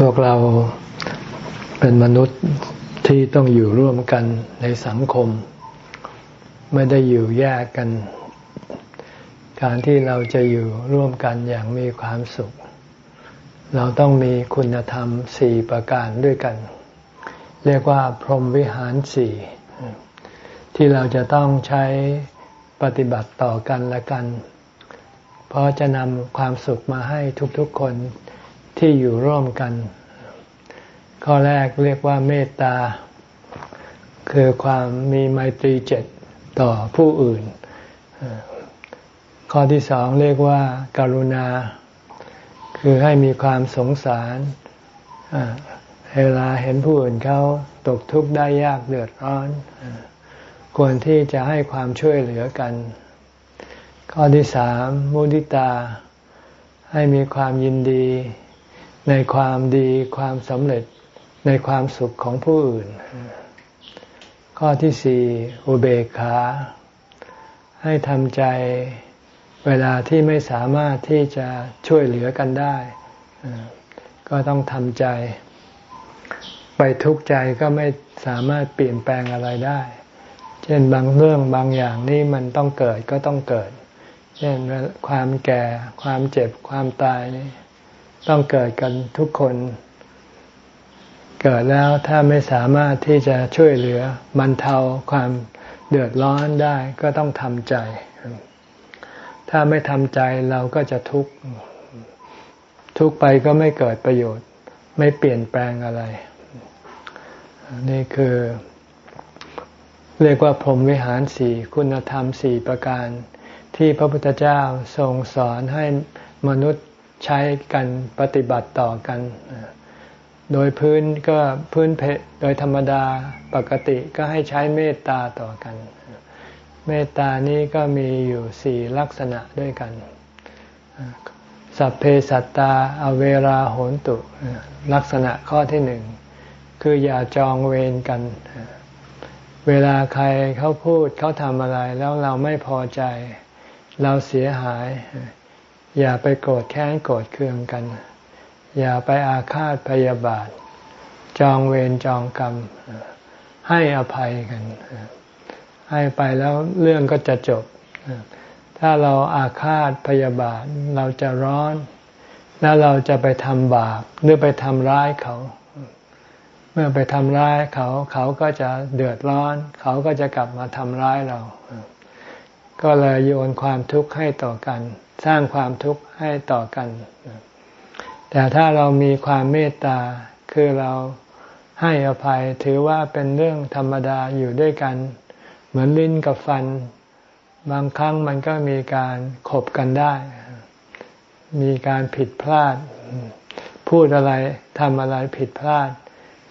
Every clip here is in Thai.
พวกเราเป็นมนุษย์ที่ต้องอยู่ร่วมกันในสังคม ไม่ได้อยู่แยกกัน การที่เราจะอยู่ร่วมกันอย่างมีความสุข เราต้องมีคุณธรรมสี่ประการด้วยกัน เรียกว่าพรหมวิหารสี่ที่เราจะต้องใช้ปฏิบัติต่อกันและกัน เพราะจะนำความสุขมาให้ทุกๆคน ที่อยู่ร่วมกัน ข้อแรกเรียกว่าเมตตา คือความมีไมตรีเจ็ดต่อผู้อื่น ข้อที่สองเรียกว่าการุณา คือให้มีความสงสารเวลาเห็นผู้อื่นเขาตกทุกข์ได้ยากเดือดร้อน ควรที่จะให้ความช่วยเหลือกัน ข้อที่สามมุทิตา ให้มีความยินดี ในความดีความสำเร็จในความสุขของผู้อื่น ข้อที่สี่อุเบกขา ให้ทำใจเวลาที่ไม่สามารถที่จะช่วยเหลือกันได้ ก็ต้องทำใจ ไปทุกข์ใจก็ไม่สามารถเปลี่ยนแปลงอะไรได้ เช่นบางเรื่องบางอย่างนี่มันต้องเกิดก็ต้องเกิด เช่นความแก่ความเจ็บความตายนี่ ต้องเกิดกันทุกคน เกิดแล้วถ้าไม่สามารถที่จะช่วยเหลือบรรเทาความเดือดร้อนได้ก็ต้องทำใจ ถ้าไม่ทำใจเราก็จะทุกข์ ทุกข์ไปก็ไม่เกิดประโยชน์ ไม่เปลี่ยนแปลงอะไร นี่คือเรียกว่าพรหมวิหารสี่คุณธรรมสี่ประการ ที่พระพุทธเจ้าทรงสอนให้มนุษย์ ใช้กันปฏิบัติต่อกัน โดยพื้นก็พื้นเพโดยธรรมดาปกติก็ให้ใช้เมตตาต่อกัน เมตตานี้ก็มีอยู่สี่ลักษณะด้วยกัน สัพเพสัตตาอเวราโหนตุ ลักษณะข้อที่หนึ่งคืออย่าจองเวรกัน เวลาใครเขาพูดเขาทำอะไรแล้วเราไม่พอใจ เราเสียหาย อย่าไปโกรธแค้นโกรธเคืองกัน อย่าไปอาฆาตพยาบาท จองเวรจองกรรม ให้อภัยกัน ให้ไปแล้วเรื่องก็จะจบ ถ้าเราอาฆาตพยาบาทเราจะร้อน แล้วเราจะไปทำบาปหรือไปทำร้ายเขา เมื่อไปทำร้ายเขา เขาก็จะเดือดร้อน เขาก็จะกลับมาทำร้ายเรา ก็เลยโยนความทุกข์ให้ต่อกัน สร้างความทุกข์ให้ต่อกัน แต่ถ้าเรามีความเมตตาคือเราให้อภัยถือว่าเป็นเรื่องธรรมดาอยู่ด้วยกัน เหมือนลิ้นกับฟัน บางครั้งมันก็มีการขบกันได้ มีการผิดพลาด พูดอะไรทำอะไรผิดพลาด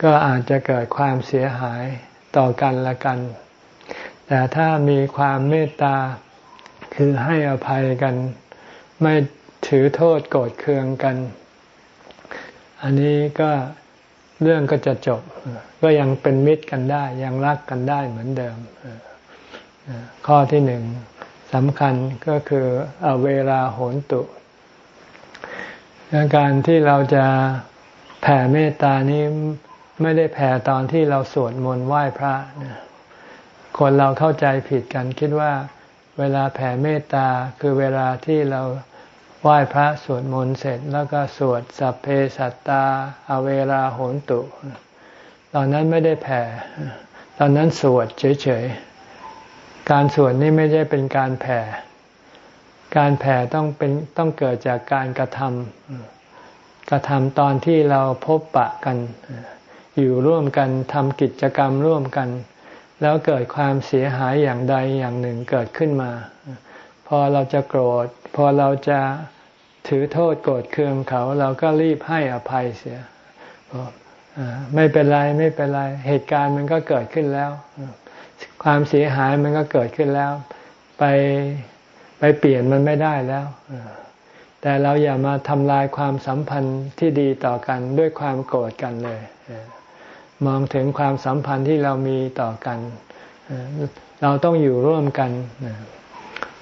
ก็อาจจะเกิดความเสียหายต่อกันละกัน แต่ถ้ามีความเมตตาคือให้อภัยกัน ไม่ถือโทษโกรธเคืองกัน อันนี้ก็เรื่องก็จะจบ ก็ยังเป็นมิตรกันได้ ยังรักกันได้เหมือนเดิม ข้อที่หนึ่งสำคัญก็คือเวลาโหนตุ การที่เราจะแผ่เมตตานี้ไม่ได้แผ่ตอนที่เราสวดมนต์ไหว้พระคนเราเข้าใจผิดกันคิดว่า เวลาแผ่เมตตาคือเวลาที่เราไหว้พระสวดมนต์เสร็จ แล้วก็สวดสัพเพสัตตา อเวราโหนตุ ตอนนั้นไม่ได้แผ่ ตอนนั้นสวดเฉยๆ การสวดนี่ไม่ได้เป็นการแผ่ การแผ่ต้องเป็นต้องเกิดจากการกระทำกระทำตอนที่เราพบปะกัน อยู่ร่วมกันทำกิจกรรมร่วมกัน แล้วเกิดความเสียหายอย่างใดอย่างหนึ่งเกิดขึ้นมา พอเราจะโกรธ พอเราจะถือโทษโกรธเคืองเขา เราก็รีบให้อภัยเสียไม่เป็นไรไม่เป็นไร เหตุการณ์มันก็เกิดขึ้นแล้ว ความเสียหายมันก็เกิดขึ้นแล้ว ไปไปเปลี่ยนมันไม่ได้แล้วแต่เราอย่ามาทำลายความสัมพันธ์ที่ดีต่อกันด้วยความโกรธกันเลย มองถึงความสัมพันธ์ที่เรามีต่อกัน เราต้องอยู่ร่วมกัน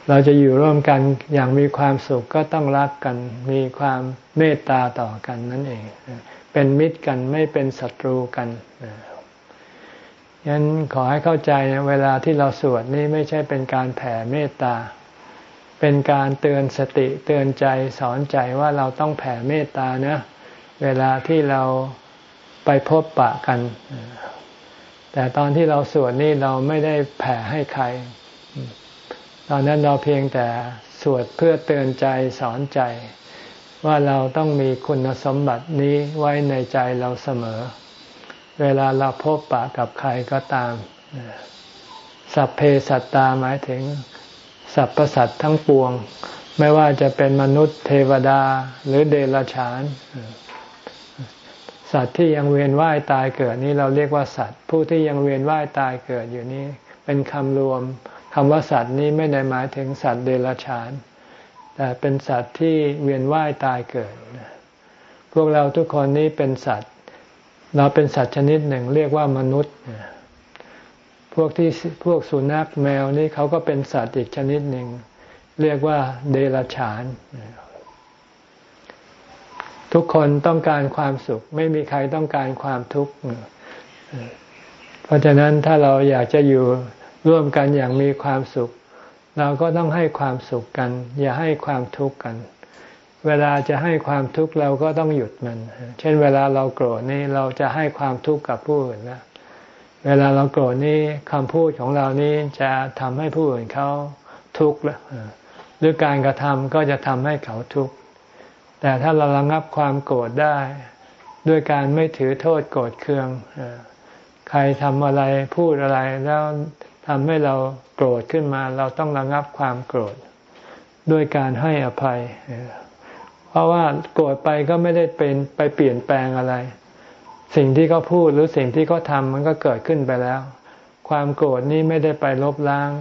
เราจะอยู่ร่วมกันอย่างมีความสุขก็ต้องรักกัน มีความเมตตาต่อกันนั่นเอง เป็นมิตรกันไม่เป็นศัตรูกันยันขอให้เข้าใจนะเวลาที่เราสวดนี่ไม่ใช่เป็นการแผ่เมตตา เป็นการเตือนสติเตือนใจสอนใจว่าเราต้องแผ่เมตตานะ เวลาที่เรา ไปพบปะกัน แต่ตอนที่เราสวดนี่เราไม่ได้แผ่ให้ใคร ตอนนั้นเราเพียงแต่สวดเพื่อเตือนใจสอนใจ ว่าเราต้องมีคุณสมบัตินี้ไว้ในใจเราเสมอ เวลาเราพบปะกับใครก็ตาม สัพเพสัตตาหมายถึงสรรพสัตว์ทั้งปวง ไม่ว่าจะเป็นมนุษย์เทวดาหรือเดรัจฉาน สัตว์ที่ยังเวียนว่ายตายเกิดนี้เราเรียกว่าสัตว์ ผู้ที่ยังเวียนว่ายตายเกิดอยู่นี้ เป็นคำรวมคำว่าสัตว์นี้ไม่ได้หมายถึงสัตว์เดรัจฉาน แต่เป็นสัตว์ที่เวียนว่ายตายเกิด พวกเราทุกคนนี้เป็นสัตว์ เราเป็นสัตว์ชนิดหนึ่ง เรียกว่ามนุษย์พวกที่พวกสุนัขแมวนี่เขาก็เป็นสัตว์อีกชนิดหนึ่ง เรียกว่าเดรัจฉาน ทุกคนต้องการความสุข ไม่มีใครต้องการความทุกข์เพราะฉะนั้นถ้าเราอยากจะอยู่ร่วมกันอย่างมีความสุข เราก็ต้องให้ความสุขกัน อย่าให้ความทุกข์กัน เวลาจะให้ความทุกข์เราก็ต้องหยุดมัน เช่น เวลาเราโกรธนี่เราจะให้ความทุกข์กับผู้อื่นนะเวลาเราโกรธนี่คำพูดของเรานี่จะทำให้ผู้อื่นเขาทุกข์หรือการกระทำก็จะทำให้เขาทุกข์ แต่ถ้าเราระงับความโกรธได้ ด้วยการไม่ถือโทษโกรธเคือง ใครทำอะไรพูดอะไรแล้วทำให้เราโกรธขึ้นมา เราต้องระงับความโกรธ ด้วยการให้อภัย เพราะว่าโกรธไปก็ไม่ได้เป็นไปเปลี่ยนแปลงอะไร สิ่งที่เขาพูดหรือสิ่งที่เขาทำมันก็เกิดขึ้นไปแล้ว ความโกรธนี้ไม่ได้ไปลบล้าง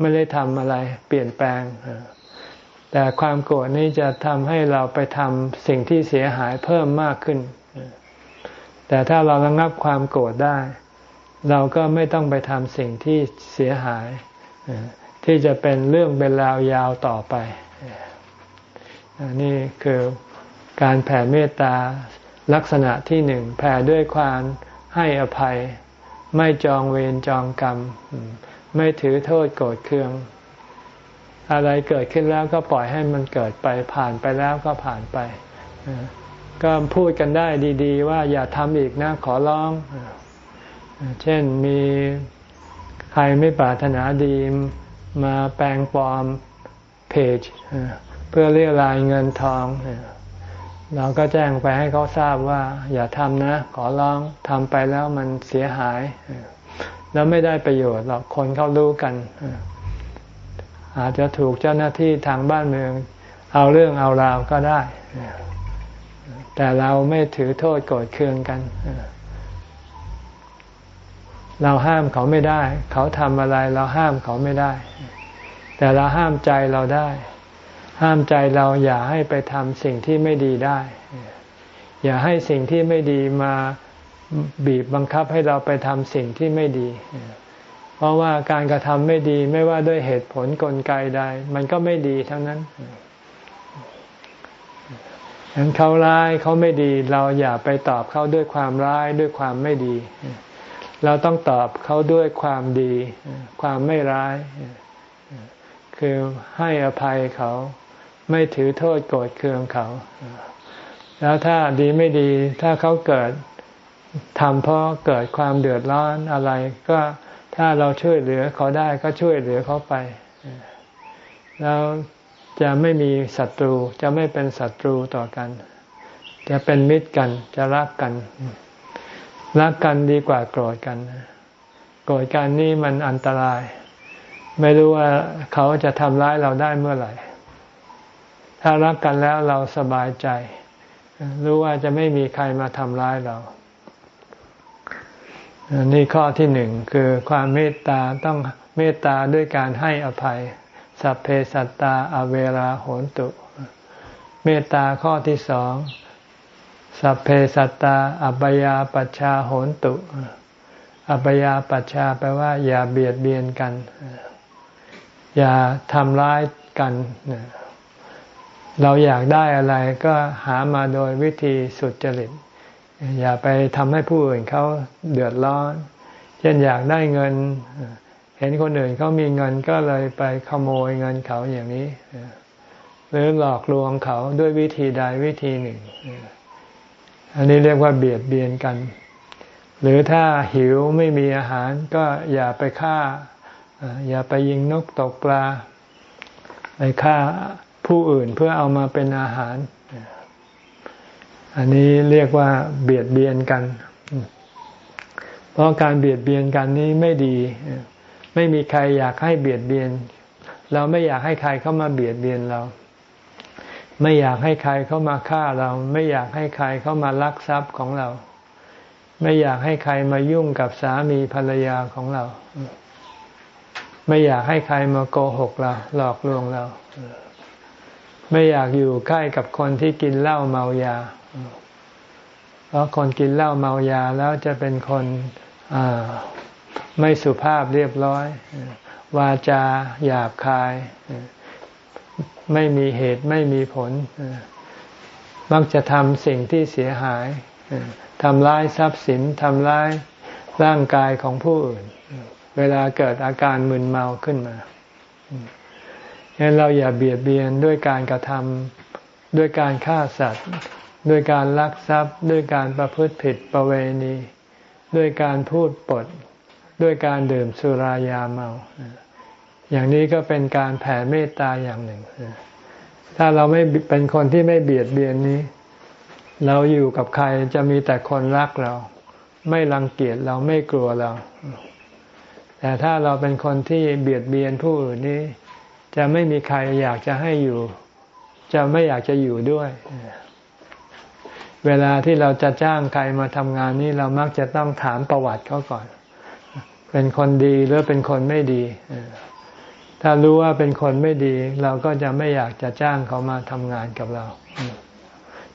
ไม่ได้ทำอะไร เปลี่ยนแปลง แต่ความโกรธนี้จะทำให้เราไปทำสิ่งที่เสียหายเพิ่มมากขึ้น แต่ถ้าเราระงับความโกรธได้ เราก็ไม่ต้องไปทำสิ่งที่เสียหาย ที่จะเป็นเรื่องเป็นราวยาวต่อไป นี่คือการแผ่เมตตาลักษณะที่หนึ่งแผ่ด้วยความให้อภัย ไม่จองเวรจองกรรม ไม่ถือโทษโกรธเคือง อะไรเกิดขึ้นแล้วก็ปล่อยให้มันเกิดไปผ่านไปแล้วก็ผ่านไป ก็พูดกันได้ดีๆ ว่าอย่าทำอีกนะขอร้อง เช่นมีใครไม่ปรารถนาดีมาแปลงปลอมเพจเพื่อเรียรายเงินทองเราก็แจ้งไปให้เขาทราบว่า อย่าทำนะ ขอร้องทำไปแล้วมันเสียหาย แล้วไม่ได้ประโยชน์หรอกคนเขารู้กัน อาจจะถูกเจ้าหน้าที่ทางบ้านเมือง เอาเรื่องเอาราวก็ได้ แต่เราไม่ถือโทษโกรธเคืองกัน เราห้ามเขาไม่ได้ เขาทำอะไรเราห้ามเขาไม่ได้ แต่เราห้ามใจเราได้ ห้ามใจเราอย่าให้ไปทำสิ่งที่ไม่ดีได้ อย่าให้สิ่งที่ไม่ดีมาบีบบังคับให้เราไปทำสิ่งที่ไม่ดี ราะว่าการกระทำไม่ดีไม่ว่าด้วยเหตุผลกลไกใด มันก็ไม่ดีทั้งนั้นฉะนั้นเขาร้ายเขาไม่ดี เราอย่าไปตอบเขาด้วยความร้ายด้วยความไม่ดี เราต้องตอบเขาด้วยความดี ความไม่ร้าย คือให้อภัยเขาไม่ถือโทษโกรธเคืองเขา แล้วถ้าดีไม่ดี ถ้าเขาเกิดทำเพราะเกิดความเดือดร้อนอะไรก็ ถ้าเราช่วยเหลือเขาได้ก็ช่วยเหลือเขาไป แล้วจะไม่มีศัตรูจะไม่เป็นศัตรูต่อกัน จะเป็นมิตรกันจะรักกัน รักกันดีกว่าโกรธกัน โกรธกันนี่มันอันตราย ไม่รู้ว่าเขาจะทำร้ายเราได้เมื่อไหร่ ถ้ารักกันแล้วเราสบายใจ รู้ว่าจะไม่มีใครมาทำร้ายเรา นี่ข้อที่หนึ่งคือความเมตตาต้องเมตตาด้วยการให้อภัย สัพเพสัตตาอเวราโหนตุ เมตตาข้อที่สองสัพเพสัตตาอัปยาปัชชาโหนตุ อัปยาปัชชาแปลว่า อย่าเบียดเบียนกัน อย่าทำร้ายกัน เราอยากได้อะไรก็หามาโดยวิธีสุดจริต อย่าไปทำให้ผู้อื่นเขาเดือดร้อน เช่นอยากได้เงิน เห็นคนอื่นเขามีเงินก็เลยไปขโมยเงินเขาอย่างนี้ หรือหลอกลวงเขาด้วยวิธีใดวิธีหนึ่ง อันนี้เรียกว่าเบียดเบียนกัน หรือถ้าหิวไม่มีอาหารก็อย่าไปฆ่า อย่าไปยิงนกตกปลา ไปฆ่าผู้อื่นเพื่อเอามาเป็นอาหาร อันนี้เรียกว่าเบียดเบียนกัน เพราะการเบียดเบียนกันนี้ไม่ดี ไม่มีใครอยากให้เบียดเบียน เราไม่อยากให้ใครเข้ามาเบียดเบียนเรา ไม่อยากให้ใครเข้ามาฆ่าเรา ไม่อยากให้ใครเข้ามาลักทรัพย์ของเรา ไม่อยากให้ใครมายุ่งกับสามีภรรยาของเรา ไม่อยากให้ใครมาโกหกเราหลอกลวงเรา ไม่อยากอยู่ใกล้กับคนที่กินเหล้าเมายา เพราะคนกินเหล้าเมายาแล้วจะเป็นคนไม่สุภาพเรียบร้อย วาจาหยาบคาย ไม่มีเหตุไม่มีผล มักจะทำสิ่งที่เสียหายทำร้ายทรัพย์สินทำร้ายร่างกายของผู้อื่น เวลาเกิดอาการมึนเมาขึ้นมาฉะนั้นเราอย่าเบียดเบียนด้วยการกระทำด้วยการฆ่าสัตว์ ด้วยการลักทรัพย์ด้วยการประพฤติผิดประเวณี ด้วยการพูดปด ด้วยการดื่มสุรายาเมา อย่างนี้ก็เป็นการแผ่เมตตาอย่างหนึ่ง ถ้าเราไม่เป็นคนที่ไม่เบียดเบียนนี้ เราอยู่กับใครจะมีแต่คนรักเรา ไม่รังเกียจเราไม่กลัวเรา แต่ถ้าเราเป็นคนที่เบียดเบียนผู้อื่นนี้ จะไม่มีใครอยากจะให้อยู่ จะไม่อยากจะอยู่ด้วย เวลาที่เราจะจ้างใครมาทำงานนี้เรามักจะต้องถามประวัติเขาก่อน เป็นคนดีหรือเป็นคนไม่ดี ถ้ารู้ว่าเป็นคนไม่ดี เราก็จะไม่อยากจะจ้างเขามาทำงานกับเรา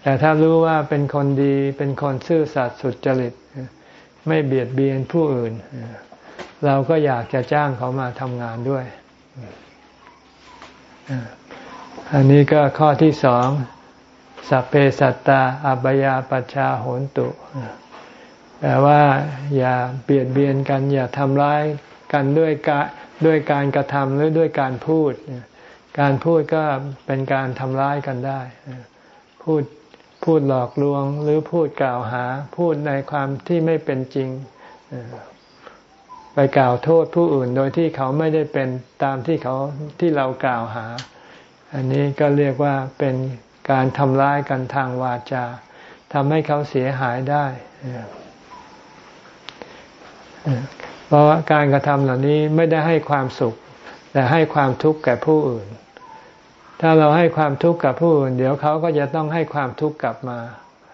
แต่ถ้ารู้ว่าเป็นคนดี เป็นคนซื่อสัตย์สุจริต ไม่เบียดเบียนผู้อื่น เราก็อยากจะจ้างเขามาทำงานด้วย อันนี้ก็ข้อที่สอง สัพเพสัตตาอัปยาปัชชาโหนตุ แปลว่า อย่าเบียดเบียนกัน อย่าทำร้ายกันด้วยกาด้วยการกระทำหรือด้วยการพูด การพูดก็เป็นการทำร้ายกันได้ พูดพูดหลอกลวงหรือพูดกล่าวหา พูดในความที่ไม่เป็นจริง ไปกล่าวโทษผู้อื่นโดยที่เขาไม่ได้เป็นตามที่เขาที่เรากล่าวหา อันนี้ก็เรียกว่าเป็น การทำร้ายกันทางวาจาทำให้เขาเสียหายได้ เพราะการกระทำเหล่านี้ไม่ได้ให้ความสุข แต่ให้ความทุกข์แก่ผู้อื่น ถ้าเราให้ความทุกข์กับผู้อื่น เดี๋ยวเขาก็จะต้องให้ความทุกข์กลับมา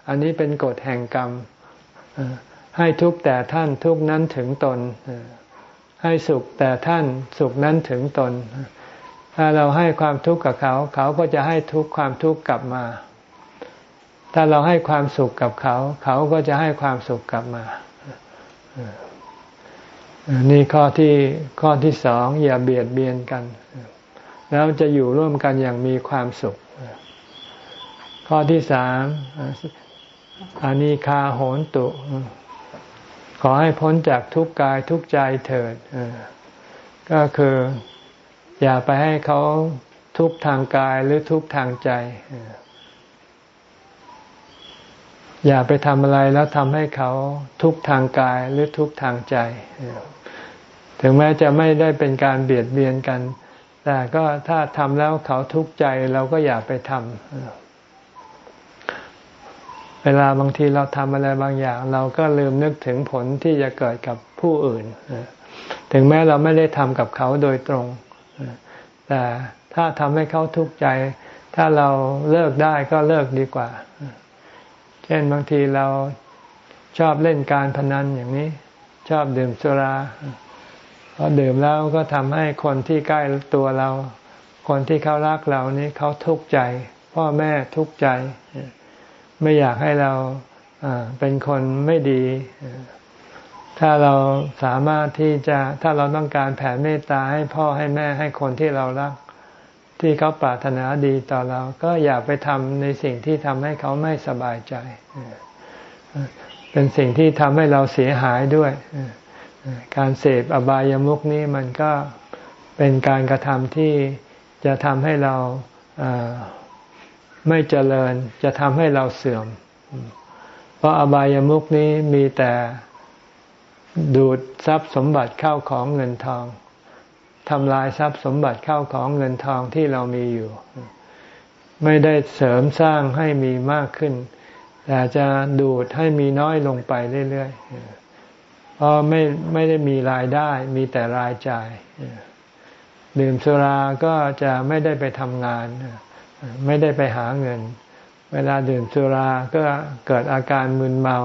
อันนี้เป็นกฎแห่งกรรม ให้ทุกแต่ท่านทุกนั้นถึงตน ให้สุขแต่ท่านสุขนั้นถึงตน ถ้าเราให้ความทุกข์กับเขา เขาก็จะให้ทุกความทุกข์กลับมา ถ้าเราให้ความสุขกับเขา เขาก็จะให้ความสุขกลับมานี่ข้อที่ข้อที่สองอย่าเบียดเบียนกัน แล้วจะอยู่ร่วมกันอย่างมีความสุข ข้อที่สามอานิคาโหนตุ ขอให้พ้นจากทุกกายทุกใจเถิดก็คือ อย่าไปให้เขาทุกทางกายหรือทุกทางใจ อย่าไปทำอะไรแล้วทำให้เขาทุกทางกายหรือทุกทางใจ ถึงแม้จะไม่ได้เป็นการเบียดเบียนกัน แต่ก็ถ้าทำแล้วเขาทุกข์ใจเราก็อย่าไปทำเวลาบางทีเราทำอะไรบางอย่าง เราก็ลืมนึกถึงผลที่จะเกิดกับผู้อื่น ถึงแม้เราไม่ได้ทำกับเขาโดยตรง แต่ถ้าทำให้เขาทุกข์ใจ ถ้าเราเลิกได้ก็เลิกดีกว่า เช่นบางทีเราชอบเล่นการพนันอย่างนี้ ชอบดื่มสุราพอดื่มแล้วก็ทำให้คนที่ใกล้ตัวเรา คนที่เขารักเรานี้เขาทุกข์ใจ พ่อแม่ทุกข์ใจ ไม่อยากให้เราเป็นคนไม่ดี ถ้าเราสามารถที่จะถ้าเราต้องการแผ่เมตตาให้พ่อให้แม่ให้คนที่เรารัก ที่เขาปรารถนาดีต่อเรา ก็อย่าไปทำในสิ่งที่ทำให้เขาไม่สบายใจ เป็นสิ่งที่ทำให้เราเสียหายด้วย การเสพอบายามุขนี้มันก็เป็นการกระทำที่จะทำให้เราไม่เจริญ จะทำให้เราเสื่อม เพราะอบายามุขนี้มีแต่ ดูดทรัพย์สมบัติเข้าของเงินทองทำลายทรัพย์สมบัติเข้าของเงินทองที่เรามีอยู่ ไม่ได้เสริมสร้างให้มีมากขึ้นแต่จะดูดให้มีน้อยลงไปเรื่อยๆเพราะไม่ไม่ได้มีรายได้มีแต่รายจ่ายดื่มสุราก็จะไม่ได้ไปทำงาน ไม่ได้ไปหาเงิน เวลาดื่มสุราก็เกิดอาการมึนเมา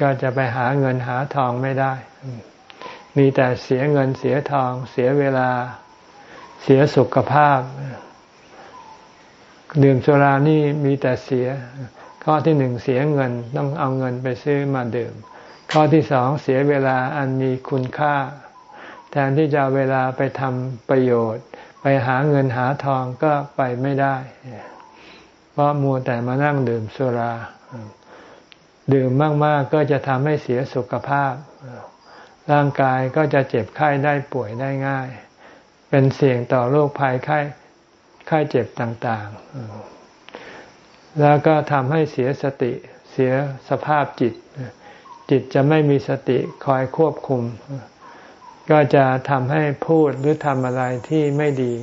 ก็จะไปหาเงินหาทองไม่ได้ มีแต่เสียเงินเสียทอง เสียเวลา เสียสุขภาพ ดื่มสุรานี่มีแต่เสีย ข้อที่หนึ่งเสียเงินต้องเอาเงินไปซื้อมาดื่ม ข้อที่สองเสียเวลาอันมีคุณค่า แทนที่จะเวลาไปทำประโยชน์ ไปหาเงินหาทองก็ไปไม่ได้ เพราะมัวแต่มานั่งดื่มสุรา ดื่มมากๆก็จะทำให้เสียสุขภาพ ร่างกายก็จะเจ็บไข้ได้ป่วยได้ง่าย เป็นเสี่ยงต่อโรคภัยไข้ไข้เจ็บต่างๆ แล้วก็ทำให้เสียสติเสียสภาพจิต จิตจะไม่มีสติคอยควบคุม ก็จะทำให้พูดหรือทำอะไรที่ไม่ดี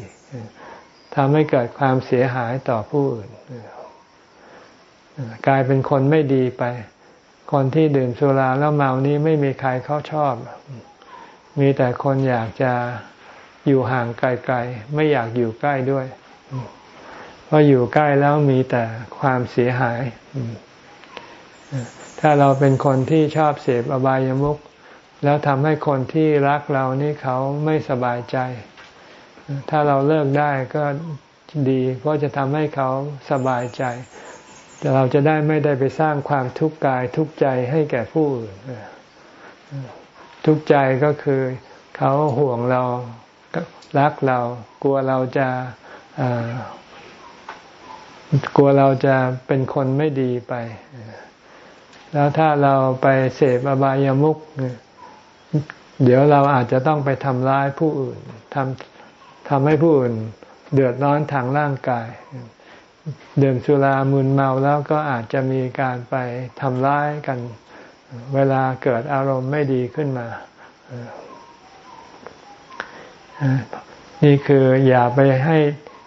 ทำให้เกิดความเสียหายต่อผู้อื่นกลายเป็นคนไม่ดีไป คนที่ดื่มสุราแล้วเมานี้ไม่มีใครเขาชอบ มีแต่คนอยากจะอยู่ห่างไกลๆ ไม่อยากอยู่ใกล้ด้วย เพราะอยู่ใกล้แล้วมีแต่ความเสียหาย ถ้าเราเป็นคนที่ชอบเสพอบายามุขแล้วทำให้คนที่รักเรานี่เขาไม่สบายใจ ถ้าเราเลิกได้ก็ดี เพราะจะทำให้เขาสบายใจ แต่เราจะได้ไม่ได้ไปสร้างความทุกข์กายทุกข์ใจให้แก่ผู้อื่นทุกข์ใจก็คือเขาห่วงเรารักเรา กลัวเราจะกลัวเราจะเป็นคนไม่ดีไป แล้วถ้าเราไปเสพอบายามุขเดี๋ยวเราอาจจะต้องไปทำร้ายผู้อื่นทำทำให้ผู้อื่น เดือดร้อนทางร่างกาย ดื่มสุรามึนเมาแล้วก็อาจจะมีการไปทำร้ายกัน เวลาเกิดอารมณ์ไม่ดีขึ้นมานี่คืออย่าไปให้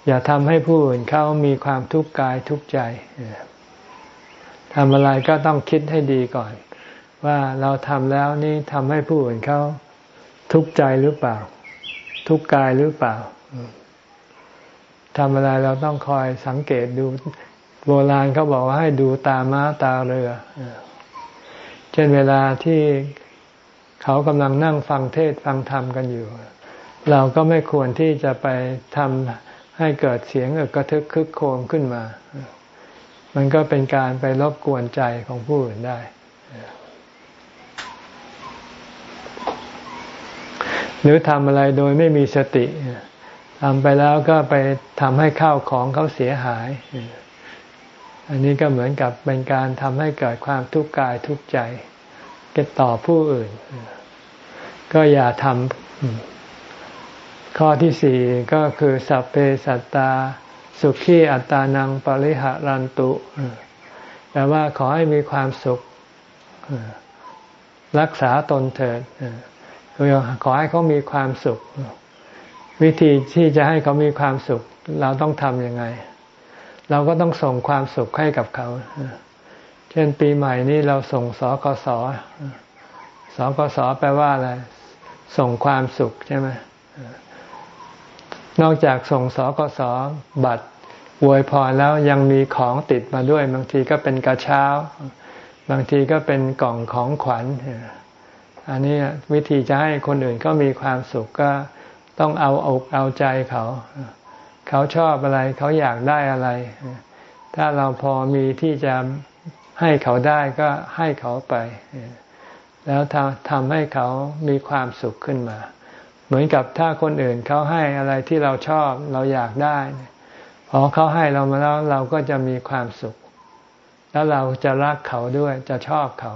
อย่าทำให้ผู้อื่นเขามีความทุกข์กายทุกข์ใจทำอะไรก็ต้องคิดให้ดีก่อน ว่าเราทำแล้วนี่ทำให้ผู้อื่นเขาทุกข์ใจหรือเปล่า ทุกข์กายหรือเปล่า ทำอะไรเราต้องคอยสังเกตดูโบราณเขาบอกว่าให้ดูตาม้าตาเรือ เช่นเวลาที่เขากำลังนั่งฟังเทศฟังธรรมกันอยู่ เราก็ไม่ควรที่จะไปทำให้เกิดเสียงกระทึกคึกโครมขึ้นมา มันก็เป็นการไปรบกวนใจของผู้อื่นได้ หรือทำอะไรโดยไม่มีสติ ทำไปแล้วก็ไปทำให้ข้าวของเขาเสียหาย อันนี้ก็เหมือนกับเป็นการทำให้เกิดความทุกข์กายทุกข์ใจเก็บต่อผู้อื่น ก็อย่าทำข้อที่สี่ก็คือสัพเพสัตตา สุขีอัตานังปริหารันตุแปลว่าขอให้มีความสุขรักษาตนเถิดคือขอให้เขามีความสุข วิธีที่จะให้เขามีความสุข เราต้องทำยังไง เราก็ต้องส่งความสุขให้กับเขา เช่นปีใหม่นี้เราส่งสกสสกสแปลว่าอะไร ส่งความสุขใช่ไหมนอกจากส่งสกสบัตรอวยพรแล้วยังมีของติดมาด้วย บางทีก็เป็นกระเช้า บางทีก็เป็นกล่องของขวัญ อันนี้วิธีจะให้คนอื่นก็มีความสุขก็ ต้องเอาอกเอาใจเขา เขาชอบอะไร เขาอยากได้อะไร ถ้าเราพอมีที่จะให้เขาได้ก็ให้เขาไป แล้วทำให้เขามีความสุขขึ้นมา เหมือนกับถ้าคนอื่นเขาให้อะไรที่เราชอบเราอยากได้ พอเขาให้เรามาแล้วเราก็จะมีความสุข แล้วเราจะรักเขาด้วยจะชอบเขา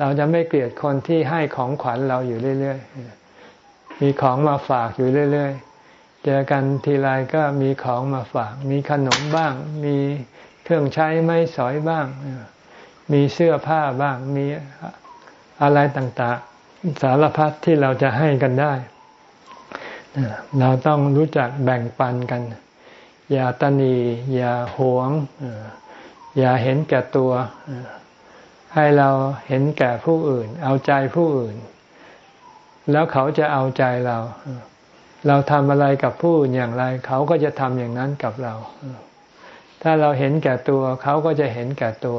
เราจะไม่เกลียดคนที่ให้ของขวัญเราอยู่เรื่อย ๆ มีของมาฝากอยู่เรื่อย ๆ เจอกันทีไรก็มีของมาฝาก มีขนมบ้าง มีเครื่องใช้ไม้สอยบ้าง มีเสื้อผ้าบ้าง มีอะไรต่างๆ สารพัดที่เราจะให้กันได้ เราต้องรู้จักแบ่งปันกัน อย่าตนีอย่าหวง อย่าเห็นแก่ตัว ให้เราเห็นแก่ผู้อื่น เอาใจผู้อื่น แล้วเขาจะเอาใจเรา เราทำอะไรกับผู้อื่นอย่างไร เขาก็จะทำอย่างนั้นกับเรา ถ้าเราเห็นแก่ตัว เขาก็จะเห็นแก่ตัว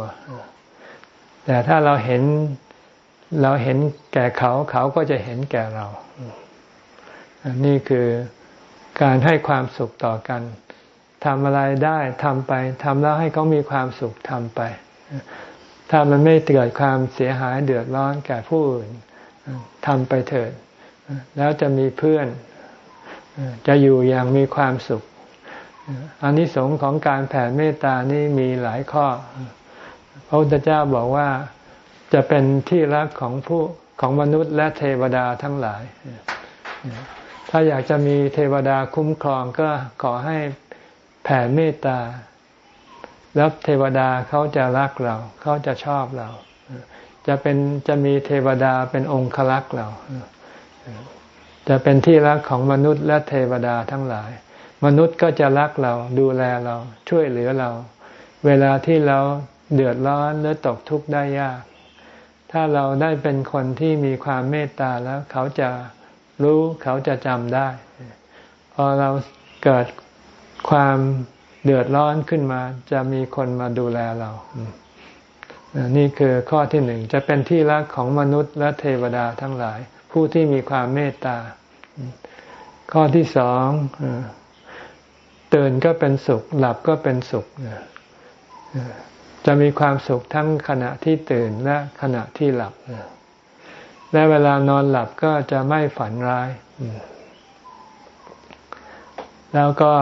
แต่ถ้าเราเห็นเราเห็นแก่เขา เขาก็จะเห็นแก่เรานี่คือการให้ความสุขต่อกันทำอะไรได้ทำไปทำแล้วให้เขามีความสุขทำไป ถ้ามันไม่เกิดความเสียหายเดือดร้อนแก่ผู้อื่น ทำไปเถิด แล้วจะมีเพื่อน จะอยู่อย่างมีความสุขอันนี้สงของการแผ่เมตตานี่มีหลายข้อ พระพุทธเจ้าบอกว่าจะเป็นที่รักของผู้ของมนุษย์และเทวดาทั้งหลาย ถ้าอยากจะมีเทวดาคุ้มครองก็ขอให้แผ่เมตตา แล้วเทวดาเขาจะรักเรา เขาจะชอบเรา จะเป็นจะมีเทวดาเป็นองค์รักเรา จะเป็นที่รักของมนุษย์และเทวดาทั้งหลาย มนุษย์ก็จะรักเราดูแลเราช่วยเหลือเรา เวลาที่เราเดือดร้อนหรือตกทุกข์ได้ยาก ถ้าเราได้เป็นคนที่มีความเมตตาแล้วเขาจะรู้เขาจะจำได้ พอเราเกิดความเดือดร้อนขึ้นมา จะมีคนมาดูแลเรา นี่คือข้อที่หนึ่งจะเป็นที่รักของมนุษย์และเทวดาทั้งหลาย ผู้ที่มีความเมตตา ข้อที่สองตื่นก็เป็นสุข หลับก็เป็นสุข จะมีความสุขทั้งขณะที่ตื่นและขณะที่หลับ และเวลานอนหลับก็จะไม่ฝันร้าย แล้วก็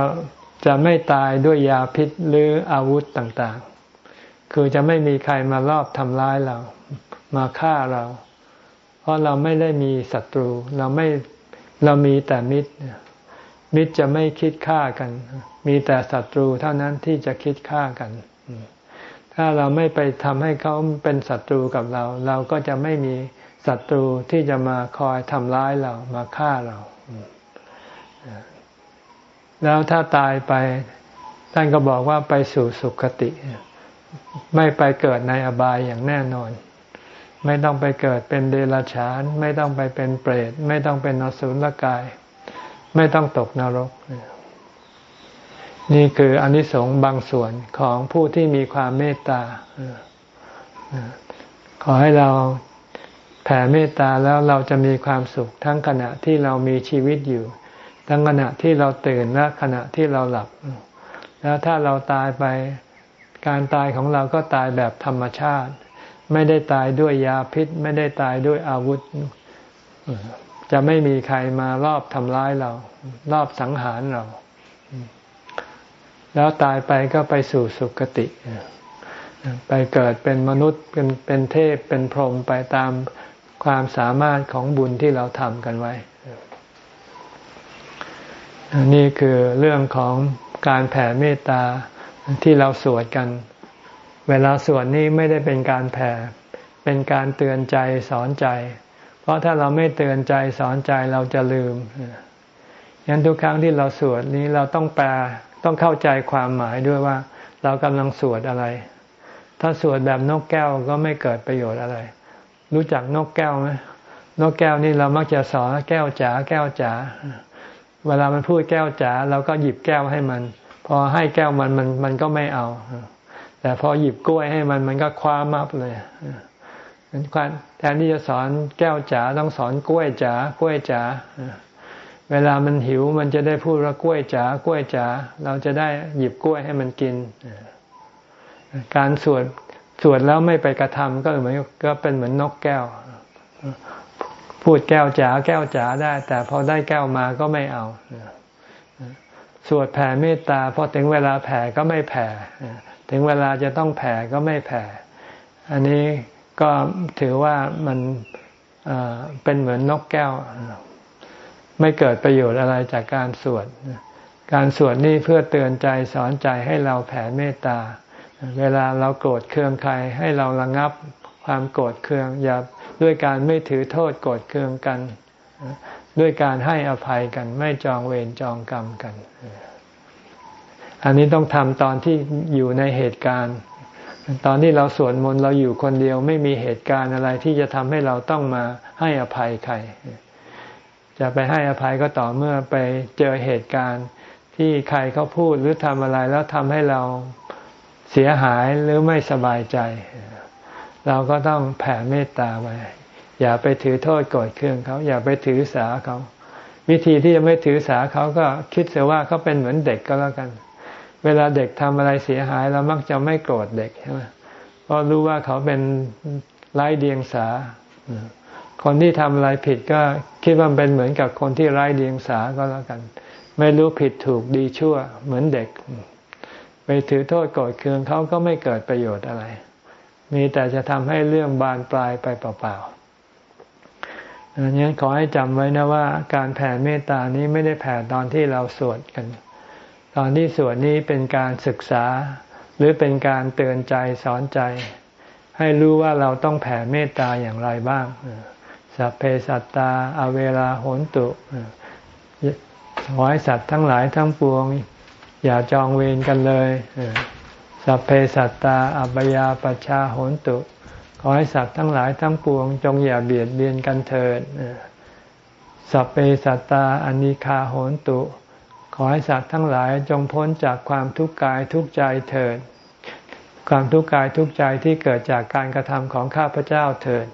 จะไม่ตายด้วยยาพิษหรืออาวุธต่างๆ คือจะไม่มีใครมาลอบทำร้ายเรา มาฆ่าเรา เพราะเราไม่ได้มีศัตรู เราไม่เรามีแต่มิตร มิตรจะไม่คิดฆ่ากัน มีแต่ศัตรูเท่านั้นที่จะคิดฆ่ากัน ถ้าเราไม่ไปทำให้เขาเป็นศัตรูกับเรา เราก็จะไม่มีศัตรูที่จะมาคอยทำร้ายเรามาฆ่าเรา แล้วถ้าตายไปท่านก็บอกว่าไปสู่สุคติ ไม่ไปเกิดในอบายอย่างแน่นอน ไม่ต้องไปเกิดเป็นเดรัจฉาน ไม่ต้องไปเป็นเปรต ไม่ต้องเป็นนสุลกาย ไม่ต้องตกนรก นี่คืออนิสงส์บางส่วนของผู้ที่มีความเมตตา ขอให้เราแผ่เมตตาแล้วเราจะมีความสุขทั้งขณะที่เรามีชีวิตอยู่ ทั้งขณะที่เราตื่นและขณะที่เราหลับ แล้วถ้าเราตายไป การตายของเราก็ตายแบบธรรมชาติ ไม่ได้ตายด้วยยาพิษ ไม่ได้ตายด้วยอาวุธ จะไม่มีใครมารอบทำร้ายเรา รอบสังหารเรา แล้วตายไปก็ไปสู่สุคติ ไปเกิดเป็นมนุษย์เป็นเป็นเทพเป็นพรหมไปตามความสามารถของบุญที่เราทำกันไว้นี่คือเรื่องของการแผ่เมตตา ที่เราสวดกัน เวลาสวดนี้ไม่ได้เป็นการแผ่ เป็นการเตือนใจสอนใจ เพราะถ้าเราไม่เตือนใจสอนใจเราจะลืมยันทุกครั้งที่เราสวดนี้เราต้องแปลต้องเข้าใจความหมายด้วยว่า เรากำลังสวดอะไร ถ้าสวดแบบนกแก้วก็ไม่เกิดประโยชน์อะไร รู้จักนกแก้วไหมนกแก้วนี่เรามักจะสอนแก้วจ๋าแก้วจ๋าเวลามันพูดแก้วจ๋าเราก็หยิบแก้วให้มัน พอให้แก้วมันมันมันก็ไม่เอา แต่พอหยิบกล้วยให้มันมันก็คว้ามับเลยแทนที่จะสอนแก้วจ๋าต้องสอนกล้วยจ๋ากล้วยจ๋าเวลามันหิวมันจะได้พูดว่ากล้วยจ๋ากล้วยจ๋าเราจะได้หยิบกล้วยให้มันกิน การสวดสวดแล้วไม่ไปกระทำก็เหมือนก็เป็นเหมือนนกแก้ว พูดแก้วจ๋าแก้วจ๋าได้ แต่พอได้แก้วมาก็ไม่เอา สวดแผ่เมตตาพอถึงเวลาแผ่ก็ไม่แผ่ ถึงเวลาจะต้องแผ่ก็ไม่แผ่ อันนี้ก็ถือว่ามันเป็นเหมือนนกแก้ว ไม่เกิดประโยชน์อะไรจากการสวด การสวดนี่เพื่อเตือนใจสอนใจให้เราแผ่เมตตา เวลาเราโกรธเคืองใครให้เราระงับความโกรธเคืองอย่าด้วยการไม่ถือโทษโกรธเคืองกัน ด้วยการให้อภัยกันไม่จองเวรจองกรรมกัน อันนี้ต้องทำตอนที่อยู่ในเหตุการณ์ ตอนที่เราสวดมนต์เราอยู่คนเดียวไม่มีเหตุการณ์อะไรที่จะทำให้เราต้องมาให้อภัยใคร จะไปให้อภัยก็ต่อเมื่อไปเจอเหตุการณ์ที่ใครเขาพูดหรือทำอะไรแล้วทำให้เราเสียหายหรือไม่สบายใจ เราก็ต้องแผ่เมตตาไป อย่าไปถือโทษโกรธเคืองเขาอย่าไปถือสาเขา วิธีที่จะไม่ถือสาเขาก็คิดเสียว่าเขาเป็นเหมือนเด็กก็แล้วกัน เวลาเด็กทำอะไรเสียหายเรามักจะไม่โกรธเด็กใช่ไหมเพราะรู้ว่าเขาเป็นไร้เดียงสา คนที่ทำอะไรผิดก็คิดว่าเป็นเหมือนกับคนที่ไร้เดียงสาก็แล้วกัน ไม่รู้ผิดถูกดีชั่ว เหมือนเด็ก ไปถือโทษโกรธเคืองเขาก็ไม่เกิดประโยชน์อะไร มีแต่จะทำให้เรื่องบานปลายไปเปล่าๆ ดังนั้นขอให้จำไว้นะว่า การแผ่เมตตานี้ไม่ได้แผ่ตอนที่เราสวดกัน ตอนที่สวดนี้เป็นการศึกษา หรือเป็นการเตือนใจสอนใจ ให้รู้ว่าเราต้องแผ่เมตตาอย่างไรบ้างสัพเพสัตตาอเวลาโหนตุขอให้สัตว์ทั้งหลายทั้งปวง อย่าจองเวรกันเลย สัพเพสัตตาอัปยาปชาโหนตุ ขอให้สัตว์ทั้งหลายทั้งปวง จงอย่าเบียดเบียนกันเถิดสัพเพสัตตาอนิคาโหนตุ ขอให้สัตว์ทั้งหลายจงพ้นจากความทุกข์กายทุกใจเถิด ความทุกข์กายทุกใจที่เกิดจากการกระทำของข้าพเจ้าเถิด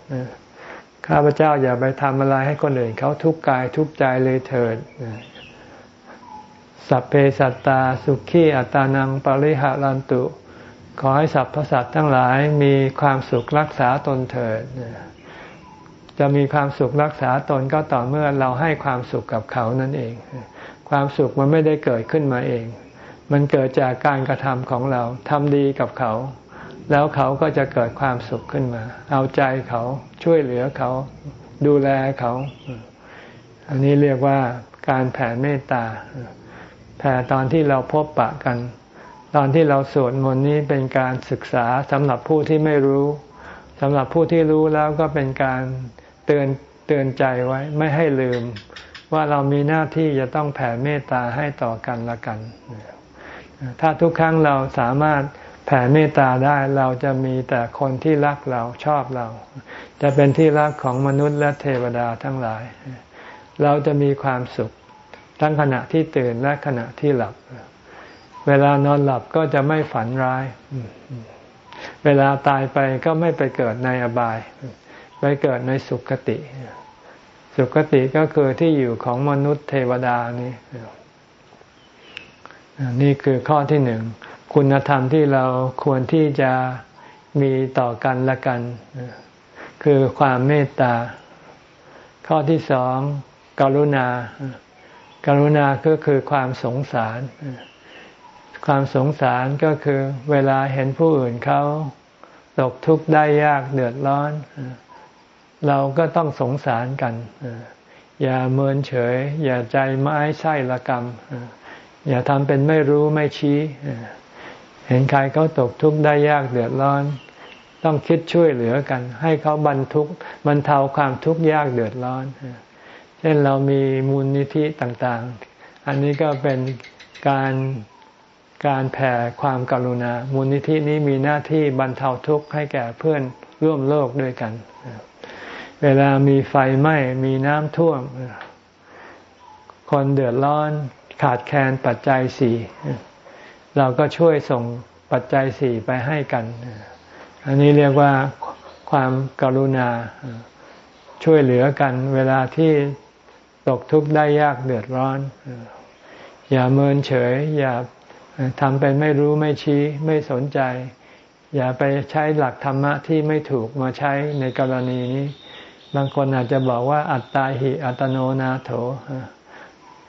ข้าพเจ้าอย่าไปทำอะไรให้คนอื่นเขาทุกข์กายทุกใจเลยเถิดสัพเพสัตตาสุขีอัตานังปริหารันตุ ขอให้สัพพสัตว์ทั้งหลายมีความสุขรักษาตนเถิด จะมีความสุขรักษาตนก็ต่อเมื่อเราให้ความสุขกับเขานั่นเอง ความสุขมันไม่ได้เกิดขึ้นมาเอง มันเกิดจากการกระทำของเราทำดีกับเขา แล้วเขาก็จะเกิดความสุขขึ้นมา เอาใจเขาช่วยเหลือเขา ดูแลเขา อันนี้เรียกว่าการแผ่เมตตาแผ่ตอนที่เราพบปะกัน ตอนที่เราสวดมนต์นี้เป็นการศึกษาสำหรับผู้ที่ไม่รู้สำหรับผู้ที่รู้แล้วก็เป็นการเตือนเตือนใจไว้ไม่ให้ลืม ว่าเรามีหน้าที่จะต้องแผ่เมตตาให้ต่อกันละกัน ถ้าทุกครั้งเราสามารถแผ่เมตตาได้เราจะมีแต่คนที่รักเราชอบเรา จะเป็นที่รักของมนุษย์และเทวดาทั้งหลาย เราจะมีความสุข ทั้งขณะที่ตื่นและขณะที่หลับ เวลานอนหลับก็จะไม่ฝันร้าย เวลาตายไปก็ไม่ไปเกิดในอบาย ไปเกิดในสุคติ สุคติก็คือที่อยู่ของมนุษย์เทวดานี่นี่คือข้อที่หนึ่ง คุณธรรมที่เราควรที่จะมีต่อกันละกัน คือความเมตตา ข้อที่สองกรุณา กรุณาก็คือความสงสาร ความสงสารก็คือเวลาเห็นผู้อื่นเขาตกทุกข์ได้ยากเดือดร้อน เราก็ต้องสงสารกัน อย่าเมินเฉย อย่าใจไม้ไส้ละกรรม อย่าทำเป็นไม่รู้ไม่ชี้ เห็นใครเขาตกทุกข์ได้ยากเดือดร้อน ต้องคิดช่วยเหลือกัน ให้เขาบรรทุกบรรเทาความทุกข์ยากเดือดร้อน เช่นเรามีมูลนิธิต่างๆ อันนี้ก็เป็นการ การแผ่ความกรุณา มูลนิธินี้มีหน้าที่บรรเทาทุกข์ให้แก่เพื่อนร่วมโลกด้วยกัน เวลามีไฟไหม้มีน้ำท่วม คนเดือดร้อนขาดแคลนปัจจัยสี่เราก็ช่วยส่งปัจจัยสี่ไปให้กัน อันนี้เรียกว่าความกรุณาช่วยเหลือกัน เวลาที่ตกทุกข์ได้ยากเดือดร้อน อย่าเมินเฉย อย่า ทำเป็นไม่รู้ไม่ชี้ไม่สนใจ อย่าไปใช้หลักธรรมะที่ไม่ถูกมาใช้ในกรณีนี้ บางคนอาจจะบอกว่าอัตตาหิอัตโนนาโถ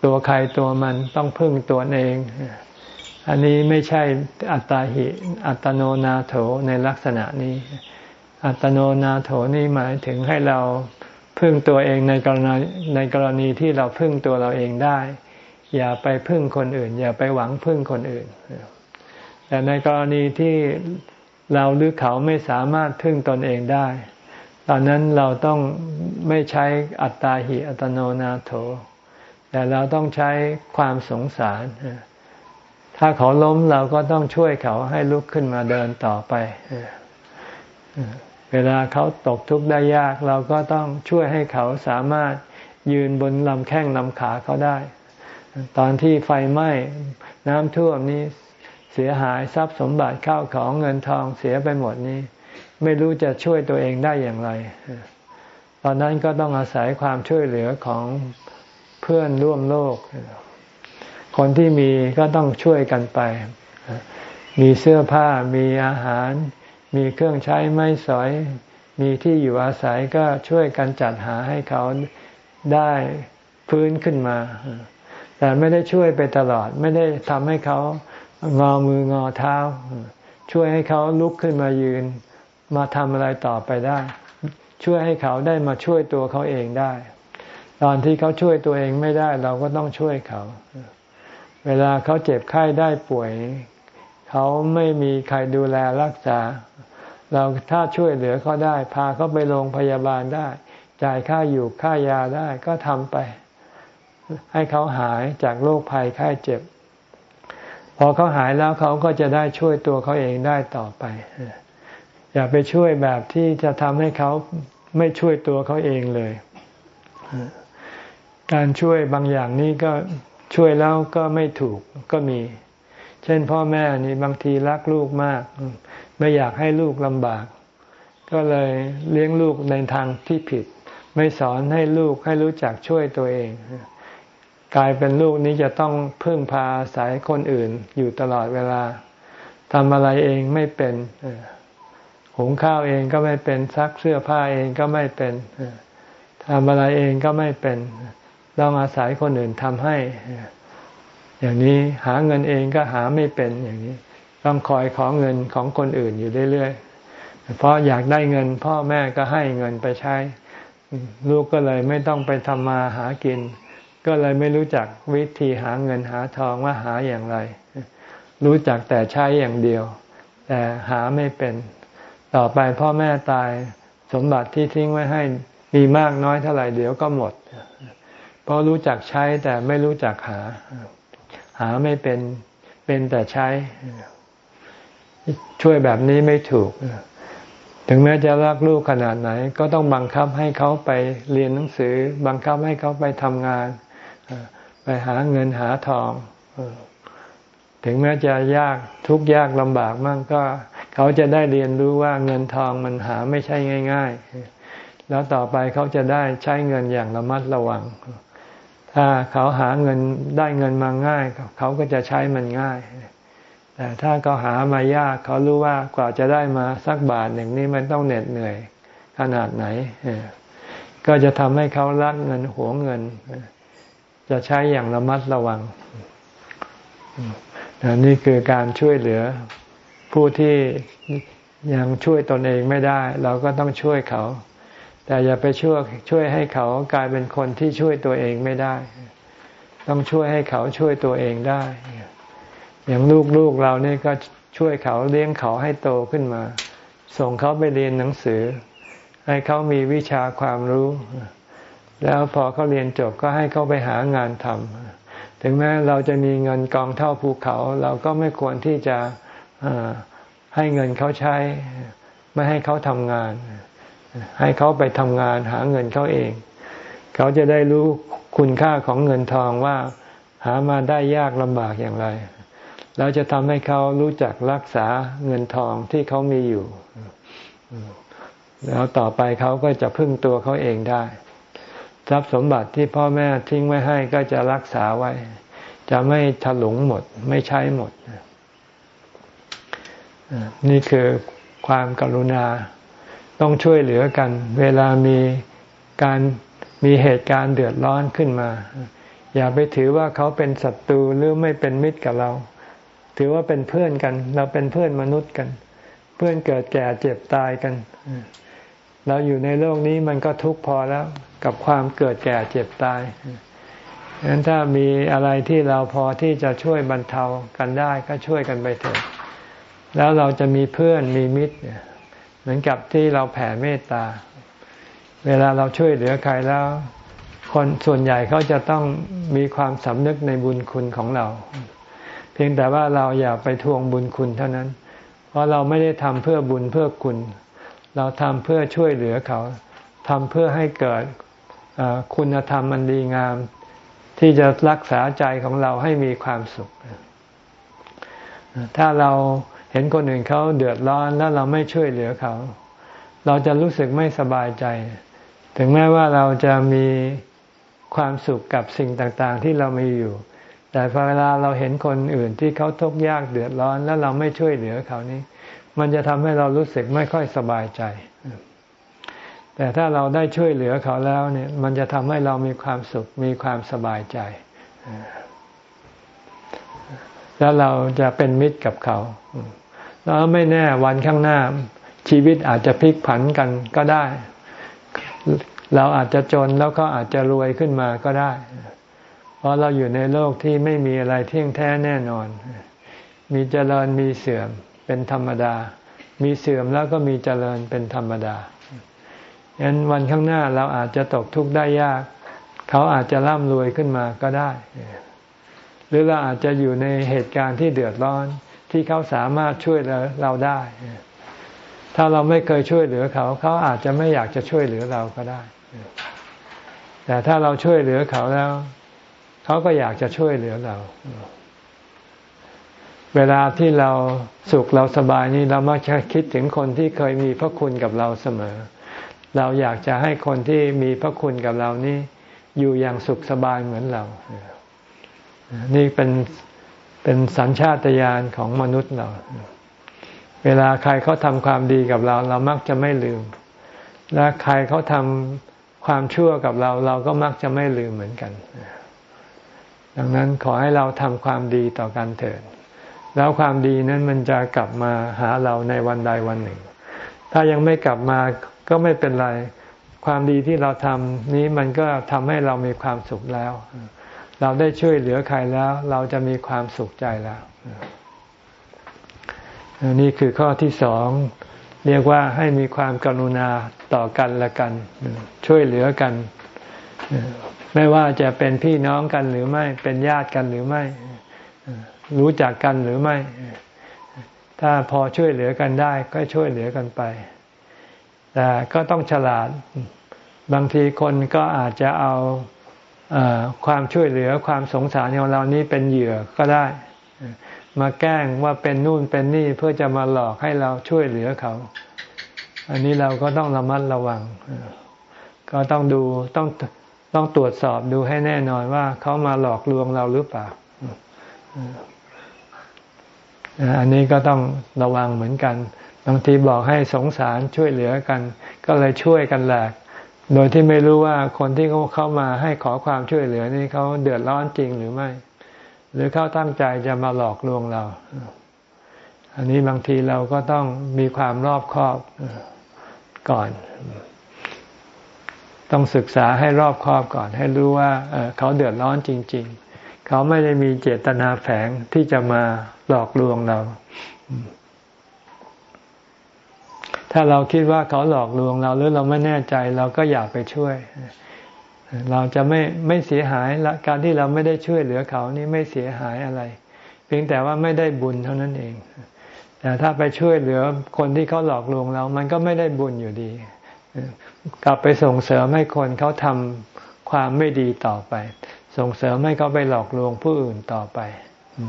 ตัวใครตัวมันต้องพึ่งตัวเอง อันนี้ไม่ใช่อัตตาหิอัตโนนาโถในลักษณะนี้ อัตโนนาโถนี่หมายถึงให้เราพึ่งตัวเองในกรณีในกรณีที่เราพึ่งตัวเราเองได้ อย่าไปพึ่งคนอื่น อย่าไปหวังพึ่งคนอื่น แต่ในกรณีที่เราหรือเขาไม่สามารถพึ่งตนเองได้ ตอนนั้นเราต้องไม่ใช้อัตตาหิอัตโนนาโถ แต่เราต้องใช้ความสงสาร ถ้าเขาล้มเราก็ต้องช่วยเขาให้ลุกขึ้นมาเดินต่อไป เวลาเขาตกทุกข์ได้ยาก เราก็ต้องช่วยให้เขาสามารถยืนบนลำแข้งลำขาเขาได้ ตอนที่ไฟไหม้น้ำท่วมนี้เสียหายทรัพย์สมบัติข้าวของเงินทองเสียไปหมดนี้ ไม่รู้จะช่วยตัวเองได้อย่างไร ตอนนั้นก็ต้องอาศัยความช่วยเหลือของเพื่อนร่วมโลก คนที่มีก็ต้องช่วยกันไป มีเสื้อผ้ามีอาหาร มีเครื่องใช้ไม้สอย มีที่อยู่อาศัยก็ช่วยกันจัดหาให้เขาได้พื้นขึ้นมา แต่ไม่ได้ช่วยไปตลอด ไม่ได้ทำให้เขางอมืองอเท้า ช่วยให้เขาลุกขึ้นมายืน มาทำอะไรต่อไปได้ ช่วยให้เขาได้มาช่วยตัวเขาเองได้ ตอนที่เขาช่วยตัวเองไม่ได้ เราก็ต้องช่วยเขา เวลาเขาเจ็บไข้ได้ป่วย เขาไม่มีใครดูแลรักษา เราถ้าช่วยเหลือเขาได้ พาเขาไปโรงพยาบาลได้ จ่ายค่าอยู่ค่ายาได้ก็ทำไป ให้เขาหายจากโรคภัยไข้เจ็บ พอเขาหายแล้วเขาก็จะได้ช่วยตัวเขาเองได้ต่อไป อย่าไปช่วยแบบที่จะทำให้เขาไม่ช่วยตัวเขาเองเลย การช่วยบางอย่างนี้ก็ช่วยแล้วก็ไม่ถูกก็มี เช่นพ่อแม่นี่บางทีรักลูกมาก ไม่อยากให้ลูกลำบาก ก็เลยเลี้ยงลูกในทางที่ผิด ไม่สอนให้ลูกให้รู้จักช่วยตัวเอง กลายเป็นลูกนี้จะต้องพึ่งพาอาศัยคนอื่นอยู่ตลอดเวลาทำอะไรเองไม่เป็นหุงข้าวเองก็ไม่เป็นซักเสื้อผ้าเองก็ไม่เป็นทำอะไรเองก็ไม่เป็น ต้องอาศัยคนอื่นทำให้ อย่างนี้หาเงินเองก็หาไม่เป็นอย่างนี้ ต้องคอยขอเงินของคนอื่นอยู่เรื่อยๆเพราะอยากได้เงิน พ่อแม่ก็ให้เงินไปใช้ ลูกก็เลยไม่ต้องไปทำมาหากิน ก็เลยไม่รู้จักวิธีหาเงินหาทองว่าหาอย่างไร รู้จักแต่ใช้อย่างเดียว แต่หาไม่เป็น ต่อไปพ่อแม่ตายสมบัติที่ทิ้งไว้ให้มีมากน้อยเท่าไหร่เดี๋ยวก็หมด เพราะรู้จักใช้แต่ไม่รู้จักหา หาไม่เป็นเป็นแต่ใช้ ช่วยแบบนี้ไม่ถูก ถึงแม้จะรักลูกขนาดไหน ก็ต้องบังคับให้เขาไปเรียนหนังสือ บังคับให้เขาไปทำงาน ไปหาเงินหาทองถึงแม้จะยากทุกยากลำบากมากก็ เขาจะได้เรียนรู้ว่าเงินทองมันหาไม่ใช่ง่าย ๆ แล้วต่อไปเขาจะได้ใช้เงินอย่างระมัดระวัง ถ้าเขาหาเงินได้เงินมาง่าย เขาก็จะใช้มันง่าย แต่ถ้าเขาหามายากเขารู้ว่ากว่าจะได้มาสักบาทหนึ่งนี่มันต้องเหน็ดเหนื่อยขนาดไหน ก็จะทำให้เขารักเงินหวงเงิน จะใช้อย่างระมัดระวังนี่คือการช่วยเหลือผู้ที่ยังช่วยตนเองไม่ได้ เราก็ต้องช่วยเขา แต่อย่าไปช่วยช่วยให้เขากลายเป็นคนที่ช่วยตัวเองไม่ได้ ต้องช่วยให้เขาช่วยตัวเองได้ อย่างลูกๆเราเนี่ยก็ช่วยเขาเลี้ยงเขาให้โตขึ้นมา ส่งเขาไปเรียนหนังสือ ให้เขามีวิชาความรู้ แล้วพอเขาเรียนจบก็ให้เขาไปหางานทำถึงแม้เราจะมีเงินกองเท่าภูเขา เราก็ไม่ควรที่จะให้เงินเขาใช้ ไม่ให้เขาทำงาน ให้เขาไปทำงานหาเงินเขาเอง เขาจะได้รู้คุณค่าของเงินทองว่าหามาได้ยากลำบากอย่างไร แล้วจะทำให้เขารู้จักรักษาเงินทองที่เขามีอยู่ แล้วต่อไปเขาก็จะพึ่งตัวเขาเองได้ ทรัพย์สมบัติที่พ่อแม่ทิ้งไว้ให้ก็จะรักษาไว้ จะไม่ถลุงหมด ไม่ใช้หมด นี่คือความกรุณาต้องช่วยเหลือกัน เวลามีการมีเหตุการณ์เดือดร้อนขึ้นมา อย่าไปถือว่าเขาเป็นศัตรูหรือไม่เป็นมิตรกับเรา ถือว่าเป็นเพื่อนกัน เราเป็นเพื่อนมนุษย์กัน เพื่อนเกิดแก่เจ็บตายกัน เราอยู่ในโลกนี้มันก็ทุกข์พอแล้วกับความเกิดแก่เจ็บตายฉะนั้นถ้ามีอะไรที่เราพอที่จะช่วยบรรเทากันได้ก็ช่วยกันไปเถอะ แล้วเราจะมีเพื่อนมีมิตร เหมือนกับที่เราแผ่เมตตา เวลาเราช่วยเหลือใครแล้ว คนส่วนใหญ่เขาจะต้องมีความสำนึกในบุญคุณของเรา เพียงแต่ว่าเราอย่าไปทวงบุญคุณเท่านั้น เพราะเราไม่ได้ทำเพื่อบุญเพื่อคุณ เราทำเพื่อช่วยเหลือเขาทำเพื่อให้เกิดคุณธรรมมันดีงาม ที่จะรักษาใจของเราให้มีความสุข ถ้าเราเห็นคนอื่นเขาเดือดร้อนแล้วเราไม่ช่วยเหลือเขา เราจะรู้สึกไม่สบายใจ ถึงแม้ว่าเราจะมีความสุขกับสิ่งต่างๆ ที่เรามีอยู่ แต่พอเวลาเราเห็นคนอื่นที่เขาทุกข์ยากเดือดร้อน แล้วเราไม่ช่วยเหลือเขานี้ มันจะทำให้เรารู้สึกไม่ค่อยสบายใจ แต่ถ้าเราได้ช่วยเหลือเขาแล้วเนี่ย มันจะทำให้เรามีความสุข มีความสบายใจ แล้วเราจะเป็นมิตรกับเขา แล้วไม่แน่วันข้างหน้า ชีวิตอาจจะพลิกผันกันก็ได้ เราอาจจะจนแล้วก็อาจจะรวยขึ้นมาก็ได้ เพราะเราอยู่ในโลกที่ไม่มีอะไรเที่ยงแท้แน่นอน มีเจริญมีเสื่อม เป็นธรรมดา มีเสื่อมแล้วก็มีเจริญเป็นธรรมดาฉะนั้นวันข้างหน้าเราอาจจะตกทุกข์ได้ยาก เขาอาจจะร่ำรวยขึ้นมาก็ได้ หรือเราอาจจะอยู่ในเหตุการณ์ที่เดือดร้อน ที่เขาสามารถช่วยเหลือเราได้ ถ้าเราไม่เคยช่วยเหลือเขา เขาอาจจะไม่อยากจะช่วยเหลือเราก็ได้ แต่ถ้าเราช่วยเหลือเขาแล้ว เขาก็อยากจะช่วยเหลือเรา เวลาที่เราสุขเราสบายนี่เรามักจะคิดถึงคนที่เคยมีพระคุณกับเราเสมอ เราอยากจะให้คนที่มีพระคุณกับเรานี่อยู่อย่างสุขสบายเหมือนเรา นี่เป็นเป็นสัญชาตญาณของมนุษย์เรา เวลาใครเขาทำความดีกับเรา เรามักจะไม่ลืม และใครเขาทำความชั่วกับเรา เราก็มักจะไม่ลืมเหมือนกัน ดังนั้นขอให้เราทำความดีต่อกันเถิด แล้วความดีนั้นมันจะกลับมาหาเราในวันใดวันหนึ่ง ถ้ายังไม่กลับมาก็ไม่เป็นไร ความดีที่เราทำนี้มันก็ทำให้เรามีความสุขแล้ว เราได้ช่วยเหลือใครแล้ว เราจะมีความสุขใจแล้วนี่คือข้อที่สองเรียกว่าให้มีความกรุณาต่อกันและกัน ช่วยเหลือกัน ไม่ว่าจะเป็นพี่น้องกันหรือไม่เป็นญาติกันหรือไม่ รู้จักกันหรือไม่ ถ้าพอช่วยเหลือกันได้ก็ช่วยเหลือกันไป แต่ก็ต้องฉลาด บางทีคนก็อาจจะเอาความช่วยเหลือความสงสารของเรานี้เป็นเหยื่อก็ได้ มาแกล้งว่าเป็นนู่นเป็นนี่เพื่อจะมาหลอกให้เราช่วยเหลือเขา อันนี้เราก็ต้องระมัดระวัง ก็ต้องดูต้องต้องตรวจสอบดูให้แน่นอนว่าเขามาหลอกลวงเราหรือเปล่า อันนี้ก็ต้องระวังเหมือนกัน บางทีบอกให้สงสารช่วยเหลือกัน ก็เลยช่วยกันแหลก โดยที่ไม่รู้ว่าคนที่เขาเข้ามาให้ขอความช่วยเหลือนี่เขาเดือดร้อนจริงหรือไม่ หรือเขาตั้งใจจะมาหลอกลวงเรา อันนี้บางทีเราก็ต้องมีความรอบคอบก่อน ต้องศึกษาให้รอบคอบก่อน ให้รู้ว่าเขาเดือดร้อนจริง ๆ เขาไม่ได้มีเจตนาแฝงที่จะมา หลอกลวงเรา ถ้าเราคิดว่าเขาหลอกลวงเราหรือเราไม่แน่ใจเราก็อยากไปช่วย เราจะไม่ไม่เสียหายละการที่เราไม่ได้ช่วยเหลือเขานี่ไม่เสียหายอะไร เพียงแต่ว่าไม่ได้บุญเท่านั้นเอง แต่ถ้าไปช่วยเหลือคนที่เขาหลอกลวงเรา มันก็ไม่ได้บุญอยู่ดี กลับไปส่งเสริมให้คนเขาทำความไม่ดีต่อไป ส่งเสริมให้เขาไปหลอกลวงผู้อื่นต่อไป อ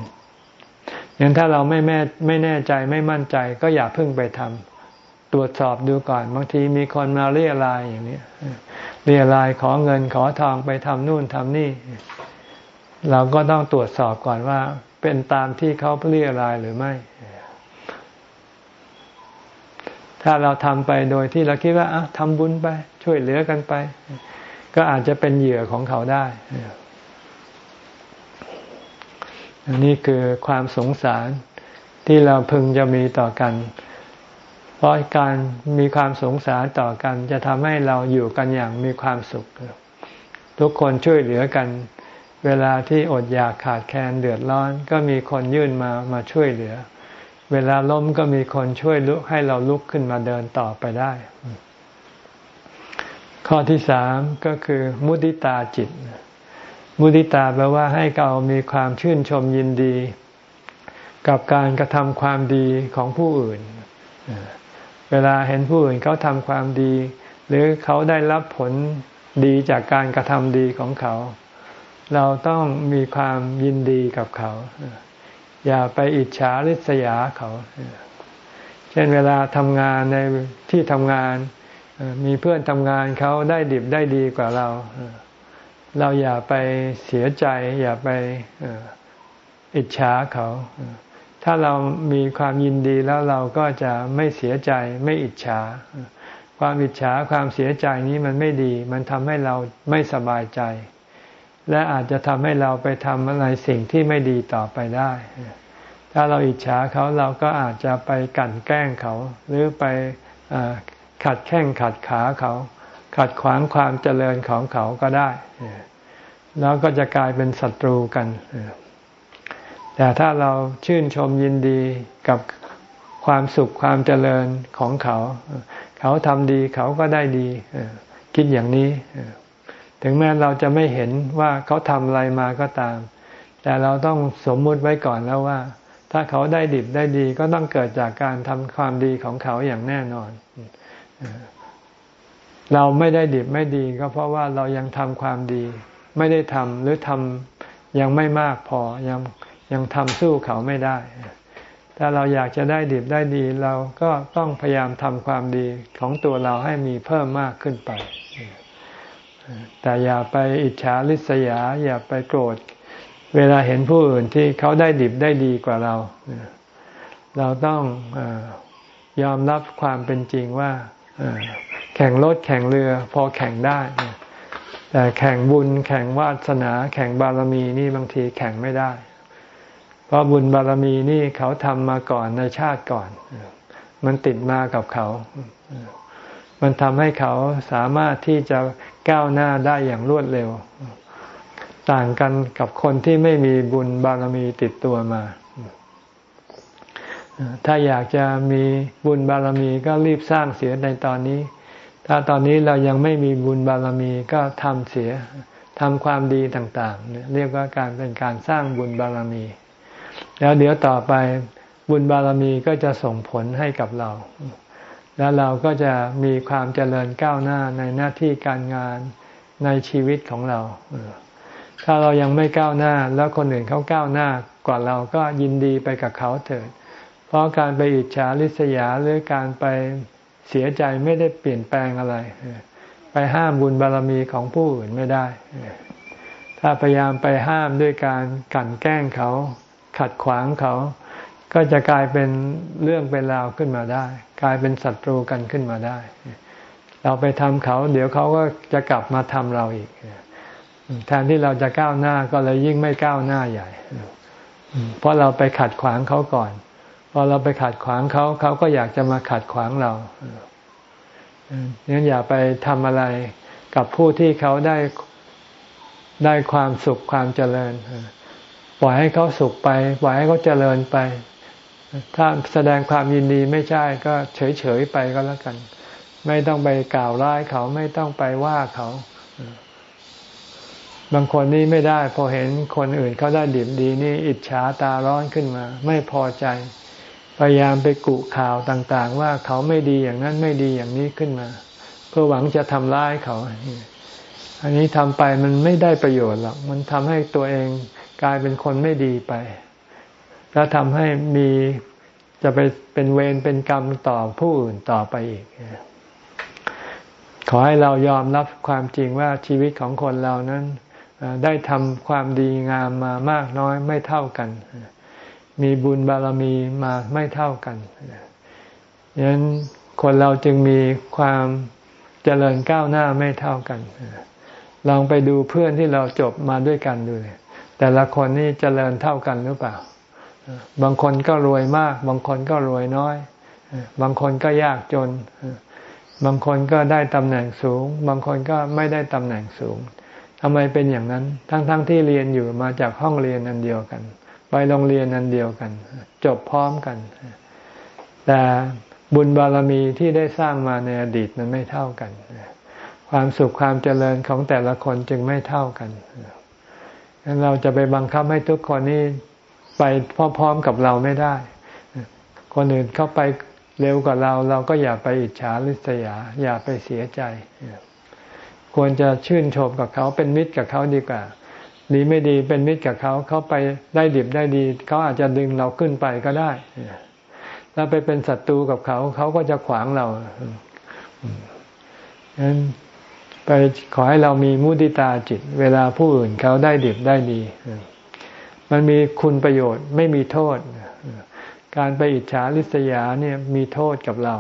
ย่างถ้าเราไม่แม่ไม่แน่ใจไม่มั่นใจ ก็อย่าเพิ่งไปทำตรวจสอบดูก่อนบางทีมีคนมาเรียรายอย่างนี้เรียรายขอเงินขอทองไปทำนู่นทำนี่ เราก็ต้องตรวจสอบก่อนว่า เป็นตามที่เขาเรียรายหรือไม่ ถ้าเราทำไปโดยที่เราคิดว่าทำบุญไป ช่วยเหลือกันไป ก็อาจจะเป็นเหยื่อของเขาได้ อันนี้คือความสงสารที่เราพึงจะมีต่อกัน เพราะการมีความสงสารต่อกัน จะทำให้เราอยู่กันอย่างมีความสุข ทุกคนช่วยเหลือกัน เวลาที่อดอยากขาดแคลนเดือดร้อน ก็มีคนยื่นมามาช่วยเหลือ เวลาล้มก็มีคนช่วยลุกให้เราลุกขึ้นมาเดินต่อไปได้ ข้อที่สามก็คือมุติตาจิต มุติตาแปลว่าให้เรามีความชื่นชมยินดี กับการกระทำความดีของผู้อื่น เวลาเห็นผู้อื่นเขาทำความดี หรือเขาได้รับผลดีจากการกระทำดีของเขา เราต้องมีความยินดีกับเขา อย่าไปอิจฉาริษยาเขา เช่นเวลาทำงานในที่ทำงาน มีเพื่อนทำงานเขาได้ดิบได้ดีกว่าเราเเราอย่าไปเสียใจ อย่าไปอิจฉาเขา ถ้าเรามีความยินดีแล้วเราก็จะไม่เสียใจไม่อิจฉา ความอิจฉาความเสียใจนี้มันไม่ดี มันทำให้เราไม่สบายใจ และอาจจะทำให้เราไปทำอะไรสิ่งที่ไม่ดีต่อไปได้ ถ้าเราอิจฉาเขาเราก็อาจจะไปกั่นแกล้งเขา หรือไปขัดแข้งขัดขาเขา ขัดขวางความเจริญของเขาก็ได้ แล้วก็จะกลายเป็นศัตรูกัน แต่ถ้าเราชื่นชมยินดีกับความสุขความเจริญของเขา เขาทำดีเขาก็ได้ดี คิดอย่างนี้ ถึงแม้เราจะไม่เห็นว่าเขาทำอะไรมาก็ตาม แต่เราต้องสมมุติไว้ก่อนแล้วว่า ถ้าเขาได้ดิบได้ดีก็ต้องเกิดจากการทำความดีของเขาอย่างแน่นอน เราไม่ได้ดิบไม่ดีก็เพราะว่าเรายังทำความดี ไม่ได้ทำหรือทำยังไม่มากพอยังยังทำสู้เขาไม่ได้ถ้าเราอยากจะได้ดีได้ดี เราก็ต้องพยายามทำความดีของตัวเราให้มีเพิ่มมากขึ้นไป แต่อย่าไปอิจฉาริษยา อย่าไปโกรธ เวลาเห็นผู้อื่นที่เขาได้ดิบได้ดีกว่าเรา เราต้องยอมรับความเป็นจริงว่า แข่งรถแข่งเรือพอแข่งได้ แต่แข่งบุญแข่งวาสนา แข่งบารมีนี่บางทีแข่งไม่ได้ เพราะบุญบารมีนี่เขาทำมาก่อนในชาติก่อน มันติดมากับเขา มันทำให้เขาสามารถที่จะก้าวหน้าได้อย่างรวดเร็ว ต่างกันกับคนที่ไม่มีบุญบารมีติดตัวมา ถ้าอยากจะมีบุญบารมีก็รีบสร้างเสียในตอนนี้ ถ้าตอนนี้เรายังไม่มีบุญบารมีก็ทำเสียทำความดีต่างๆ เรียกว่าการเป็นการสร้างบุญบารมี แล้วเดี๋ยวต่อไปบุญบารมีก็จะส่งผลให้กับเรา แล้วเราก็จะมีความเจริญก้าวหน้าในหน้าที่การงานในชีวิตของเรา ถ้าเรายังไม่ก้าวหน้า แล้วคนอื่นเขาก้าวหน้ากว่าเราก็ยินดีไปกับเขาเถิด เพราะการไปอิจฉาริษยาหรือการไปเสียใจไม่ได้เปลี่ยนแปลงอะไร ไปห้ามบุญบารมีของผู้อื่นไม่ได้ ถ้าพยายามไปห้ามด้วยการกั่นแกล้งเขา ขัดขวางเขา ก็จะกลายเป็นเรื่องเป็นราวขึ้นมาได้ กลายเป็นศัตรูกันขึ้นมาได้ เราไปทำเขา เดี๋ยวเขาก็จะกลับมาทำเราอีกแทนที่เราจะก้าวหน้าก็เลยยิ่งไม่ก้าวหน้าใหญ่ เพราะเราไปขัดขวางเขาก่อน พอเราไปขัดขวางเขาเขาก็อยากจะมาขัดขวางเรางั้นอย่าไปทำอะไรกับผู้ที่เขาได้ได้ความสุขความเจริญปล่อยให้เขาสุขไปปล่อยให้เขาเจริญไป ถ้าแสดงความยินดีไม่ใช่ก็เฉยๆไปก็แล้วกัน ไม่ต้องไปกล่าวร้ายเขาไม่ต้องไปว่าเขา บางคนนี่ไม่ได้ พอเห็นคนอื่นเขาได้ดิบดีนี่อิจฉาตาร้อนขึ้นมา ไม่พอใจ พยายามไปกุข่าวต่างๆ ว่าเขาไม่ดีอย่างนั้นไม่ดีอย่างนี้ขึ้นมา เพื่อหวังจะทำร้ายเขา อันนี้ทำไปมันไม่ได้ประโยชน์หรอกมันทำให้ตัวเองกลายเป็นคนไม่ดีไป แล้วทำให้มีจะไปเป็นเวรเป็นกรรมต่อผู้อื่นต่อไปอีก ขอให้เรายอมรับความจริงว่าชีวิตของคนเรานั้น ได้ทำความดีงามมามากน้อยไม่เท่ากัน มีบุญบารมีมาไม่เท่ากันดังนั้นคนเราจึงมีความเจริญก้าวหน้าไม่เท่ากัน ลองไปดูเพื่อนที่เราจบมาด้วยกันดูเลยแต่ละคนนี่เจริญเท่ากันหรือเปล่า บางคนก็รวยมาก บางคนก็รวยน้อย บางคนก็ยากจน บางคนก็ได้ตำแหน่งสูง บางคนก็ไม่ได้ตำแหน่งสูงทำไมเป็นอย่างนั้น ทั้งๆทที่เรียนอยู่มาจากห้องเรียนอันเดียวกัน ไปโรงเรียนอันเดียวกัน จบพร้อมกัน แต่บุญบารมีที่ได้สร้างมาในอดีตมันไม่เท่ากัน ความสุขความเจริญของแต่ละคนจึงไม่เท่ากันงั้นเราจะไปบังคับให้ทุกคนนี้ไปพร้อมๆกับเราไม่ได้ คนอื่นเข้าไปเร็วกว่าเรา เราก็อย่าไปอิจฉาริษยา อย่าไปเสียใจ ควรจะชื่นชมกับเขาเป็นมิตรกับเขาดีกว่า ดีไม่ดีเป็นมิตรกับเขาเขาไปได้ดิบได้ดี เขาอาจจะดึงเราขึ้นไปก็ได้ถ้าไปเป็นศัตรูกับเขา เขาก็จะขวางเราฉะนั้นไปขอให้เรามีมุติตาจิต เวลาผู้อื่นเขาได้ดิบได้ดี มันมีคุณประโยชน์ไม่มีโทษ การไปอิจฉาริษยาเนี่ยมีโทษกับเรา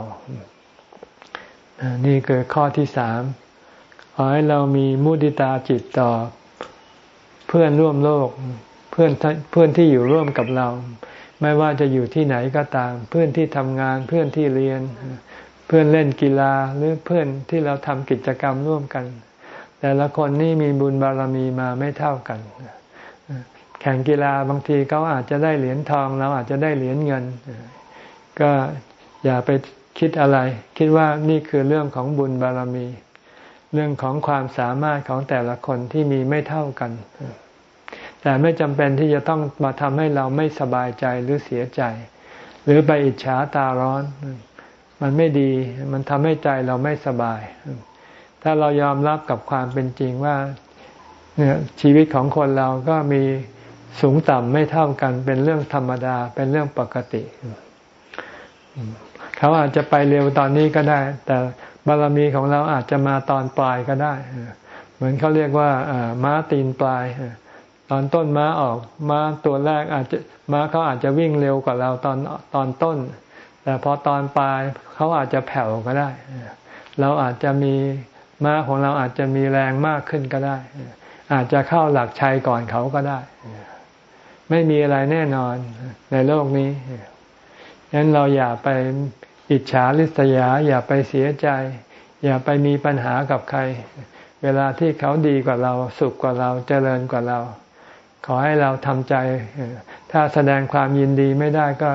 นี่คือข้อที่สาม ขอให้เรามีมุติตาจิตต่อ เพื่อนร่วมโลก เพื่อนเพื่อนที่อยู่ร่วมกับเรา ไม่ว่าจะอยู่ที่ไหนก็ตาม เพื่อนที่ทำงานเพื่อนที่เรียน เพื่อนเล่นกีฬาหรือเพื่อนที่เราทำกิจกรรมร่วมกัน แต่ละคนนี่มีบุญบารมีมาไม่เท่ากัน แข่งกีฬาบางทีเขาอาจจะได้เหรียญทองเราอาจจะได้เหรียญเงิน ก็อย่าไปคิดอะไร คิดว่านี่คือเรื่องของบุญบารมี เรื่องของความสามารถของแต่ละคนที่มีไม่เท่ากัน แต่ไม่จำเป็นที่จะต้องมาทำให้เราไม่สบายใจหรือเสียใจ หรือไปอิจฉาตาร้อน มันไม่ดี มันทำให้ใจเราไม่สบาย ถ้าเรายอมรับกับความเป็นจริงว่าเนี่ยชีวิตของคนเราก็มีสูงต่ำไม่เท่ากันเป็นเรื่องธรรมดาเป็นเรื่องปกติ เขาอาจจะไปเร็วตอนนี้ก็ได้ แต่บารมีของเราอาจจะมาตอนปลายก็ได้ เหมือนเขาเรียกว่าม้าตีนปลาย ตอนต้นม้าออกม้าตัวแรกอาจจะม้าเขาอาจจะวิ่งเร็วกว่าเราตอนตอนต้น แต่พอตอนปลายเขาอาจจะแผ่วก็ได้ เราอาจจะมีม้าของเราอาจจะมีแรงมากขึ้นก็ได้ อาจจะเข้าหลักชัยก่อนเขาก็ได้ ไม่มีอะไรแน่นอนในโลกนี้ฉะนั้นเราอย่าไปอิจฉาริษยา อย่าไปเสียใจ อย่าไปมีปัญหากับใคร เวลาที่เขาดีกว่าเรา สุขกว่าเราเจริญกว่าเรา ขอให้เราทำใจ ถ้าแสดงความยินดีไม่ได้ก็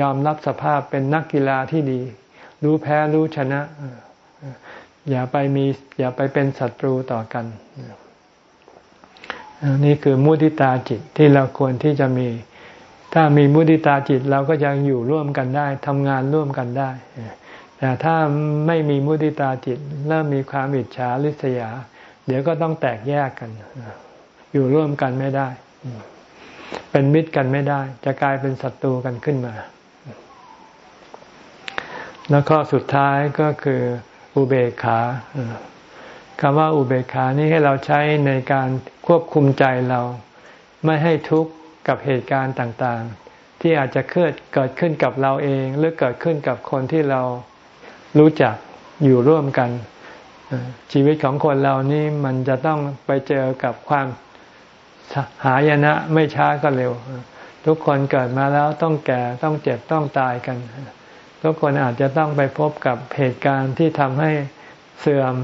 ยอมรับสภาพเป็นนักกีฬาที่ดี รู้แพ้รู้ชนะ อย่าไปมีอย่าไปเป็นศัตรูต่อกัน นี่คือมุติตาจิตที่เราควรที่จะมี ถ้ามีมุติตาจิตเราก็ยังอยู่ร่วมกันได้ทำงานร่วมกันได้ แต่ถ้าไม่มีมุติตาจิต เริ่มมีความอิจฉาริษยา เดี๋ยวก็ต้องแตกแยกกัน อยู่ร่วมกันไม่ได้ เป็นมิตรกันไม่ได้ จะกลายเป็นศัตรูกันขึ้นมา แล้วข้อสุดท้ายก็คืออุเบกขาคำว่าอุเบกขานี้ให้เราใช้ในการควบคุมใจเรา ไม่ให้ทุกข์กับเหตุการณ์ต่างๆ ที่อาจจะเกิดเกิดขึ้นกับเราเอง หรือเกิดขึ้นกับคนที่เรารู้จักอยู่ร่วมกัน ชีวิตของคนเรานี่มันจะต้องไปเจอกับความ หายนะไม่ช้าก็เร็ว ทุกคนเกิดมาแล้วต้องแก่ต้องเจ็บต้องตายกัน ทุกคนอาจจะต้องไปพบกับเหตุการณ์ที่ทำให้เสื่อม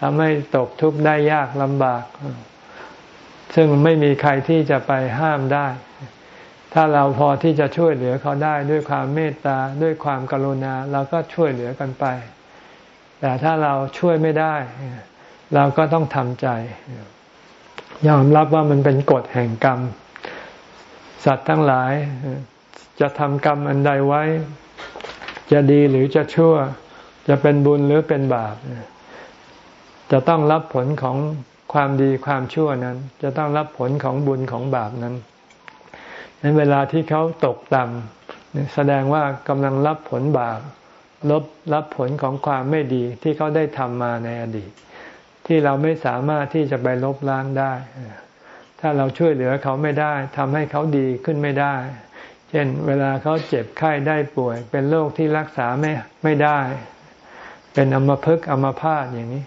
ทำให้ตกทุกข์ได้ยากลำบาก ซึ่งไม่มีใครที่จะไปห้ามได้ ถ้าเราพอที่จะช่วยเหลือเขาได้ด้วยความเมตตาด้วยความกรุณาเราก็ช่วยเหลือกันไป แต่ถ้าเราช่วยไม่ได้ เราก็ต้องทำใจ ยอมรับว่ามันเป็นกฎแห่งกรรม สัตว์ทั้งหลาย จะทำกรรมอันใดไว้ จะดีหรือจะชั่ว จะเป็นบุญหรือเป็นบาป จะต้องรับผลของความดีความชั่วนั้น จะต้องรับผลของบุญของบาปนั้นนั้นเวลาที่เขาตกต่ำแสดงว่ากำลังรับผลบาปลบรับผลของความไม่ดีที่เขาได้ทำมาในอดีต ที่เราไม่สามารถที่จะไปลบล้างได้ ถ้าเราช่วยเหลือเขาไม่ได้ทำให้เขาดีขึ้นไม่ได้ เช่น เวลาเขาเจ็บไข้ได้ป่วย เป็นโรคที่รักษาไม่ไม่ได้ เป็นอัมพฤกษ์อัมพาตอย่างนี้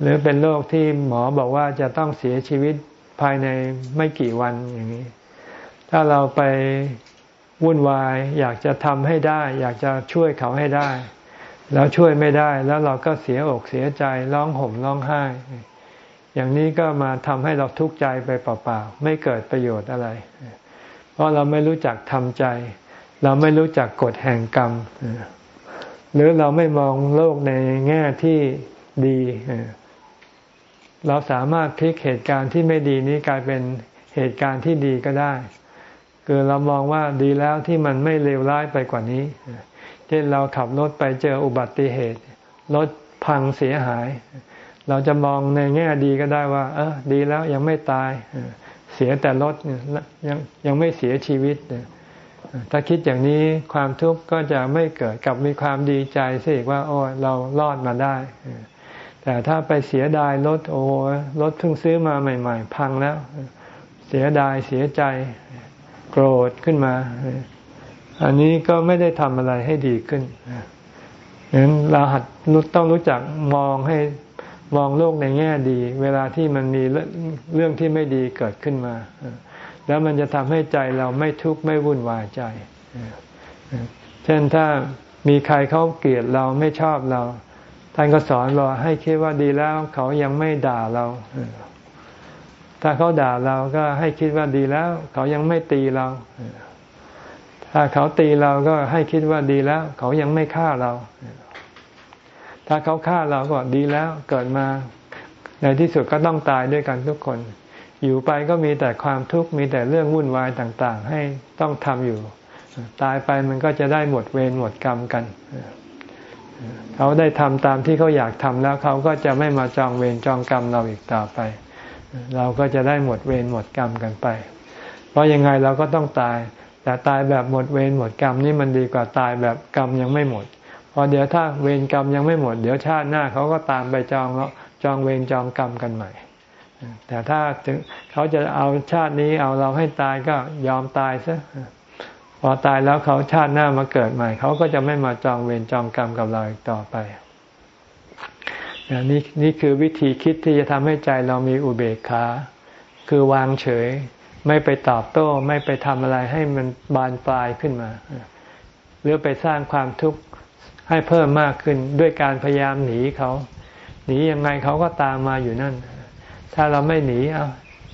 หรือเป็นโรคที่หมอบอกว่าจะต้องเสียชีวิตภายในไม่กี่วันอย่างนี้ ถ้าเราไปวุ่นวาย อยากจะทำให้ได้ อยากจะช่วยเขาให้ได้ แล้วช่วยไม่ได้แล้วเราก็เสียอกเสียใจร้องห่มร้องไห้ อย่างนี้ก็มาทำให้เราทุกข์ใจไปเปล่าๆไม่เกิดประโยชน์อะไร เพราะเราไม่รู้จักทำใจ เราไม่รู้จักกฎแห่งกรรม หรือเราไม่มองโลกในแง่ที่ดี เราสามารถพลิกเหตุการณ์ที่ไม่ดีนี้กลายเป็นเหตุการณ์ที่ดีก็ได้ คือเรามองว่าดีแล้วที่มันไม่เลวร้ายไปกว่านี้ เช่นเราขับรถไปเจออุบัติเหตุรถพังเสียหาย เราจะมองในแง่ดีก็ได้ว่า เออดีแล้วยังไม่ตายเสียแต่รถยังยังไม่เสียชีวิตถ้าคิดอย่างนี้ความทุกข์ก็จะไม่เกิดกับมีความดีใจสิว่า โอ้เรารอดมาได้ แต่ถ้าไปเสียดายรถโอ้รถเพิ่งซื้อมาใหม่ ๆ พังแล้ว เสียดายเสียใจโกรธขึ้นมา อันนี้ก็ไม่ได้ทำอะไรให้ดีขึ้นฉะนั้นเราหัดต้องรู้จักมองให้มองโลกในแง่ดี เวลาที่มันมีเรื่องที่ไม่ดีเกิดขึ้นมา แล้วมันจะทำให้ใจเราไม่ทุกข์ไม่วุ่นวายใจ เช่นถ้ามีใครเขาเกลียดเราไม่ชอบเราท่านก็สอนว่าให้คิดว่าดีแล้วเขายังไม่ด่าเรา ถ้าเขาด่าเราก็ให้คิดว่าดีแล้ว เขายังไม่ตีเรา ถ้าเขาตีเราก็ให้คิดว่าดีแล้ว เขายังไม่ฆ่าเรา ถ้าเขาฆ่าเราก็ดีแล้ว เกิดมา ในที่สุดก็ต้องตายด้วยกันทุกคน อยู่ไปก็มีแต่ความทุกข์มีแต่เรื่องวุ่นวายต่างๆ ให้ต้องทำอยู่ ตายไปมันก็จะได้หมดเวรหมดกรรมกัน เขาได้ทำตามที่เขาอยากทำแล้ว เขาก็จะไม่มาจองเวรจองกรรมเราอีกต่อไป เราก็จะได้หมดเวรหมดกรรมกันไป เพราะยังไงเราก็ต้องตาย แต่ตายแบบหมดเวรหมดกรรมนี่มันดีกว่าตายแบบกรรมยังไม่หมดพราะเดี๋ยวถ้าเวรกรรมยังไม่หมด เดี๋ยวชาติหน้าเขาก็ตามไปจองแล้วจองเวรจองกรรมกันใหม่ แต่ถ้าถึงเขาจะเอาชาตินี้เอาเราให้ตายก็ยอมตายซะพอตายแล้วเขาชาติหน้ามาเกิดใหม่ เขาก็จะไม่มาจองเวรจองกรรมกับเราอีกต่อไปนี่นี่คือวิธีคิดที่จะทำให้ใจเรามีอุเบกขา คือวางเฉย ไม่ไปตอบโต้ไม่ไปทำอะไรให้มันบานปลายขึ้นมา หรือไปสร้างความทุกข์ให้เพิ่มมากขึ้นด้วยการพยายามหนีเขา หนียังไงเขาก็ตามมาอยู่นั่น ถ้าเราไม่หนีเอา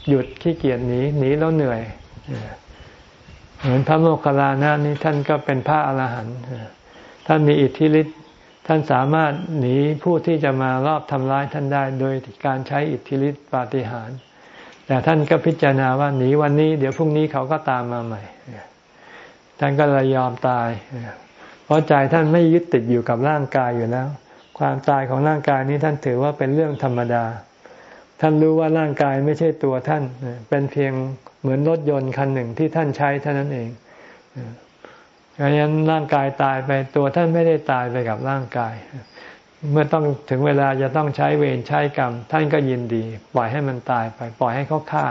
หยุดขี้เกียจหนีหนีแล้วเหนื่อยเหมือนพระโมคคัลลานะนี่ท่านก็เป็นพระอรหันต์ท่านมีอิทธิฤทธิ์ท่านสามารถหนีผู้ที่จะมารอบทำร้ายท่านได้ โดยการใช้อิทธิฤทธิ์ปาฏิหาริย์ แต่ท่านก็พิจารณาว่าหนีวันนี้ เดี๋ยวพรุ่งนี้เขาก็ตามมาใหม่ ท่านก็เลยยอมตาย เพราะใจท่านไม่ยึดติดอยู่กับร่างกายอยู่แล้ว ความตายของร่างกายนี้ท่านถือว่าเป็นเรื่องธรรมดา ท่านรู้ว่าร่างกายไม่ใช่ตัวท่าน เป็นเพียงเหมือนรถยนต์คันหนึ่งที่ท่านใช้เท่านั้นเองดังนั้นร่างกายตายไปตัวท่านไม่ได้ตายไปกับร่างกาย เมื่อต้องถึงเวลาจะต้องใช้เวรใช้กรรม ท่านก็ยินดี ปล่อยให้มันตายไป ปล่อยให้เขาฆ่า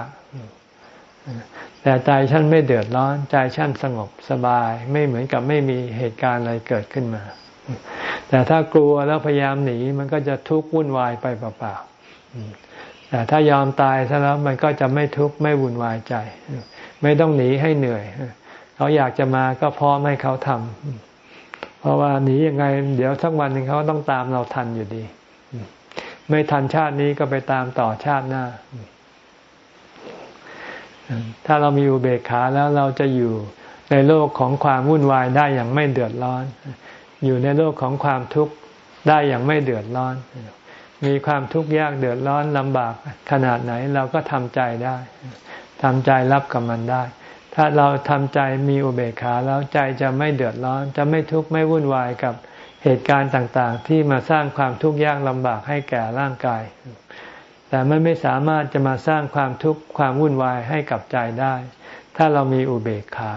แต่ใจท่านไม่เดือดร้อน ใจท่านสงบสบาย ไม่เหมือนกับไม่มีเหตุการณ์อะไรเกิดขึ้นมา แต่ถ้ากลัวแล้วพยายามหนีมันก็จะทุกข์วุ่นวายไปเปล่าๆแต่ถ้ายอมตายซะแล้วมันก็จะไม่ทุกข์ไม่วุ่นวายใจ ไม่ต้องหนีให้เหนื่อย เขาอยากจะมาก็พร้อมให้เขาทำ เพราะว่าหนียังไง เดี๋ยวสักวันหนึ่งเขาต้องตามเราทันอยู่ดี ไม่ทันชาตินี้ก็ไปตามต่อชาติหน้า ถ้าเรามีอุเบกขาแล้วเราจะอยู่ในโลกของความวุ่นวายได้อย่างไม่เดือดร้อน อยู่ในโลกของความทุกข์ได้อย่างไม่เดือดร้อน มีความทุกข์ยากเดือดร้อนลำบากขนาดไหนเราก็ทำใจได้ทำใจรับกับมันได้ ถ้าเราทำใจมีอุเบกขาแล้วใจจะไม่เดือดร้อน จะไม่ทุกข์ไม่วุ่นวายกับเหตุการณ์ต่างๆ ที่มาสร้างความทุกข์ยากลำบากให้แก่ร่างกาย แต่มันไม่สามารถจะมาสร้างความทุกข์ความวุ่นวายให้กับใจได้ ถ้าเรามีอุเบกขา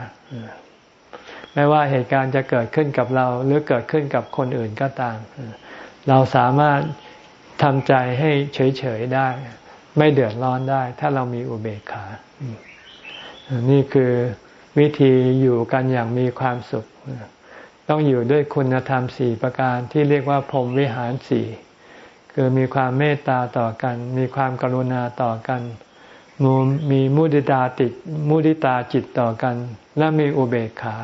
ไม่ว่าเหตุการณ์จะเกิดขึ้นกับเราหรือเกิดขึ้นกับคนอื่นก็ตาม เราสามารถทำใจให้เฉยๆได้ ไม่เดือดร้อนได้ ถ้าเรามีอุเบกขา นี่คือวิธีอยู่กันอย่างมีความสุข ต้องอยู่ด้วยคุณธรรมสี่ประการที่เรียกว่าพรมวิหารสี่คือมีความเมตตาต่อกัน มีความกรุณาต่อกันม,มีมุติตาติดมุติตาจิตต่อกัน และมีอุเบกขา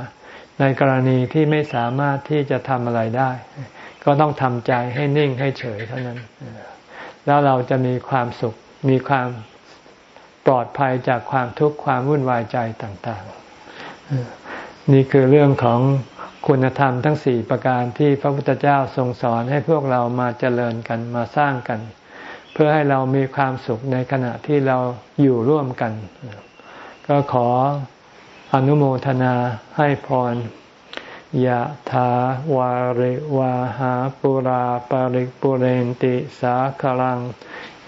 ในกรณีที่ไม่สามารถที่จะทำอะไรได้ ก็ต้องทำใจให้นิ่งให้เฉยเท่านั้น แล้วเราจะมีความสุขมีความ ปลอดภัยจากความทุกข์ความวุ่นวายใจต่างๆ นี่คือเรื่องของคุณธรรมทั้งสี่ประการที่พระพุทธเจ้าทรงสอนให้พวกเรามาเจริญกันมาสร้างกัน เพื่อให้เรามีความสุขในขณะที่เราอยู่ร่วมกัน ก็ขออนุโมทนาให้พรยะถาวาริวาหาปุราปาริกปุเรนติสาคลัง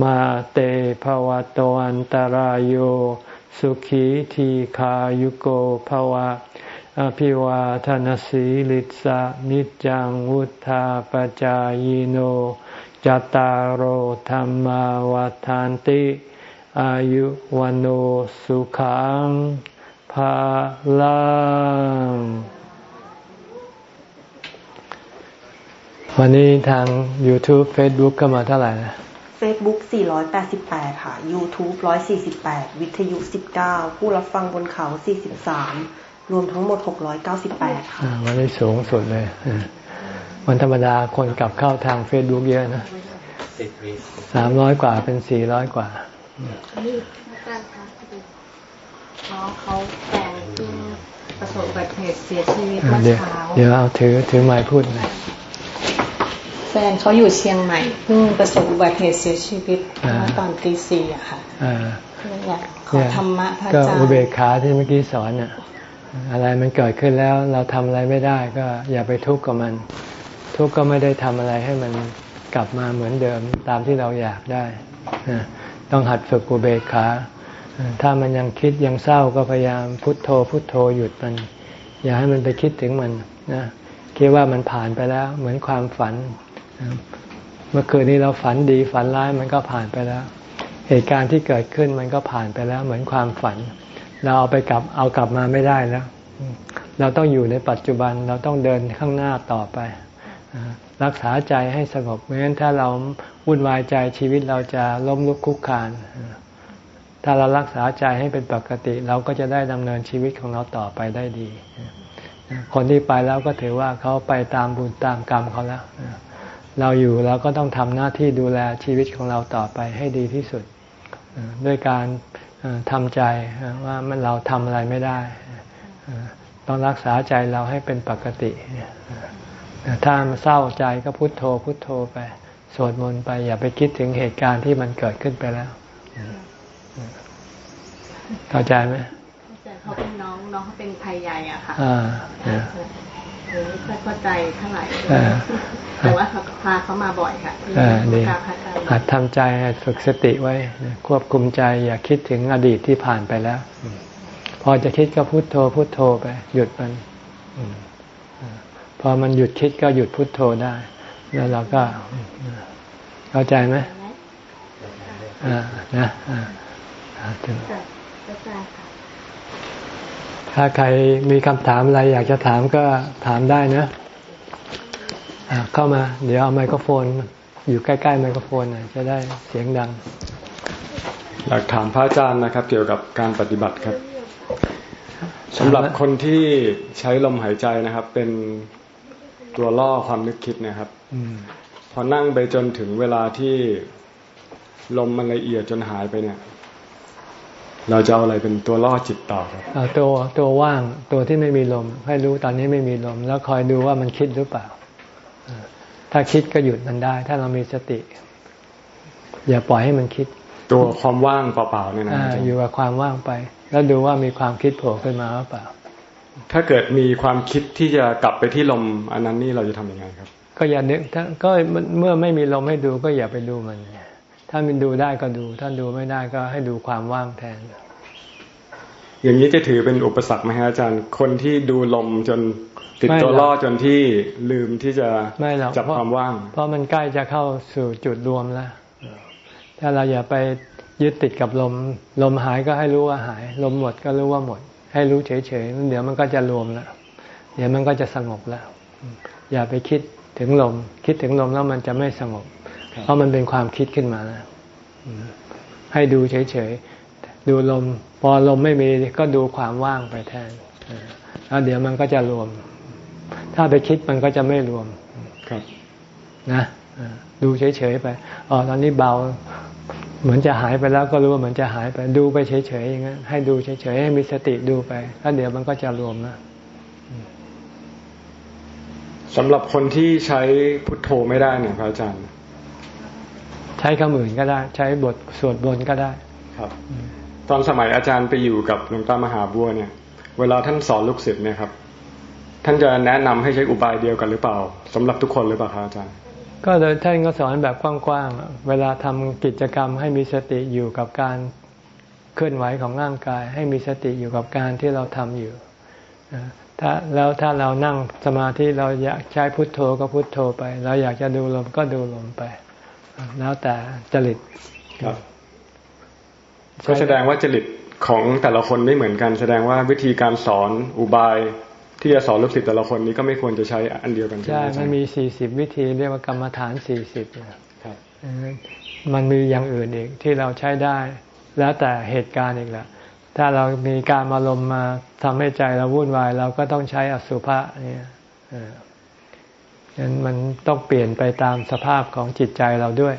มาเตภวะตวันตารโยสุขีทีขายุโกภวะ อภิวาทนสีลิสะนิจังวุธาปจายโนจตารโหธรรมวาทานติ อายุวันโอสุขังภาลังวันนี้ทาง YouTube Facebook ก็มาเท่าไหร่นะ Facebook 488 ค่ะ YouTube 148 วิทยุ 19 ผู้รับฟังบนเขา 43 รวมทั้งหมด 698 ค่ะวันนี้สูงสุดเลยวันธรรมดาคนกลับเข้าทาง Facebook เยอะนะสามร้อยกว่าเป็นสี่ร้อยกว่านี่อาจารย์คะน้องเขาแฟนที่ประสบอุบัติเหตุเสียชีวิตเมื่อเช้าเดี๋ยวเอาถือถือไม้พูดหน่อย แฟนเขาอยู่เชียงใหม่เพิ่งประสบอุบัติเหตุเสียชีวิตเมื่อตอนตีสี่อะค่ะอยากขอธรรมะพระอาจารย์ก็อุเบกขาที่เมื่อกี้สอนเนี่ยอะไรมันเกิดขึ้นแล้วเราทำอะไรไม่ได้ก็อย่าไปทุกข์กับมัน ทุกข์ก็ไม่ได้ทำอะไรให้มันกลับมาเหมือนเดิมตามที่เราอยากได้ต้องหัดฝึกอุเบกขาถ้ามันยังคิดยังเศร้าก็พยายามพุทโธพุทโธหยุดมัน อย่าให้มันไปคิดถึงมันนะคิดว่ามันผ่านไปแล้ว เหมือนความฝัน เมื่อคืนนี้เราฝันดีฝันร้ายมันก็ผ่านไปแล้ว เหตุการณ์ที่เกิดขึ้นมันก็ผ่านไปแล้ว เหมือนความฝัน เราเอาไปกลับเอากลับมาไม่ได้แล้ว เราต้องอยู่ในปัจจุบันเราต้องเดินข้างหน้าต่อไป รักษาใจให้สงบเพราะฉะนั้นถ้าเราวุ่นวายใจชีวิตเราจะล้มลุกคุกคานถ้าเรารักษาใจให้เป็นปกติ เราก็จะได้ดำเนินชีวิตของเราต่อไปได้ดี คนที่ไปแล้วก็ถือว่าเขาไปตามบุญตามกรรมเขาแล้ว เราอยู่เราก็ต้องทำหน้าที่ดูแลชีวิตของเราต่อไปให้ดีที่สุด ด้วยการทำใจว่ามันเราทำอะไรไม่ได้ ต้องรักษาใจเราให้เป็นปกติ ถ้ามันเศร้าใจก็พุโทโธพุโทโธไป สวดมนต์ไป อย่าไปคิดถึงเหตุการณ์ที่มันเกิดขึ้นไปแล้ว เข้าใจไหมเขาเป็นน้องน้องเขาเป็นภัยใหญ่อะค่ะอ่าหรือ ไม่เข้าใจเท่าไหร่แต่ว่าพาเขามาบ่อยค่ะดีหัดทำใจฝึกสติไว้ ควบคุมใจอย่าคิดถึงอดีตที่ผ่านไปแล้ว พอจะคิดก็พุโทโธพุโทโธไป หยุดมันพอมันหยุดคิดก็หยุดพุโทโธได้ แล้วเราก็เข้าใจไหมอ่านะอ่าถึง ถ้าใครมีคำถามอะไรอยากจะถามก็ถามได้นะเข้ามา เดี๋ยวเอาไมโครโฟน อยู่ใกล้ๆไมโครโฟนจะได้เสียงดัง อยากถามพระอาจารย์นะครับ เกี่ยวกับการปฏิบัติครับสำหรับคนที่ใช้ลมหายใจนะครับ เป็นตัวล่อความนึกคิดนะครับพอนั่งไปจนถึงเวลาที่ลมมันละเอียดจนหายไปเนี่ย เราจะเอาอะไรเป็นตัวล่อจิตต่อครับตัวตัวว่างตัวที่ไม่มีลม ให้รู้ตอนนี้ไม่มีลม แล้วคอยดูว่ามันคิดหรือเปล่า ถ้าคิดก็หยุดมันได้ ถ้าเรามีสติ อย่าปล่อยให้มันคิด ตัวความว่างเปล่าๆเนี่ยนะอยู่กับความว่างไป แล้วดูว่ามีความคิดโผล่ขึ้นมาหรือเปล่า ถ้าเกิดมีความคิดที่จะกลับไปที่ลม อันนั้นนี่เราจะทำยังไงครับ ก็อย่านึกก็เมื่อไม่มีลมให้ดูก็อย่าไปดูมัน ถ้ามันดูได้ก็ดู ถ้าดูไม่ได้ก็ให้ดูความว่างแทน อย่างนี้จะถือเป็นอุปสรรคไหมฮะอาจารย์ คนที่ดูลมจนติดตัวล่อจนที่ลืมที่จะจับความว่าง เพราะมันใกล้จะเข้าสู่จุดรวมแล้ว ถ้าเราอย่าไปยึดติดกับลม ลมหายก็ให้รู้ว่าหาย ลมหมดก็รู้ว่าหมด ให้รู้เฉยๆเดี๋ยวมันก็จะรวมแล้วเดี๋ยวมันก็จะสงบแล้ว อย่าไปคิดถึงลม คิดถึงลมแล้วมันจะไม่สงบ เพราะมันเป็นความคิดขึ้นมาแล้วให้ดูเฉยๆ ดูลม พอลมไม่มีก็ดูความว่างไปแทนแล้วเดี๋ยวมันก็จะรวม ถ้าไปคิดมันก็จะไม่รวมครับนะดูเฉยๆไปอ๋อตอนนี้เบา เหมือนจะหายไปแล้วก็รู้ว่าเหมือนจะหายไป ดูไปเฉยๆอย่างนั้นให้ดูเฉยๆให้มีสติดูไปแล้วเดี๋ยวมันก็จะรวมนะสำหรับคนที่ใช้พุทโธไม่ได้เนี่ยพระอาจารย์ ใช้คำอื่นก็ได้ ใช้บทสวดบนก็ได้ ครับ ตอนสมัยอาจารย์ไปอยู่กับหลวงตามหาบัวเนี่ย เวลาท่านสอนลูกศิษย์เนี่ยครับท่านจะแนะนำให้ใช้อุบายเดียวกันหรือเปล่าสำหรับทุกคนหรือเปล่าครับอาจารย์ ก็โดยท่านก็สอนแบบกว้างๆเวลาทำกิจกรรมให้มีสติอยู่กับการเคลื่อนไหวของร่างกาย ให้มีสติอยู่กับการที่เราทำอยู่ถ้าแล้วถ้าเรานั่งสมาธิเราอยากใช้พุทโธก็พุทโธไป เราอยากจะดูลมก็ดูลมไป แล้วแต่จริตครับก็แสดงว่าจริตของแต่ละคนไม่เหมือนกัน แสดงว่าวิธีการสอนอุบาย ที่จะสอนลูกศิษย์แต่ละคนนี้ก็ไม่ควรจะใช้อันเดียวกันใช่มันมีสี่สิบวิธีเรียกว่ากรรมฐานสี่สิบมันมีอย่างอื่นอีกที่เราใช้ได้ แล้วแต่เหตุการณ์อีกแหละถ้าเรามีการมาลมมาทำให้ใจเราวุ่นวาย เราก็ต้องใช้อสุภะเนี่ยฉะนั้นมันต้องเปลี่ยนไปตามสภาพของจิตใจเราด้วย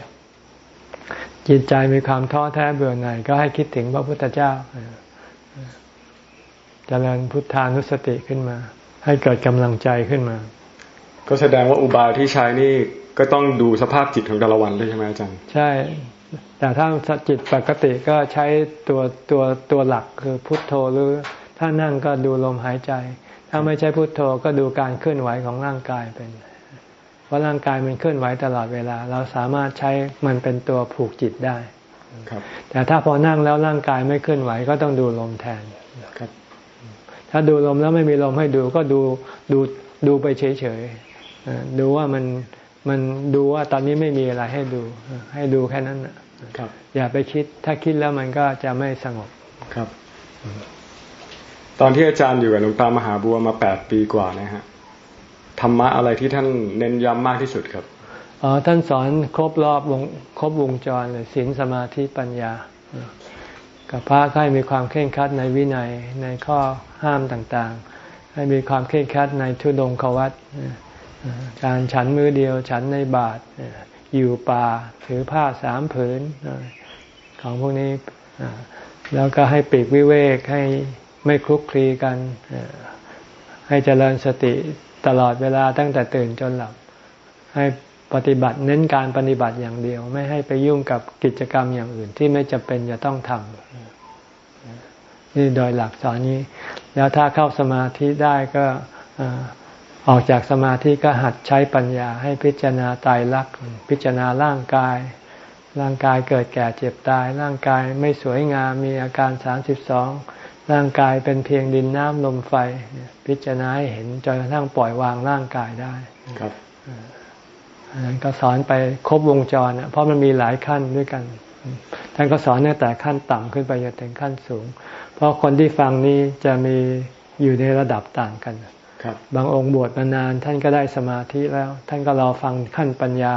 จิตใจมีความท้อแท้เบื่อหน่ายก็ให้คิดถึงพระพุทธเจ้าจริญพุทธานุสติขึ้นมา ให้เกิดกำลังใจขึ้นมา ก็แสดงว่าอุบายที่ใช้นี่ก็ต้องดูสภาพจิตของแต่ละวันด้วยใช่ไหมอาจารย์ใช่ แต่ถ้าจิตปกติก็ใช้ตัวตัวตัวหลักคือพุทโธหรือ ถ้านั่งก็ดูลมหายใจ ถ้าไม่ใช่พุทโธก็ดูการเคลื่อนไหวของร่างกายเป็นเพ ราะร่างกายมันเคลื่อนไหวตลอดเวลา เราสามารถใช้มันเป็นตัวผูกจิตได้ครับแต่ถ้าพอนั่งแล้วร่างกายไม่เคลื่อนไหวก็ต้องดูลมแทนครับถ้าดูลมแล้วไม่มีลมให้ดูก็ดูดูดูไปเฉยๆดูว่ามันมันดูว่าตอนนี้ไม่มีอะไรให้ดู ให้ดูแค่นั้นครับ อย่าไปคิด ถ้าคิดแล้วมันก็จะไม่สงบครับ ตอนที่อาจารย์อยู่กับหลวงตามหาบัวมาแปดปีกว่านะฮะ ธรรมะอะไรที่ท่านเน้นย้ำมากที่สุดครับอ๋อท่านสอนครบรอบวงครบวงจรเลยศีลสมาธิปัญญา กับพระให้มีความเคร่งครัดในวินัยในข้อห้ามต่างๆ ให้มีความเคร่งครัดในทุดงควัตการฉันมือเดียวฉันในบาทอยู่ป่าถือผ้าสามผืนของพวกนี้แล้วก็ให้ปีกวิเวกให้ไม่คลุกคลีกัน ให้เจริญสติ ตลอดเวลาตั้งแต่ตื่นจนหลับ ให้ปฏิบัติเน้นการปฏิบัติอย่างเดียว ไม่ให้ไปยุ่งกับกิจกรรมอย่างอื่นที่ไม่จำเป็นจะต้องทำนี่โดยหลักสอนนี้ แล้วถ้าเข้าสมาธิได้ก็ออกจากสมาธิก็หัดใช้ปัญญา ให้พิจารณาตายรักพิจารณาร่างกาย ร่างกายเกิดแก่เจ็บตาย ร่างกายไม่สวยงามมีอาการสามสิบสอง ร่างกายเป็นเพียงดินน้ำลมไฟ พิจารณาให้เห็นจนกระทั่งปล่อยวางร่างกายได้ครับอันนั้นก็สอนไปครบวงจรเพราะมันมีหลายขั้นด้วยกันท่านก็สอนตั้งแต่ขั้นต่ำขึ้นไปจนถึงขั้นสูง เพราะคนที่ฟังนี้จะมีอยู่ในระดับต่างกันครับบางองค์บวชมานานท่านก็ได้สมาธิแล้ว ท่านก็รอฟังขั้นปัญญา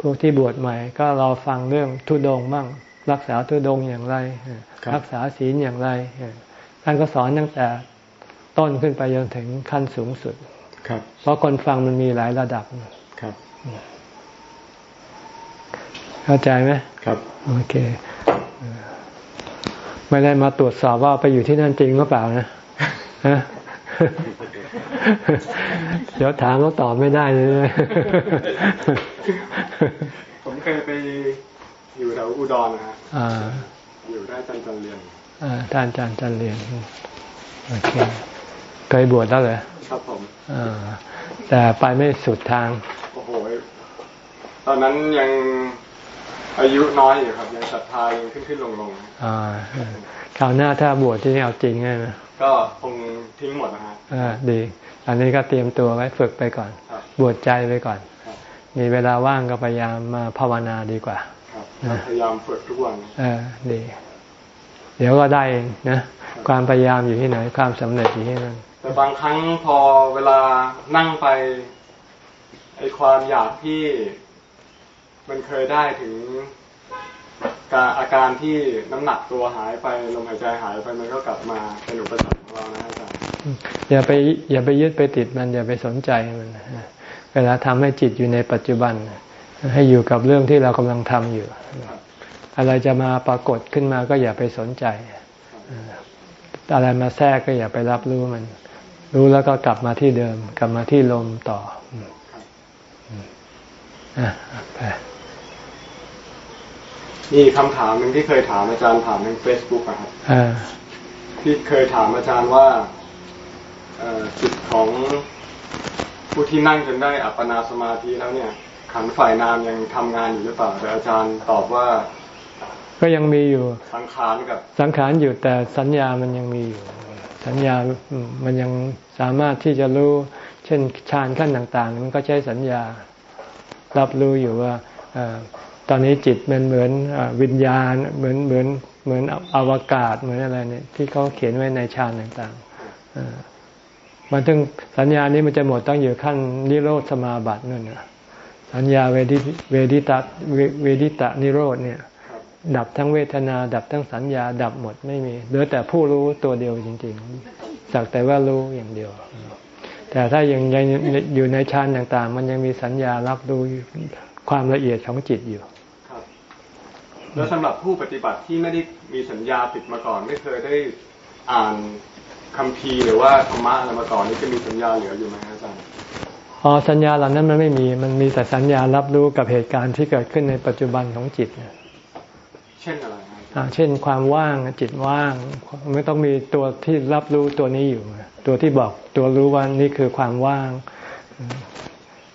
พวกที่บวชใหม่ ก็รอฟังเรื่องทุดงบ้างรักษาทุดงอย่างไร รักษาศีลอย่างไรท่านก็สอนตั้งแต่ต้นขึ้นไปจนถึงขั้นสูงสุด ครับ เพราะคนฟังมันมีหลายระดับ ครับ เข้าใจไหมครับ โอเค ไม่ได้มาตรวจสอบว่าไปอยู่ที่นั่นจริงหรือเปล่านะฮะเดี๋ยวถามแล้วตอบไม่ได้เลย ผมเคยไปอยู่แถวอุดรนะฮะอยู่ได้จันจันเรียน อ่าท่านจันจันเรียนโอเคเคยบวชแล้วเหรอครับผมแต่ไปไม่สุดทาง โอ้โห ตอนนั้นยังอายุน้อยอยู่ครับ ยังศรัทธายังขึ้นขึ้นลงลงอ่าคราวหน้าถ้าบวชที่เอาจริงไงนะก็คงทิ้งหมดนะฮะอ่าดี อันนี้ก็เตรียมตัวไว้ฝึกไปก่อน บวชใจไปก่อน มีเวลาว่างก็พยายามมาภาวนาดีกว่าพยายามฝึกทุกวันเออดี เดี๋ยวก็ได้นะความพยายามอยู่ที่ไหน ความสำเร็จอยู่ที่นั่นแต่บางครั้งพอเวลานั่งไปไอความอยากที่มันเคยได้ถึงการอาการที่น้ำหนักตัวหายไปลมหายใจหายไปมันก็กลับมาเป็นอุปสรรคของเรานะอาจารย์อย่าไปอย่าไปยึดไปติดมันอย่าไปสนใจมันเวลาทำให้จิตอยู่ในปัจจุบัน ให้อยู่กับเรื่องที่เรากำลังทำอยู่ อะไรจะมาปรากฏขึ้นมาก็อย่าไปสนใจ อะไรมาแทรกก็อย่าไปรับรู้มัน รู้แล้วก็กลับมาที่เดิม กลับมาที่ลมต่ออ่ไปนี่คำถามหนึ่งที่เคยถามอาจารย์ถามในเฟซบุ๊กครับที่เคยถามอาจารย์ว่าจิตของผู้ที่นั่งจนได้อัปปนาสมาธิแล้วเนี่ย ขันฝ่ายนามยังทำงานอยู่หรือเปล่าแต่อาจารย์ตอบว่า ก็ยังมีอยู่ สังขารกับสังขารอยู่แต่สัญญามันยังมีอยู่ สัญญามันยังสามารถที่จะรู้ เช่นฌานขั้นต่าง ๆ มันก็ใช้สัญญารับรู้อยู่ว่าตอนนี้จิตมันเหมือนวิญญาณเหมือนเหมือนเหมือนอวกาศเหมือนอะไรเนี่ยที่เขาเขียนไว้ในฌานต่างๆมันถึงสัญญานี้มันจะหมดต้องอยู่ขั้นนิโรธสมาบัตินั่นนะสัญญาเวดิเวดิตะเวดิตะนิโรธเนี่ย ดับทั้งเวทนา ดับทั้งสัญญา ดับหมดไม่มีเหลือแต่ผู้รู้ตัวเดียวจริงๆสักแต่ว่ารู้อย่างเดียว แต่ถ้ายังยังอยู่ในฌานต่างๆ มันยังมีสัญญารับรู้ความละเอียดของจิตอยู่แล้วสำหรับผู้ปฏิบัติที่ไม่ได้มีสัญญาติดมาก่อน ไม่เคยได้อ่านคำพีหรือว่าธรรมะอะไรมาก่อนนี่จะมีสัญญาเหลืออยู่ไหมอาจารย์อ๋อสัญญาเหล่านั้นมันไม่มีมันมีแต่สัญญารับรู้กับเหตุการณ์ที่เกิดขึ้นในปัจจุบันของจิตเช่นอะไรเช่นความว่างจิตว่างไม่ต้องมีตัวที่รับรู้ตัวนี้อยู่ ตัวที่บอกตัวรู้ว่านี่คือความว่าง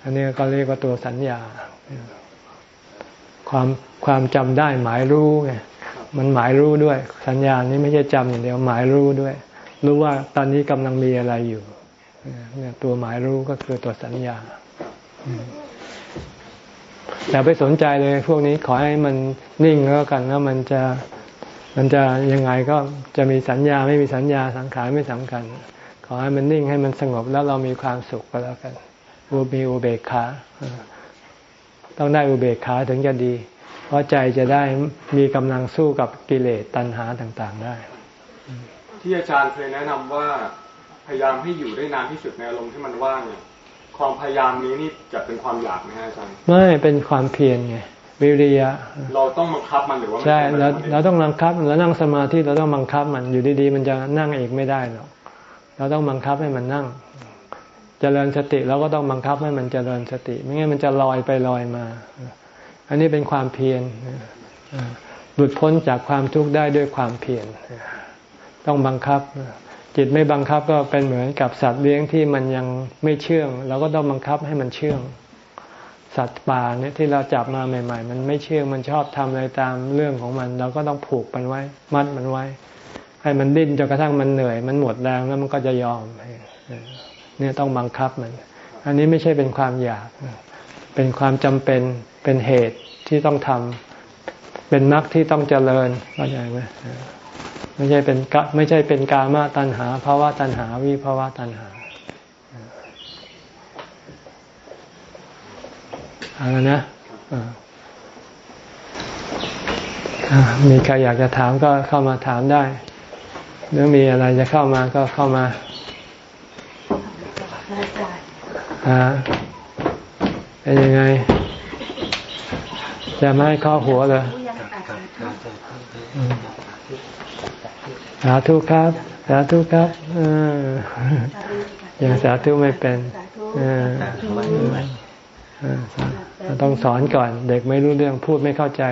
อันนี้ก็เรียกว่าตัวสัญญา ความความจำได้หมายรู้ไงมันหมายรู้ด้วย สัญญานี้ไม่ใช่จำอย่างเดียวหมายรู้ด้วย รู้ว่าตอนนี้กำลังมีอะไรอยู่ เนี่ยตัวหมายรู้ก็คือตัวสัญญา อย่าไปสนใจเลยพวกนี้ขอให้มันนิ่งแล้วกันแล้วมันจะมันจะยังไงก็จะมีสัญญาไม่มีสัญญาสังขารไม่สำคัญ ขอให้มันนิ่งให้มันสงบแล้วเรามีความสุขก็แล้วกันอุบีอุเบกขาต้องได้อุเบกขาถึงจะดี เพราะใจจะได้มีกำลังสู้กับกิเลสตัณหาต่างๆได้ ที่อาจารย์เคยแนะนำว่าพยายามให้อยู่ได้นานที่สุดในอารมณ์ที่มันว่างเนี่ย ความพยายามนี้นี่จะเป็นความอยากไหมอาจารย์ไม่เป็นความเพียรไงวิริยะ เราต้องบังคับมันหรือว่าใช่เราเราต้องบังคับเรานั่งสมาธิเราต้องบังคับมันอยู่ดีๆ มันจะนั่งเองไม่ได้หรอกเราต้องบังคับให้มันนั่งเจริญสติเราก็ต้องบังคับให้มันเจริญสติ ไม่งั้นมันจะลอยไปลอยมา อันนี้เป็นความเพียรหลุดพ้นจากความทุกข์ได้ด้วยความเพียรต้องบังคับ จิตไม่บังคับก็เป็นเหมือนกับสัตว์เลี้ยงที่มันยังไม่เชื่องเราก็ต้องบังคับให้มันเชื่อง สัตว์ป่าเนี่ยที่เราจับมาใหม่ ๆ มันไม่เชื่องมันชอบทำอะไรตามเรื่องของมัน เราก็ต้องผูกมันไว้ มัดมันไว้ ให้มันดิ้นจนกระทั่งมันเหนื่อย มันหมดแรงแล้วมันก็จะยอมเนี่ยต้องบังคับมัน อันนี้ไม่ใช่เป็นความอยาก เป็นความจำเป็นเป็นเหตุที่ต้องทำเป็นมรรคที่ต้องเจริญเข้าใจไหม ไม่ใช่เป็นกไม่ใช่เป็นกามาตัณหาภาวะตัณหาวิภาวะตัณหาอะไรนะมีใครอยากจะถามก็เข้ามาถามได้ หรือมีอะไรจะเข้ามาก็เข้ามาฮะเป็นยังไง จะไม่ให้ข้อหัวเลยาธุครับ สาธุครับยังสาธุไม่เป็นต้องสอนก่อน เด็กไม่รู้เรื่องพูดไม่เข้าใจ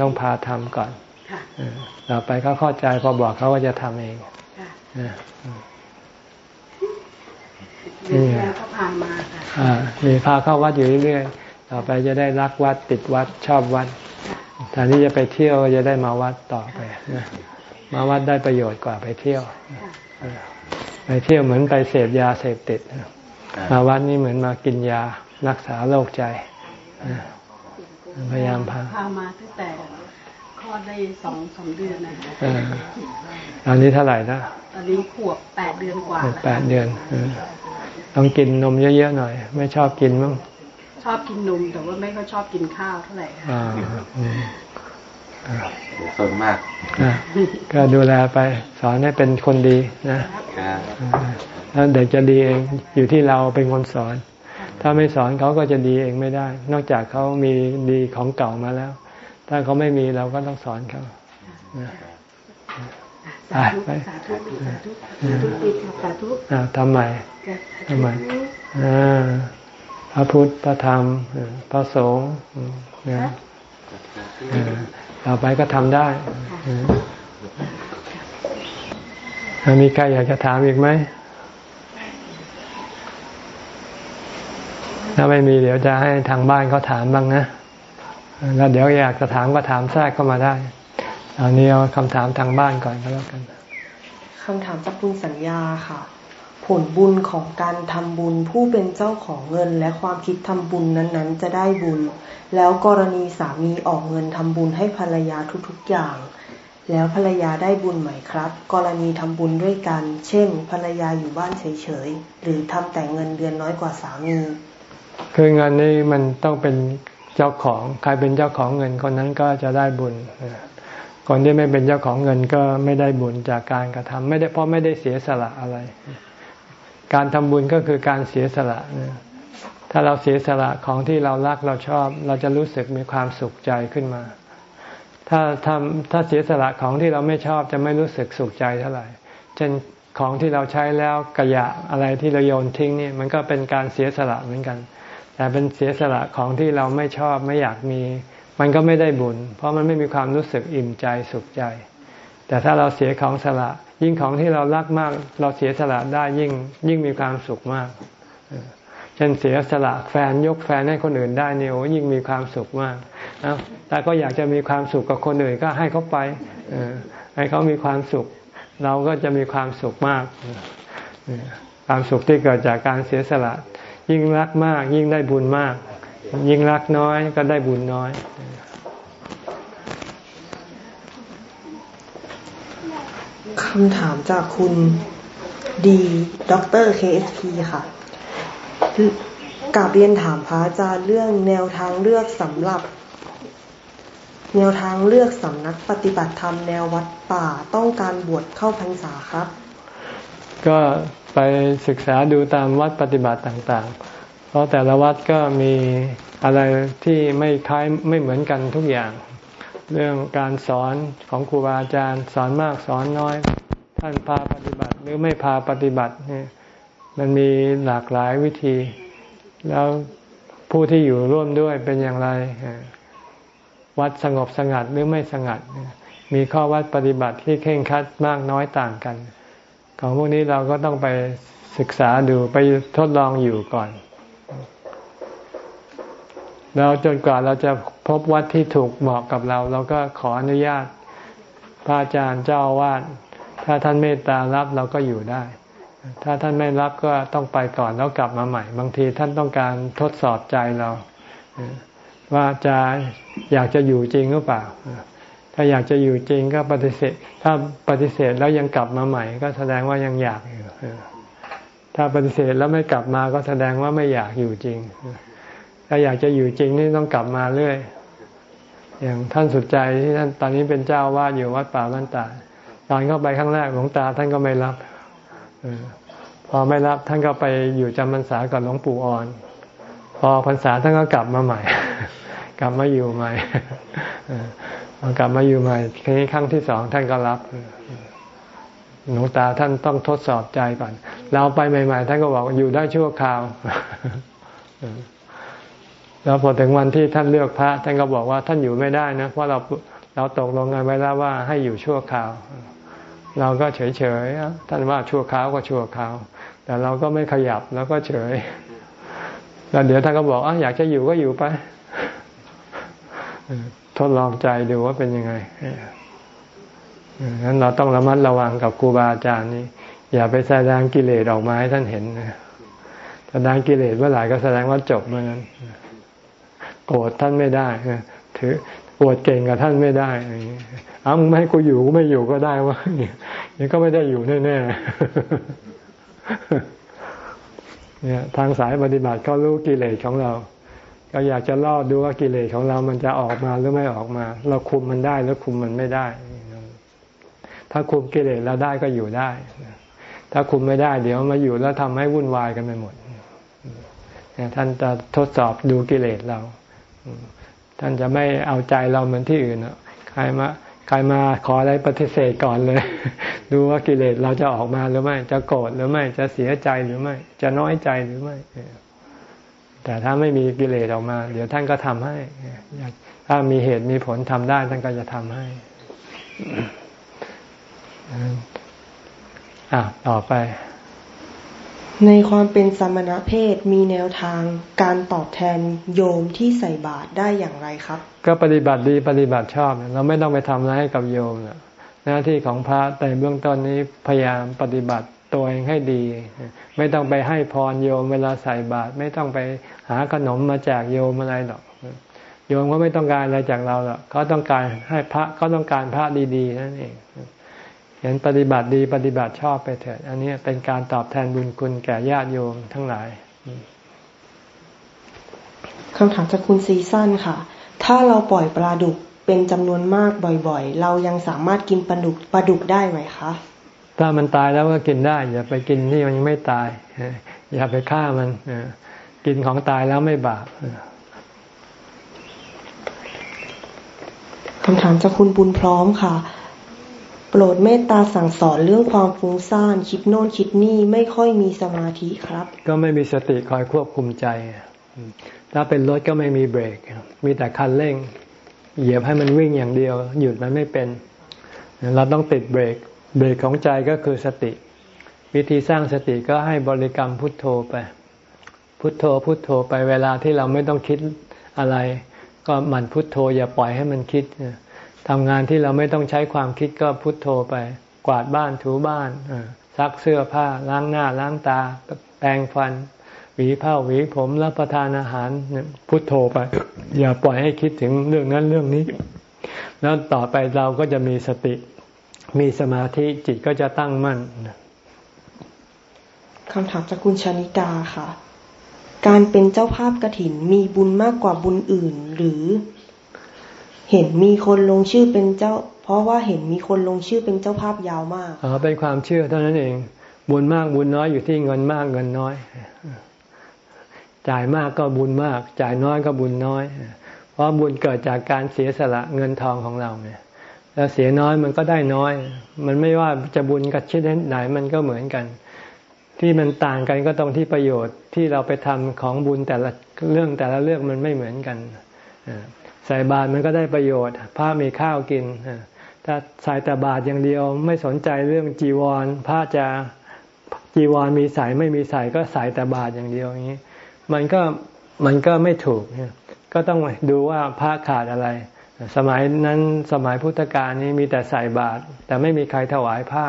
ต้องพาทำก่อนต่อไปเขาเข้าใจพอบอกเขาก็จะทำเองนี่ไงก็พามาค่ะมีพาเข้าวัดอยู่เรื่อยๆ ต่อไปจะได้รักวัดติดวัดชอบวัดแทนที่จะไปเที่ยวจะได้มาวัดต่อไปนะ มาวัดได้ประโยชน์กว่าไปเที่ยว ไปเที่ยวเหมือนไปเสพยาเสพติด มาวัดนี่เหมือนมากินยารักษาโรคใจ พยายามพาพามาตั้งแต่คลอดได้สองสองเดือนนะคะตอนนี้เท่าไหร่นะตอนนี้ขวบแปดเดือนกว่าแปดเดือนต้องกินนมเยอะๆหน่อย ไม่ชอบกินมั้งชอบกินนมแต่ว่าไม่ค่อยชอบกินข้าวเท่าไหร่ สนมากก็ดูแลไป สอนให้เป็นคนดีนะแล้วเด็กจะดีเองอยู่ที่เราเป็นคนสอน ถ้าไม่สอนเขาก็จะดีเองไม่ได้ นอกจากเขามีดีของเก่ามาแล้ว ถ้าเขาไม่มีเราก็ต้องสอนเขาไปสาธุสาธุสาธุทำใหม่ทำใหม่พระพุทธพระธรรมพระสงฆ์นะ ต่อไปก็ทำได้มีใครอยากจะถามอีกไหม ถ้าไม่มีเดี๋ยวจะให้ทางบ้านเขาถามบ้างนะ แล้วเดี๋ยวอยากจะถามก็ถามแทรกเข้ามาได้ตอนนี้เอาคำถามทางบ้านก่อนก็แล้วกันคำถามจากคุณสัญญาค่ะ ผลบุญของการทำบุญผู้เป็นเจ้าของเงินและความคิดทำบุญนั้นๆ จะได้บุญ แล้วกรณีสามีออกเงินทำบุญให้ภรรยาทุกๆอย่าง แล้วภรรยาได้บุญไหมครับ กรณีทำบุญด้วยกัน เช่น ภรรยาอยู่บ้านเฉยๆ หรือทำแต่เงินเดือนน้อยกว่าสามี คือเงินนี้มันต้องเป็นเจ้าของ ใครเป็นเจ้าของเงินคนนั้นก็จะได้บุญคนที่ไม่เป็นเจ้าของเงินก็ไม่ได้บุญจากการกระทำไม่ได้เพราะไม่ได้เสียสละอะไร การทำบุญก็คือการเสียสละถ้าเราเสียสละของที่เรารักเราชอบ เราจะรู้สึกมีความสุขใจขึ้นมา ถ้าทำถ้าเสียสละของที่เราไม่ชอบจะไม่รู้สึกสุขใจเท่าไหร่เช่นของที่เราใช้แล้วกระยะอะไรที่เราโยนทิ้งนี่มันก็เป็นการเสียสละเหมือนกัน แต่เป็นเสียสละของที่เราไม่ชอบไม่อยากมี มันก็ไม่ได้บุญ เพราะมันไม่มีความรู้สึกอิ่มใจสุขใจ แต่ถ้าเราเสียของสละยิ่งของที่เรารักมาก เราเสียสละได้ยิ่งยิ่งมีความสุขมากเช่นเสียสละแฟนยกแฟนให้คนอื่นได้เนี่ยโอ้ยิ่งมีความสุขมากนะแต่ก็อยากจะมีความสุขกับคนอื่นก็ให้เขาไปให้เขามีความสุข เราก็จะมีความสุขมาก ความสุขที่เกิดจากการเสียสละ ยิ่งรักมาก ยิ่งได้บุญมาก ยิ่งรักน้อยก็ได้บุญน้อย คำถามจากคุณ D Dr. KSP ค่ะกราบเรียนถามพระอาจารย์เรื่องแนวทางเลือกสำหรับ แนวทางเลือกสำนักปฏิบัติธรรมแนววัดป่าต้องการบวชเข้าพรรษาครับ ก็ไปศึกษาดูตามวัดปฏิบัติต่างๆ เพราะแต่ละวัดก็มีอะไรที่ไม่คล้ายไม่เหมือนกันทุกอย่าง เรื่องการสอนของครูบาอาจารย์ สอนมากสอนน้อย ท่านพาปฏิบัติหรือไม่พาปฏิบัติเนี่ยมันมีหลากหลายวิธี แล้วผู้ที่อยู่ร่วมด้วยเป็นอย่างไร วัดสงบสงัดหรือไม่สงัด มีข้อวัดปฏิบัติที่เข่งคัดมากน้อยต่างกัน ของพวกนี้เราก็ต้องไปศึกษาดูไปทดลองอยู่ก่อน แล้วจนกว่าเราจะพบวัดที่ถูกเหมาะกับเรา เราก็ขออนุญาตพระอาจารย์เจ้าวาด ถ้าท่านเมตตารับเราก็อยู่ได้ ถ้าท่านไม่รับก็ต้องไปก่อนแล้วกลับมาใหม่ บางทีท่านต้องการทดสอบใจเรา ว่าจะอยากจะอยู่จริงหรือเปล่า ถ้าอยากจะอยู่จริงก็ปฏิเสธ ถ้าปฏิเสธแล้วยังกลับมาใหม่ ก็แสดงว่ายังอยากอยู่ถ้าปฏิเสธแล้วไม่กลับมาก็แสดงว่าไม่อยากอยู่จริง ถ้าอยากจะอยู่จริงนี่ต้องกลับมาเรื่อย อย่างท่านสุดใจที่ท่านตอนนี้เป็นเจ้าวาดอยู่วัดป่าบ้านตา ตอนเข้าไปครั้งแรกหลวงตาท่านก็ไม่รับพอไม่รับท่านก็ไปอยู่จำพรรษากับหลวงปู่อ่อน พอพรรษาท่านก็กลับมาใหม่ กลับมาอยู่ใหม่กลับมาอยู่ใหม่ทีนี้ครั้งที่สองท่านก็รับหนูตาท่านต้องทดสอบใจก่อน เราไปใหม่ ๆ ท่านก็บอกอยู่ได้ชั่วคราวแล้วพอถึงวันที่ท่านเลือกพระ ท่านก็บอกว่าท่านอยู่ไม่ได้นะเพราะเราเราตกลงกันไว้แล้วว่าให้อยู่ชั่วคราว เราก็เฉยๆท่านว่าชั่วคราวก็ชั่วคราว แต่เราก็ไม่ขยับแล้วก็เฉย แล้วเดี๋ยวท่านก็บอกอะอยากจะอยู่ก็อยู่ไป ทดลองใจดูว่าเป็นยังไงงั้นเราต้องระมัดระวังกับครูบาอาจารย์นี่อย่าไปแสดงกิเลสออกมาให้ท่านเห็นแสดงกิเลสเมื่อไหร่ก็แสดงว่าจบเมื่อนั้นโกรธท่านไม่ได้ถือ ปวดเก่งกับท่านไม่ได้อ้าวมึงไม่ให้กูอยู่กูไม่อยู่ก็ได้วะนี่ก็ไม่ได้อยู่แน่ๆเนี่ย ทางสายปฏิบัติเขารู้กิเลสของเรา ก็อยากจะลอดดูว่ากิเลสของเรามันจะออกมาหรือไม่ออกมา เราคุมมันได้หรือคุมมันไม่ได้ ถ้าคุมกิเลสเราได้ก็อยู่ได้ ถ้าคุมไม่ได้ เดี๋ยวมาอยู่แล้วทำให้วุ่นวายกันไปหมดท่านจะทดสอบดูกิเลสเรา ท่านจะไม่เอาใจเราเหมือนที่อื่นใครมาใครมาขออะไรปฏิเสธก่อนเลย ดูว่ากิเลสเราจะออกมาหรือไม่ จะโกรธหรือไม่ จะเสียใจหรือไม่ จะน้อยใจหรือไม่ แต่ถ้าไม่มีกิเลสออกมา เดี๋ยวท่านก็ทำให้ ถ้ามีเหตุมีผลทำได้ท่านก็จะทำให้อะต่อไป ในความเป็นสมณเพศมีแนวทางการตอบแทนโยมที่ใส่บาตรได้อย่างไรครับ ก็ปฏิบัติดีปฏิบัติชอบ เราไม่ต้องไปทำอะไรให้กับโยมหน้าที่ของพระแต่เบื้องต้นนี้พยายามปฏิบัติตัวเองให้ดี ไม่ต้องไปให้พรโยมเวลาใส่บาตรไม่ต้องไปหาขนมมาแจกโยมอะไรหรอก โยมก็ไม่ต้องการอะไรจากเราหรอกเขาต้องการให้พระเขาต้องการพระดีๆนั่นเอง เห็นปฏิบัติดีปฏิบัติชอบไปเถิด อันนี้เป็นการตอบแทนบุญคุณแก่ญาติโยมทั้งหลายคำถามจากคุณซีซั่นค่ะ ถ้าเราปล่อยปลาดุกเป็นจำนวนมากบ่อยๆ เรายังสามารถกินปลาดุกปลาดุกได้ไหมคะ ถ้ามันตายแล้วก็กินได้ อย่าไปกินที่มันยังไม่ตาย อย่าไปฆ่ามันกินของตายแล้วไม่บาปคำถามจากคุณบุญพร้อมค่ะ โปรดเมตตาสั่งสอนเรื่องความฟุ้งซ่านคิดโน่นคิดนี่ไม่ค่อยมีสมาธิครับ ก็ไม่มีสติคอยควบคุมใจ ถ้าเป็นรถก็ไม่มีเบรก มีแต่คันเร่ง เหยียบให้มันวิ่งอย่างเดียว หยุดมันไม่เป็น เราต้องติดเบรก เบรกของใจก็คือสติ วิธีสร้างสติก็ให้บริกรรมพุทโธไป พุทโธพุทโธไปเวลาที่เราไม่ต้องคิดอะไร ก็หมั่นพุทโธอย่าปล่อยให้มันคิด ทำงานที่เราไม่ต้องใช้ความคิดก็พุทโธไป กวาดบ้านถูบ้านซักเสื้อผ้าล้างหน้าล้างตา แปรงฟัน หวีผ้าหวีผมรับประทานอาหารพุทโธไป อย่าปล่อยให้คิดถึงเรื่องนั้นเรื่องนี้ แล้วต่อไปเราก็จะมีสติ มีสมาธิจิตก็จะตั้งมั่นคำถามจากคุณชนิกาค่ะ การเป็นเจ้าภาพกระถินมีบุญมากกว่าบุญอื่น หรือ เห็นมีคนลงชื่อเป็นเจ้า เพราะว่าเห็นมีคนลงชื่อเป็นเจ้าภาพยาวมากอ๋อเป็นความเชื่อเท่านั้นเอง บุญมากบุญน้อยอยู่ที่เงินมากเงินน้อย จ่ายมากก็บุญมาก จ่ายน้อยก็บุญน้อย เพราะบุญเกิดจากการเสียสละเงินทองของเราเนี่ยแล้วเสียน้อยมันก็ได้น้อย มันไม่ว่าจะบุญกับชิ้นไหนมันก็เหมือนกัน ที่มันต่างกันก็ตรงที่ประโยชน์ที่เราไปทำของบุญแต่ละเรื่องแต่ละเรื่องมันไม่เหมือนกัน ใส่บาตรมันก็ได้ประโยชน์พระมีข้าวกินถ้าใส่แต่บาตรอย่างเดียวไม่สนใจเรื่องจีวรพระจะจีวรมีใส่ไม่มีใส่ก็ใส่แต่บาตรอย่างเดียวอย่างนี้ มันก็มันก็ไม่ถูกก็ต้องดูว่าพระขาดอะไร สมัยนั้นสมัยพุทธกาลนี้มีแต่ใส่บาตรแต่ไม่มีใครถวายผ้า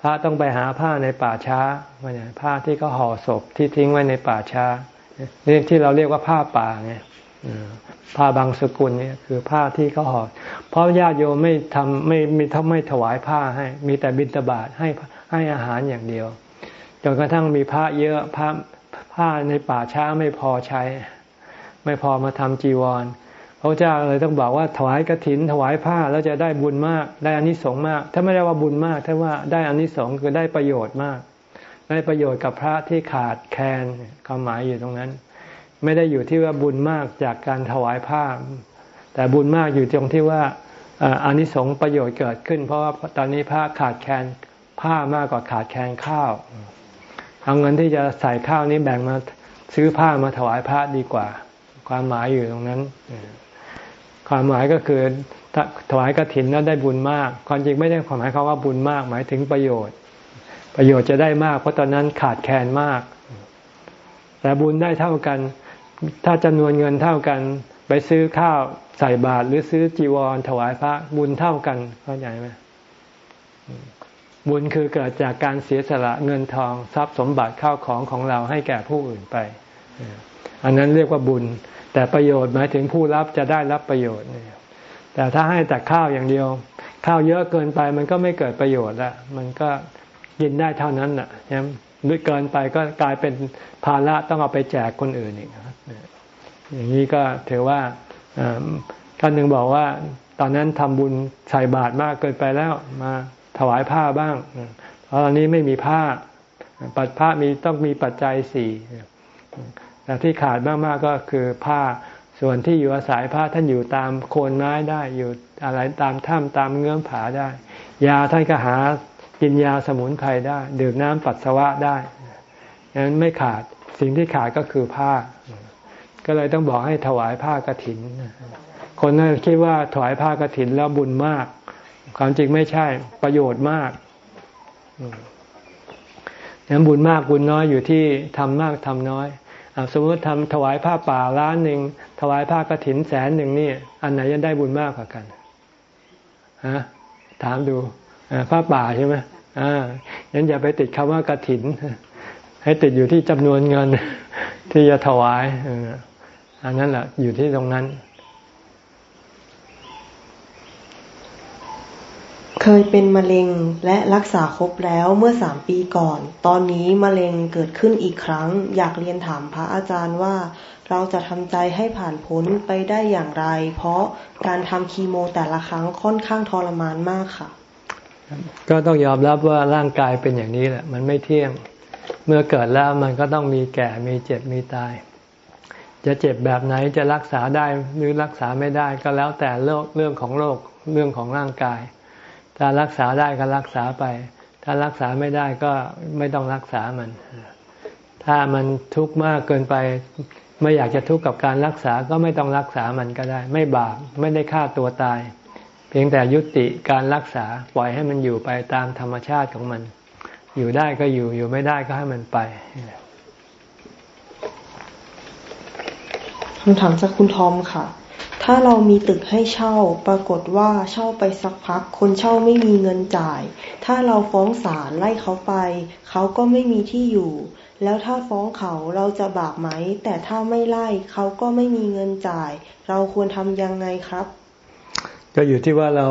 พระต้องไปหาผ้าในป่าช้าผ้าที่เขาห่อศพที่ทิ้งไว้ในป่าช้านี่ที่เราเรียกว่าผ้าป่าไง ผ้าบางสกุลเนี่ยคือผ้าที่เขาห่อเพราะญาติโยมไม่ทำไม่ไม่ทำไม่ถวายผ้าให้ มีแต่บิณฑบาตให้ให้อาหารอย่างเดียวจนกระทั่งมีผ้าเยอะผ้าผ้าในป่าช้าไม่พอใช้ ไม่พอมาทำจีวรพระเจ้าเลยต้องบอกว่าถวายกระถิน ถวายผ้าแล้วจะได้บุญมากได้อานิสงส์มาก ถ้าไม่ได้ว่าบุญมากถ้าว่าได้อานิสงส์คือได้ประโยชน์มาก ได้ประโยชน์กับพระที่ขาดแคลนความหมายอยู่ตรงนั้น ไม่ได้อยู่ที่ว่าบุญมากจากการถวายผ้าแต่บุญมากอยู่ตรงที่ว่าอานิสงส์ประโยชน์เกิดขึ้น เพราะว่าตอนนี้ผ้าขาดแคลนผ้ามากกว่าขาดแคลนข้าวเอาเงินที่จะใส่ข้าวนี้แบ่งมาซื้อผ้ามาถวายพระดีกว่า ความหมายอยู่ตรงนั้น ความหมายก็คือถวายกระถินแล้วได้บุญมาก ความจริงไม่ได้ความหมายเขาว่าบุญมาก หมายถึงประโยชน์ ประโยชน์จะได้มาก เพราะตอนนั้นขาดแคลนมาก แต่บุญได้เท่ากัน ถ้าจำนวนเงินเท่ากัน ไปซื้อข้าวใส่บาตรหรือซื้อจีวรถวายพระบุญเท่ากันเข้าใจไหมบุญคือเกิดจากการเสียสละเงินทองทรัพย์สมบัติข้าวของของเราให้แก่ผู้อื่นไป อันนั้นเรียกว่าบุญ แต่ประโยชน์หมายถึงผู้รับจะได้รับประโยชน์แต่ถ้าให้แต่ข้าวอย่างเดียว ข้าวเยอะเกินไปมันก็ไม่เกิดประโยชน์ละมันก็กินได้เท่านั้นน่ะนะด้วยเกินไปก็กลายเป็นภาระต้องเอาไปแจกคนอื่นอีก อย่างนี้ก็ถือว่าท่านหนึ่งบอกว่า ตอนนั้นทำบุญใส่บาตรมากเกินไปแล้วมาถวายผ้าบ้างเพราะตอนนี้ไม่มีผ้าปัดผ้ามีต้องมีปัจจัยสี่แต่ที่ขาดมากๆก็คือผ้าส่วนที่อยู่อาศัยผ้าท่านอยู่ตามโคนไม้ได้อยู่อะไรตามถ้ำตามเงื้อมผาได้ ยาท่านก็หากินยาสมุนไพรได้ดื่มน้ำปัสสาวะได้ดังนั้นไม่ขาดสิ่งที่ขาดก็คือผ้า ก็เลยต้องบอกให้ถวายผ้ากรถิน คนนั้นคิดว่าถวายผ้ากรถินแล้วบุญมาก ความจริงไม่ใช่ประโยชน์มากนั้นบุญมากบุญน้อยอยู่ที่ทำมากทำน้อยอสมมติทำถวายผ้าป่าล้านหนึ่งถวายผ้ากรถินแสนหนึ่งนี่ อันไหนจะได้บุญมากกว่ากันฮะถามดูผ้าป่าใช่ไหมอ่างั้นอย่าไปติดคำว่ากรถิน ให้ติดอยู่ที่จำนวนเงินที่จะถวาย อันนั้นแหละอยู่ที่ตรงนั้น เคยเป็นมะเร็งและรักษาครบแล้วเมื่อสามปีก่อน ตอนนี้มะเร็งเกิดขึ้นอีกครั้ง อยากเรียนถามพระอาจารย์ว่าเราจะทำใจให้ผ่านพ้นไปได้อย่างไร เพราะการทำคีโมแต่ละครั้งค่อนข้างทรมานมากค่ะ ก็ต้องยอมรับว่าร่างกายเป็นอย่างนี้แหละ มันไม่เที่ยง เมื่อเกิดแล้วมันก็ต้องมีแก่ มีเจ็บ มีตาย จะเจ็บแบบไหนจะรักษาได้หรือรักษาไม่ได้ก็แล้วแต่เรื่องของโรคเรื่องของร่างกาย ถ้ารักษาได้ก็รักษาไป ถ้ารักษาไม่ได้ก็ไม่ต้องรักษามัน ถ้ามันทุกข์มากเกินไปไม่อยากจะทุกข์กับการรักษาก็ไม่ต้องรักษามันก็ได้ ไม่บาปไม่ได้ฆ่าตัวตาย เพียงแต่ยุติการรักษาปล่อยให้มันอยู่ไปตามธรรมชาติของมัน อยู่ได้ก็อยู่อยู่ไม่ได้ก็ให้มันไป คำถามจากคุณทอมค่ะ ถ้าเรามีตึกให้เช่า ปรากฏว่าเช่าไปสักพัก คนเช่าไม่มีเงินจ่าย ถ้าเราฟ้องศาลไล่เขาไป เขาก็ไม่มีที่อยู่ แล้วถ้าฟ้องเขาเราจะบาปไหม แต่ถ้าไม่ไล่เขาก็ไม่มีเงินจ่าย เราควรทำยังไงครับ ก็อยู่ที่ว่าเรา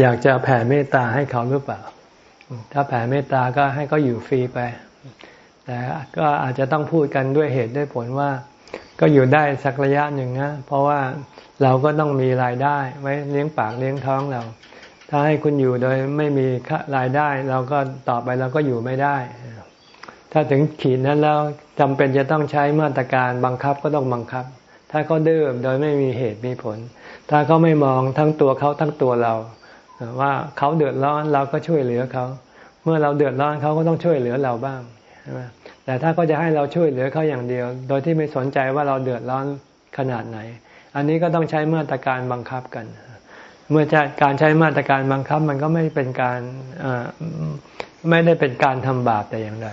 อยากจะแผ่เมตตาให้เขาหรือเปล่า ถ้าแผ่เมตตาก็ให้เขาอยู่ฟรีไป แต่ก็อาจจะต้องพูดกันด้วยเหตุด้วยผลว่า ก็อยู่ได้สักระยะหนึ่งนะ เพราะว่าเราก็ต้องมีรายได้ไว้เลี้ยงปากเลี้ยงท้องเรา ถ้าให้คุณอยู่โดยไม่มีรายได้ เราก็ต่อไปเราก็อยู่ไม่ได้ ถ้าถึงขีดนั้นแล้วจำเป็นจะต้องใช้มาตรการบังคับก็ต้องบังคับ ถ้าเขาดื้อโดยไม่มีเหตุมีผล ถ้าเขาไม่มองทั้งตัวเขาทั้งตัวเรา ว่าเขาเดือดร้อนเราก็ช่วยเหลือเขา เมื่อเราเดือดร้อนเขาก็ต้องช่วยเหลือเราบ้างใช่ไหม แต่ถ้าเขาจะให้เราช่วยเหลือเขาอย่างเดียว โดยที่ไม่สนใจว่าเราเดือดร้อนขนาดไหน อันนี้ก็ต้องใช้มาตรการบังคับกัน เมื่อการใช้มาตรการบังคับมันก็ไม่เป็นการไม่ได้เป็นการทำบาปแต่อย่างใด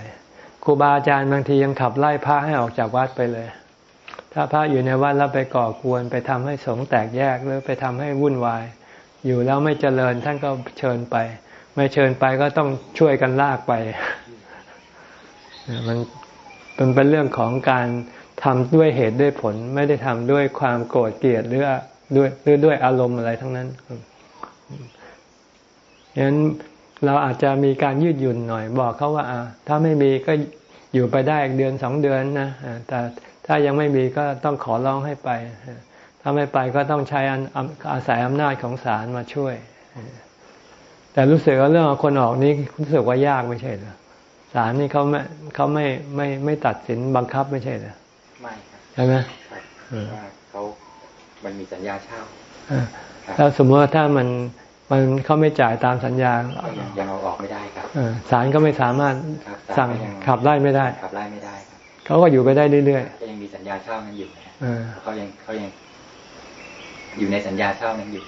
ครูบาอาจารย์บางทียังขับไล่พระให้ออกจากวัดไปเลย ถ้าพระอยู่ในวัดแล้วไปก่อกวนไปทำให้สงฆ์แตกแยกหรือไปทำให้วุ่นวาย อยู่แล้วไม่เจริญท่านก็เชิญไป ไม่เชิญไปก็ต้องช่วยกันลากไป มันเป็นเป็นเรื่องของการทำด้วยเหตุด้วยผล ไม่ได้ทำด้วยความโกรธเกลียดหรือด้วยหรือด้วยอารมณ์อะไรทั้งนั้นฉะนั้นเราอาจจะมีการยืดหยุ่นหน่อย บอกเขาว่าถ้าไม่มีก็อยู่ไปได้อีกเดือนสองเดือนนะแต่ถ้ายังไม่มีก็ต้องขอร้องให้ไป ถ้าไม่ไปก็ต้องใช้อาศัยอำนาจของศาลมาช่วย แต่รู้สึกว่าเรื่องคนออกนี้รู้สึกว่ายากไม่ใช่เหรอ ศาลนี่เขาไม่เขาไม่ไม่ไม่ตัดสินบังคับไม่ใช่เหรอไม่ครับใช่ไหมว่าเขามันมีสัญญาเช่าถ้าสมมติว่าถ้ามันมันเขาไม่จ่ายตามสัญญายังเอาออกไม่ได้ครับศาลก็ไม่สามารถสั่งขับไล่ไม่ได้ขับไล่ไม่ได้ครับเขาก็อยู่ไปได้เรื่อยๆก็ยังมีสัญญาเช่านั้นอยู่เขายังเขายังอยู่ในสัญญาเช่านั้นอยู่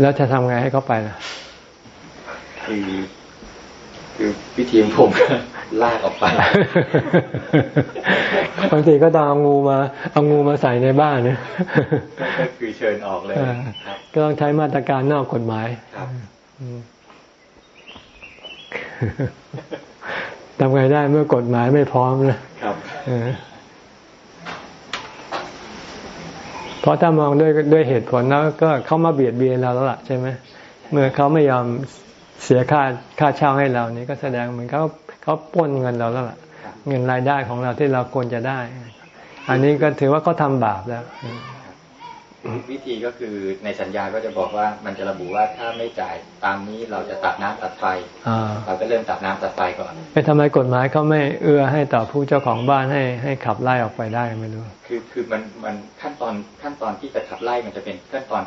แล้วจะทำไงให้เขาไปล่ะคือ คือพิธีของผมลากออกไปบางทีก็ต้องเอางูมาเอางูมาใส่ในบ้านเนี่ยก็คือเชิญออกเลยก็ต้องใช้มาตรการนอกกฎหมายครับทำไงได้เมื่อกฎหมายไม่พร้อมนะครับเพราะถ้ามองด้วยด้วยเหตุผลแล้วก็เขามาเบียดเบียนเราแล้วล่ะใช่ไหมเมื่อเขาไม่ยอม เสียค่าค่าเช่าให้เรานี่ก็แสดงเหมือนเขาเขาป้นเงินเราแล้วล่ะ เงินรายได้ของเราที่เราควรจะได้ อันนี้ก็ถือว่าเขาทาบาปแล้ว วิธีก็คือในสัญญาก็จะบอกว่ามันจะระบุว่าถ้าไม่จ่ายตามนี้เราจะตัดน้ำตัดไฟเราก็เริ่มตัดน้ำตัดไฟก่อนไปทำไมกฎหมายเขาไม่เอื้อให้ต่อผู้เจ้าของบ้านให้ให้ขับไล่ออกไปได้ไม่รู้ คือคือมันมันขั้นตอนขั้นตอนที่จะขับไล่มันจะเป็นขั้นตอน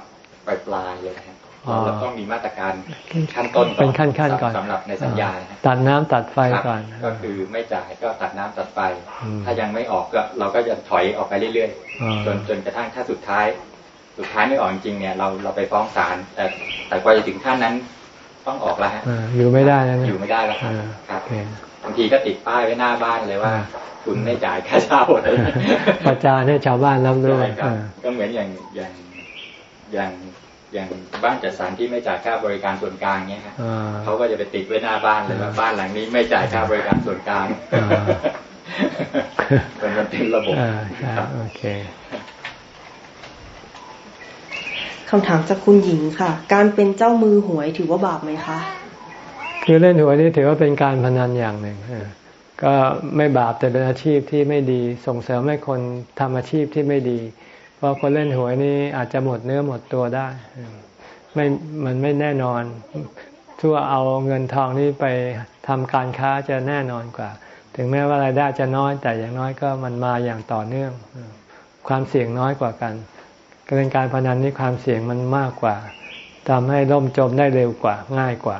ปลายปลายเลยนะครับ เราต้องมีมาตรการขั้นต้นเป็นขั้นขั้นก่อนสำหรับในสัญญาตัดน้ำตัดไฟก่อนก็คือไม่จ่ายก็ตัดน้ำตัดไฟ ถ้ายังไม่ออกก็เราก็จะถอยออกไปเรื่อยๆจนจนกระทั่งถ้าสุดท้าย สุดท้ายไม่ออกจริงเนี่ยเราเราไปฟ้องศาลแต่แต่กว่าจะถึงขั้นนั้นต้องออกแล้วฮะอยู่ไม่ได้แล้วอยู่ไม่ได้แล้วครับบางทีก็ติดป้ายไว้หน้าบ้านเลยว่าคุณไม่จ่ายค่าเช่าอะไรประจานให้ชาวบ้านรับรู้ก็เหมือนอย่างอย่างอย่าง อย่างบ้านจัดสรรที่ไม่จ่ายค่าบริการส่วนกลางเนี้ยครับเขาก็จะไปติดไว้หน้าบ้านเลยว่าบ้านหลังนี้ไม่จ่ายค่าบริการส่วนกลางมันเป็นระบบโอเคคำถามจากคุณหญิงค่ะ การเป็นเจ้ามือหวยถือว่าบาปไหมคะ คือเล่นหวยนี่ถือว่าเป็นการพนันอย่างหนึ่งก็ไม่บาปแต่เป็นอาชีพที่ไม่ดีส่งเสริมให้คนทำอาชีพที่ไม่ดี เพราะคนเล่นหวยนี่อาจจะหมดเนื้อหมดตัวได้ ไม่มันไม่แน่นอนทั่วเอาเงินทองนี้ไปทำการค้าจะแน่นอนกว่า ถึงแม้ว่ารายได้จะน้อยแต่อย่างน้อยก็มันมาอย่างต่อเนื่อง ความเสี่ยงน้อยกว่ากันการเล่นการพนันนี่ความเสี่ยงมันมากกว่าทำให้ล่มจมได้เร็วกว่าง่ายกว่า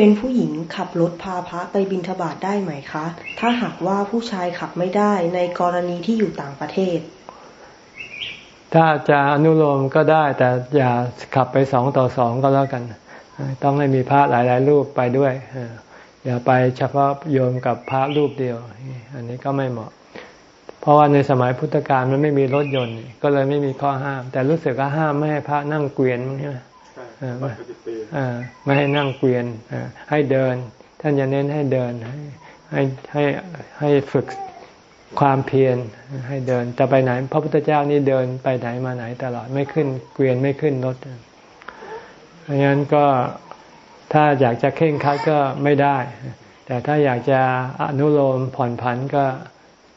เป็นผู้หญิงขับรถพาพระไปบินทบาทได้ไหมคะ ถ้าหากว่าผู้ชายขับไม่ได้ในกรณีที่อยู่ต่างประเทศ ถ้าจะอนุโลมก็ได้แต่อย่าขับไปสองต่อสองก็แล้วกัน ต้องให้มีพระหลายๆ รูปไปด้วย อย่าไปเฉพาะโยมกับพระรูปเดียว อันนี้ก็ไม่เหมาะ เพราะว่าในสมัยพุทธกาลมันไม่มีรถยนต์ ก็เลยไม่มีข้อห้าม แต่รู้สึกว่าห้ามไม่ให้พระนั่งเกวียนใช่ไหม ไม่ให้นั่งเกวียนให้เดิน ท่านจะเน้นให้เดิน ให้ให้ให้ฝึกความเพียรให้เดินจะไปไหน พระพุทธเจ้านี่เดินไปไหนมาไหนตลอดไม่ขึ้นเกวียนไม่ขึ้นรถเพราะงั้นก็ถ้าอยากจะเข่งคัดก็ไม่ได้ แต่ถ้าอยากจะอนุโลมผ่อนผันก็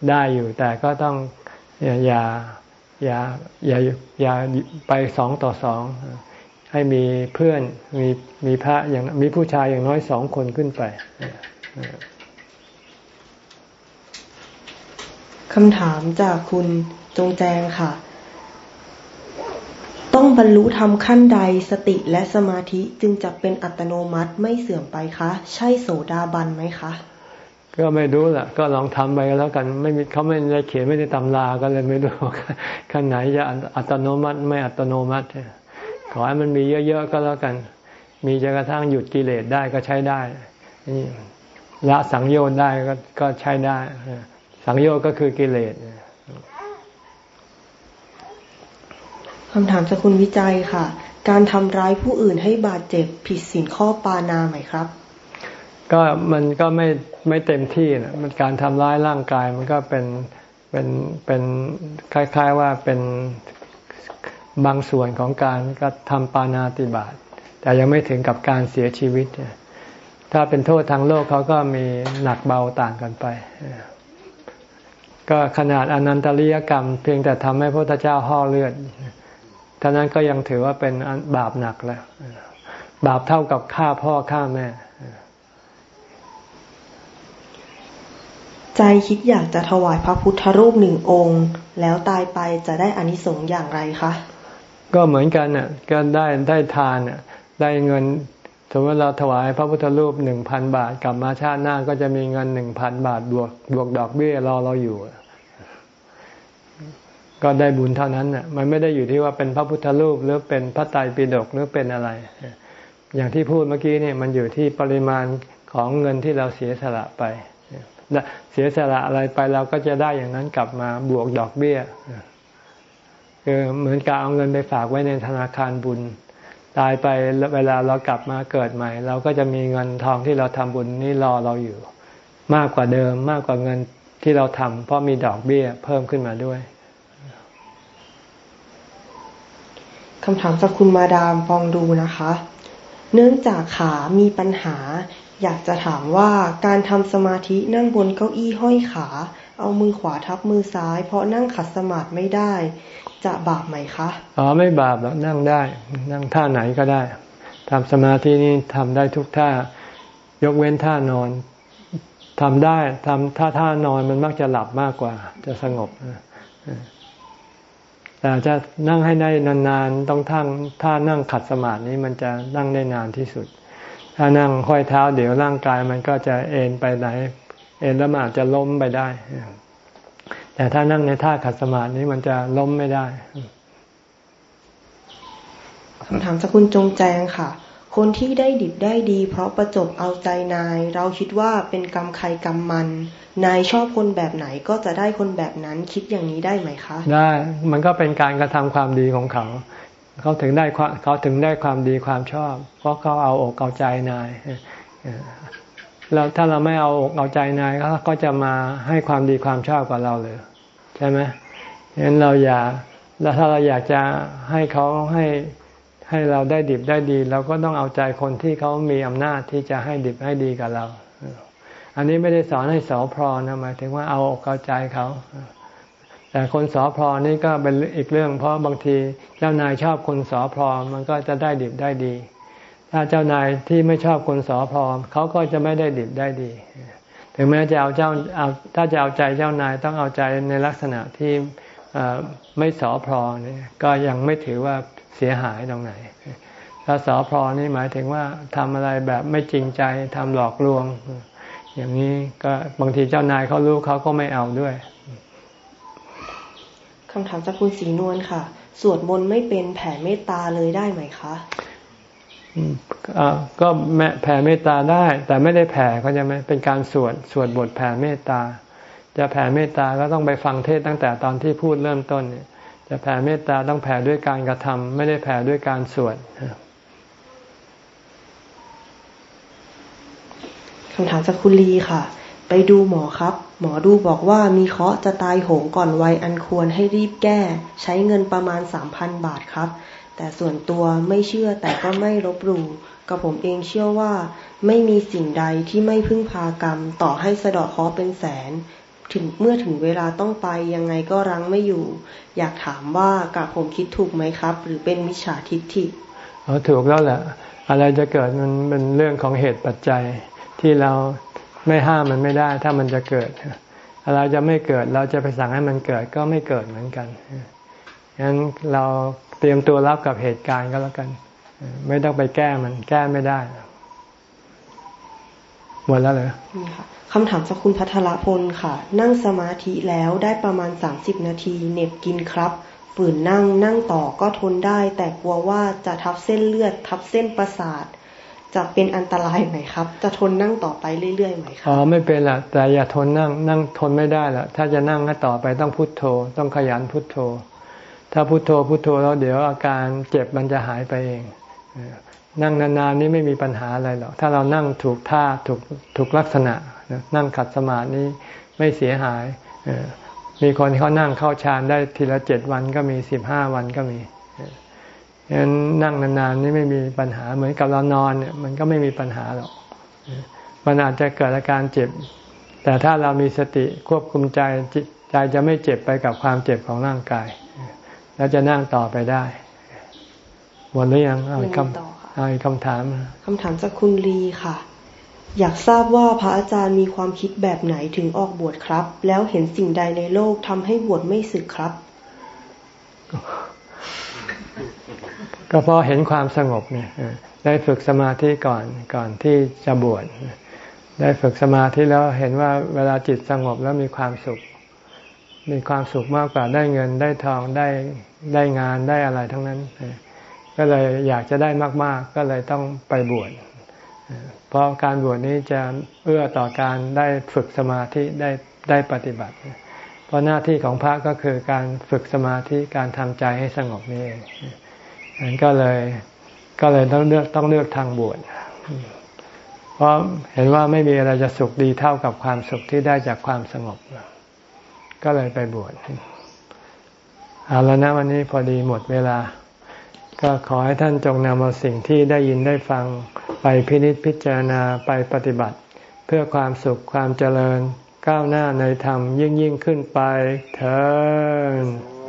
ได้อยู่ แต่ก็ต้องอย่าอย่าอย่าอย่าอย่าไปสองต่อสอง ให้มีเพื่อนมีมีพระอย่างมีผู้ชายอย่างน้อยสองคนขึ้นไปคำถามจากคุณจงแจงค่ะ ต้องบรรลุธรรมขั้นใดสติและสมาธิจึงจะเป็นอัตโนมัติไม่เสื่อมไปคะ ใช่โสดาบันไหมคะ ก็ไม่รู้แหละก็ลองทำไปแล้วกันไม่มีเขาไม่ได้เขียนไม่ได้ตำราก็เลยไม่รู้ขั้นไหนจะอัตโนมัติไม่อัตโนมัติ ขอให้มันมีเยอะๆก็แล้วกัน มีจนกระทั่งหยุดกิเลสได้ก็ใช้ได้ละสังโยชน์ได้ก็ก็ใช้ได้ สังโยชน์ก็คือกิเลสคำถามจากคุณวิจัยค่ะ การทำร้ายผู้อื่นให้บาดเจ็บผิดศีลข้อปานาไหมครับ ก็มันก็ไม่ไม่เต็มที่นะมันการทำร้ายร่างกายมันก็เป็นเป็นเป็นคล้าย ๆว่าเป็น บางส่วนของการก็ทำปานาติบาตแต่ยังไม่ถึงกับการเสียชีวิต ถ้าเป็นโทษทางโลกเขาก็มีหนักเบาต่างกันไป ก็ขนาดอนันตริยกรรม เพียงแต่ทำให้พระพุทธเจ้าห่อเลือดท่านั้นก็ยังถือว่าเป็นบาปหนักแล้ว บาปเท่ากับฆ่าพ่อฆ่าแม่ ใจคิดอยากจะถวายพระพุทธรูปหนึ่งองค์ แล้วตายไปจะได้อานิสงส์อย่างไรคะ ก็เหมือนกันน่ะก็ได้ได้ทานน่ะได้เงินสมมติเราถวายพระพุทธรูปหนึ่งพันบาทกลับมาชาติหน้าก็จะมีเงินหนึ่งพันบาทบวกบวกดอกเบี้ยรอเราอยู่ ก็ได้บุญเท่านั้นน่ะมันไม่ได้อยู่ที่ว่าเป็นพระพุทธรูปหรือเป็นพระไตรปิฎกหรือเป็นอะไร อย่างที่พูดเมื่อกี้เนี่ยมันอยู่ที่ปริมาณของเงินที่เราเสียสละไปเสียสละอะไรไปเราก็จะได้อย่างนั้นกลับมาบวกดอกเบี้ย คือเหมือนกับเอาเงินไปฝากไว้ในธนาคารบุญ ตายไปเวลาเรากลับมาเกิดใหม่ เราก็จะมีเงินทองที่เราทำบุญนี่รอเราอยู่ มากกว่าเดิมมากกว่าเงินที่เราทำเพราะมีดอกเบี้ยเพิ่มขึ้นมาด้วยคำถามจากคุณมาดามฟองดูนะคะ เนื่องจากขามีปัญหา อยากจะถามว่าการทำสมาธินั่งบนเก้าอี้ห้อยขา เอามือขวาทับมือซ้าย เพราะนั่งขัดสมาธิไม่ได้ จะบาปไหมคะอ๋อไม่บาปหรอกนั่งได้ นั่งท่าไหนก็ได้ทำสมาธินี่ทำได้ทุกท่า ยกเว้นท่านอนทำได้ทำถ้าท่านอนมันมักจะหลับมากกว่า จะสงบแต่จะนั่งให้ได้นานๆต้องทั้งถ้านั่งขัดสมาธินี้มันจะนั่งได้นานที่สุด ถ้านั่งค่อยเท้าเดี๋ยวร่างกายมันก็จะเอ็นไปไหน เอ็นแล้วมันอาจจะล้มไปได้ แต่ถ้านั่งในท่าขัดสมาธินี้มันจะล้มไม่ได้คำถามจากคุณจงแจงค่ะ คนที่ได้ดิบได้ดี เพราะประจบเอาใจนาย เราคิดว่าเป็นกรรมใครกรรมมัน นายชอบคนแบบไหนก็จะได้คนแบบนั้นคิดอย่างนี้ได้ไหมคะ ได้มันก็เป็นการกระทำความดีของเขา เขาถึงได้เขาถึงได้ความดีความชอบ เพราะเขาเอาอกเอาใจนาย แล้วถ้าเราไม่เอาอกเอาใจนายเขาก็จะมาให้ความดีความชอบกับเราเลยใช่ไหมฉะนั้นเราอยากแล้วถ้าเราอยากจะให้เขาให้ให้เราได้ดิบได้ดี เราก็ต้องเอาใจคนที่เขามีอำนาจที่จะให้ดิบให้ดีกับเรา อันนี้ไม่ได้สอนให้สอพรนะหมายถึงว่าเอาอกเอาใจเขา แต่คนสอพรนี่ก็เป็นอีกเรื่อง เพราะบางทีเจ้านายชอบคนสอพรมันก็จะได้ดิบได้ดี ถ้าเจ้านายที่ไม่ชอบคนสอพรเขาก็จะไม่ได้ดิบได้ดี ถึงแม้จะเอาเจ้าเอาถ้าจะเอาใจเจ้านายต้องเอาใจในลักษณะที่ไม่สอพรนี่ก็ยังไม่ถือว่าเสียหายตรงไหนถ้าสอพรนี่หมายถึงว่าทำอะไรแบบไม่จริงใจทำหลอกลวง อย่างนี้ก็บางทีเจ้านายเขารู้เขาก็ไม่เอาด้วยคำถามจากคุณสีนวลค่ะ สวดมนต์ไม่เป็นแผ่เมตตาเลยได้ไหมคะ ก็แผ่เมตตาได้ แต่ไม่ได้แผ่ก็จะไม่เป็นการสวดสวดบทแผ่เมตตา จะแผ่เมตตาก็ต้องไปฟังเทศตั้งแต่ตอนที่พูดเริ่มต้นเนี่ยจะแผ่เมตตาต้องแผ่ด้วยการกระทำไม่ได้แผ่ด้วยการสวดคำถามจากคุณลีค่ะ ไปดูหมอครับ หมอดูบอกว่ามีเคาะจะตายโหงก่อนวัยอันควรให้รีบแก้ ใช้เงินประมาณสามพันบาทครับ แต่ส่วนตัวไม่เชื่อแต่ก็ไม่ลบหลู่กับผมเองเชื่อว่า ไม่มีสิ่งใดที่ไม่พึ่งพากรรม ต่อให้สะดอกเคาะเป็นแสน ถึงเมื่อถึงเวลาต้องไปยังไงก็รั้งไม่อยู่ อยากถามว่ากับผมคิดถูกไหมครับ หรือเป็นมิจฉาทิฏฐิอ๋อถูกแล้วแหละอะไรจะเกิดมันเป็นเรื่องของเหตุปัจจัยที่เราไม่ห้ามมันไม่ได้ ถ้ามันจะเกิดเรจะไม่เกิดเราจะไปสั่งให้มันเกิดก็ไม่เกิดเหมือนกันฉะนั้นเรา เตรียมตัวรับกับเหตุการณ์ก็แล้วกัน ไม่ต้องไปแก้มัน แก้ไม่ได้หมดแล้วเลยคำถามจากคุณพัทรพลค่ะ นั่งสมาธิแล้วได้ประมาณสามสิบนาทีเน็บกินครับฝืนนั่งนั่งต่อก็ทนได้ แต่กลัวว่าจะทับเส้นเลือด ทับเส้นประสาท จะเป็นอันตรายไหมครับ จะทนนั่งต่อไปเรื่อยๆไหมครับอ๋อไม่เป็นละแต่อย่าทนนั่ง นั่งทนไม่ได้ละถ้าจะนั่งก็ต่อไปต้องพุโทโธ ต้องขยันพุโทโธ ถ้าพุโทโธพุโทโธแล้วเดี๋ยวอาการเจ็บมันจะหายไปเอง นั่งนานๆนี่ไม่มีปัญหาอะไรหรอกถ้าเรานั่งถูกท่าถูกถูกลักษณะ นั่งขัดสมาธินี้ไม่เสียหายมีคนเขานั่งเข้าฌานได้ทีละเจ็ดวันก็มีสิบห้าวันก็มีฉะนั้นนั่งนานๆนี่ไม่มีปัญหาเหมือนกับเรานอนเนี่ยมันก็ไม่มีปัญหาหรอกมันอาจจะเกิดอาการเจ็บ แต่ถ้าเรามีสติควบคุมใจใจจะไม่เจ็บไปกับความเจ็บของร่างกาย แล้วจะนั่งต่อไปได้หมดหรือยังเอาคำเอาคำถามคำถามจากคุณลีค่ะ อยากทราบว่าพระอาจารย์มีความคิดแบบไหนถึงออกบวชครับ แล้วเห็นสิ่งใดในโลกทำให้บวชไม่สึกครับ ก็เพราะเห็นความสงบเนี่ยได้ฝึกสมาธิก่อนก่อนที่จะบวชได้ฝึกสมาธิแล้วเห็นว่าเวลาจิตสงบแล้วมีความสุข มีความสุขมากกว่าได้เงินได้ทองได้ได้งานได้อะไรทั้งนั้น ก็เลยอยากจะได้มาก ๆ ก็เลยต้องไปบวชเพราะการบวชนี้จะเอื้อต่อการได้ฝึกสมาธิได้ได้ปฏิบัติ เพราะหน้าที่ของพระก็คือการฝึกสมาธิการทำใจให้สงบนี่เองนั้นก็เลยก็เลยต้องเลือกต้องเลือกทางบวชเพราะเห็นว่าไม่มีอะไรจะสุขดีเท่ากับความสุขที่ได้จากความสงบ ก็เลยไปบวชเอาแล้วนะวันนี้พอดีหมดเวลา ก็ขอให้ท่านจงนำเอาสิ่งที่ได้ยินได้ฟังไปพินิจพิจารณาไปปฏิบัติ เพื่อความสุขความเจริญก้าวหน้าในธรรมยิ่งยิ่งขึ้นไปเถิด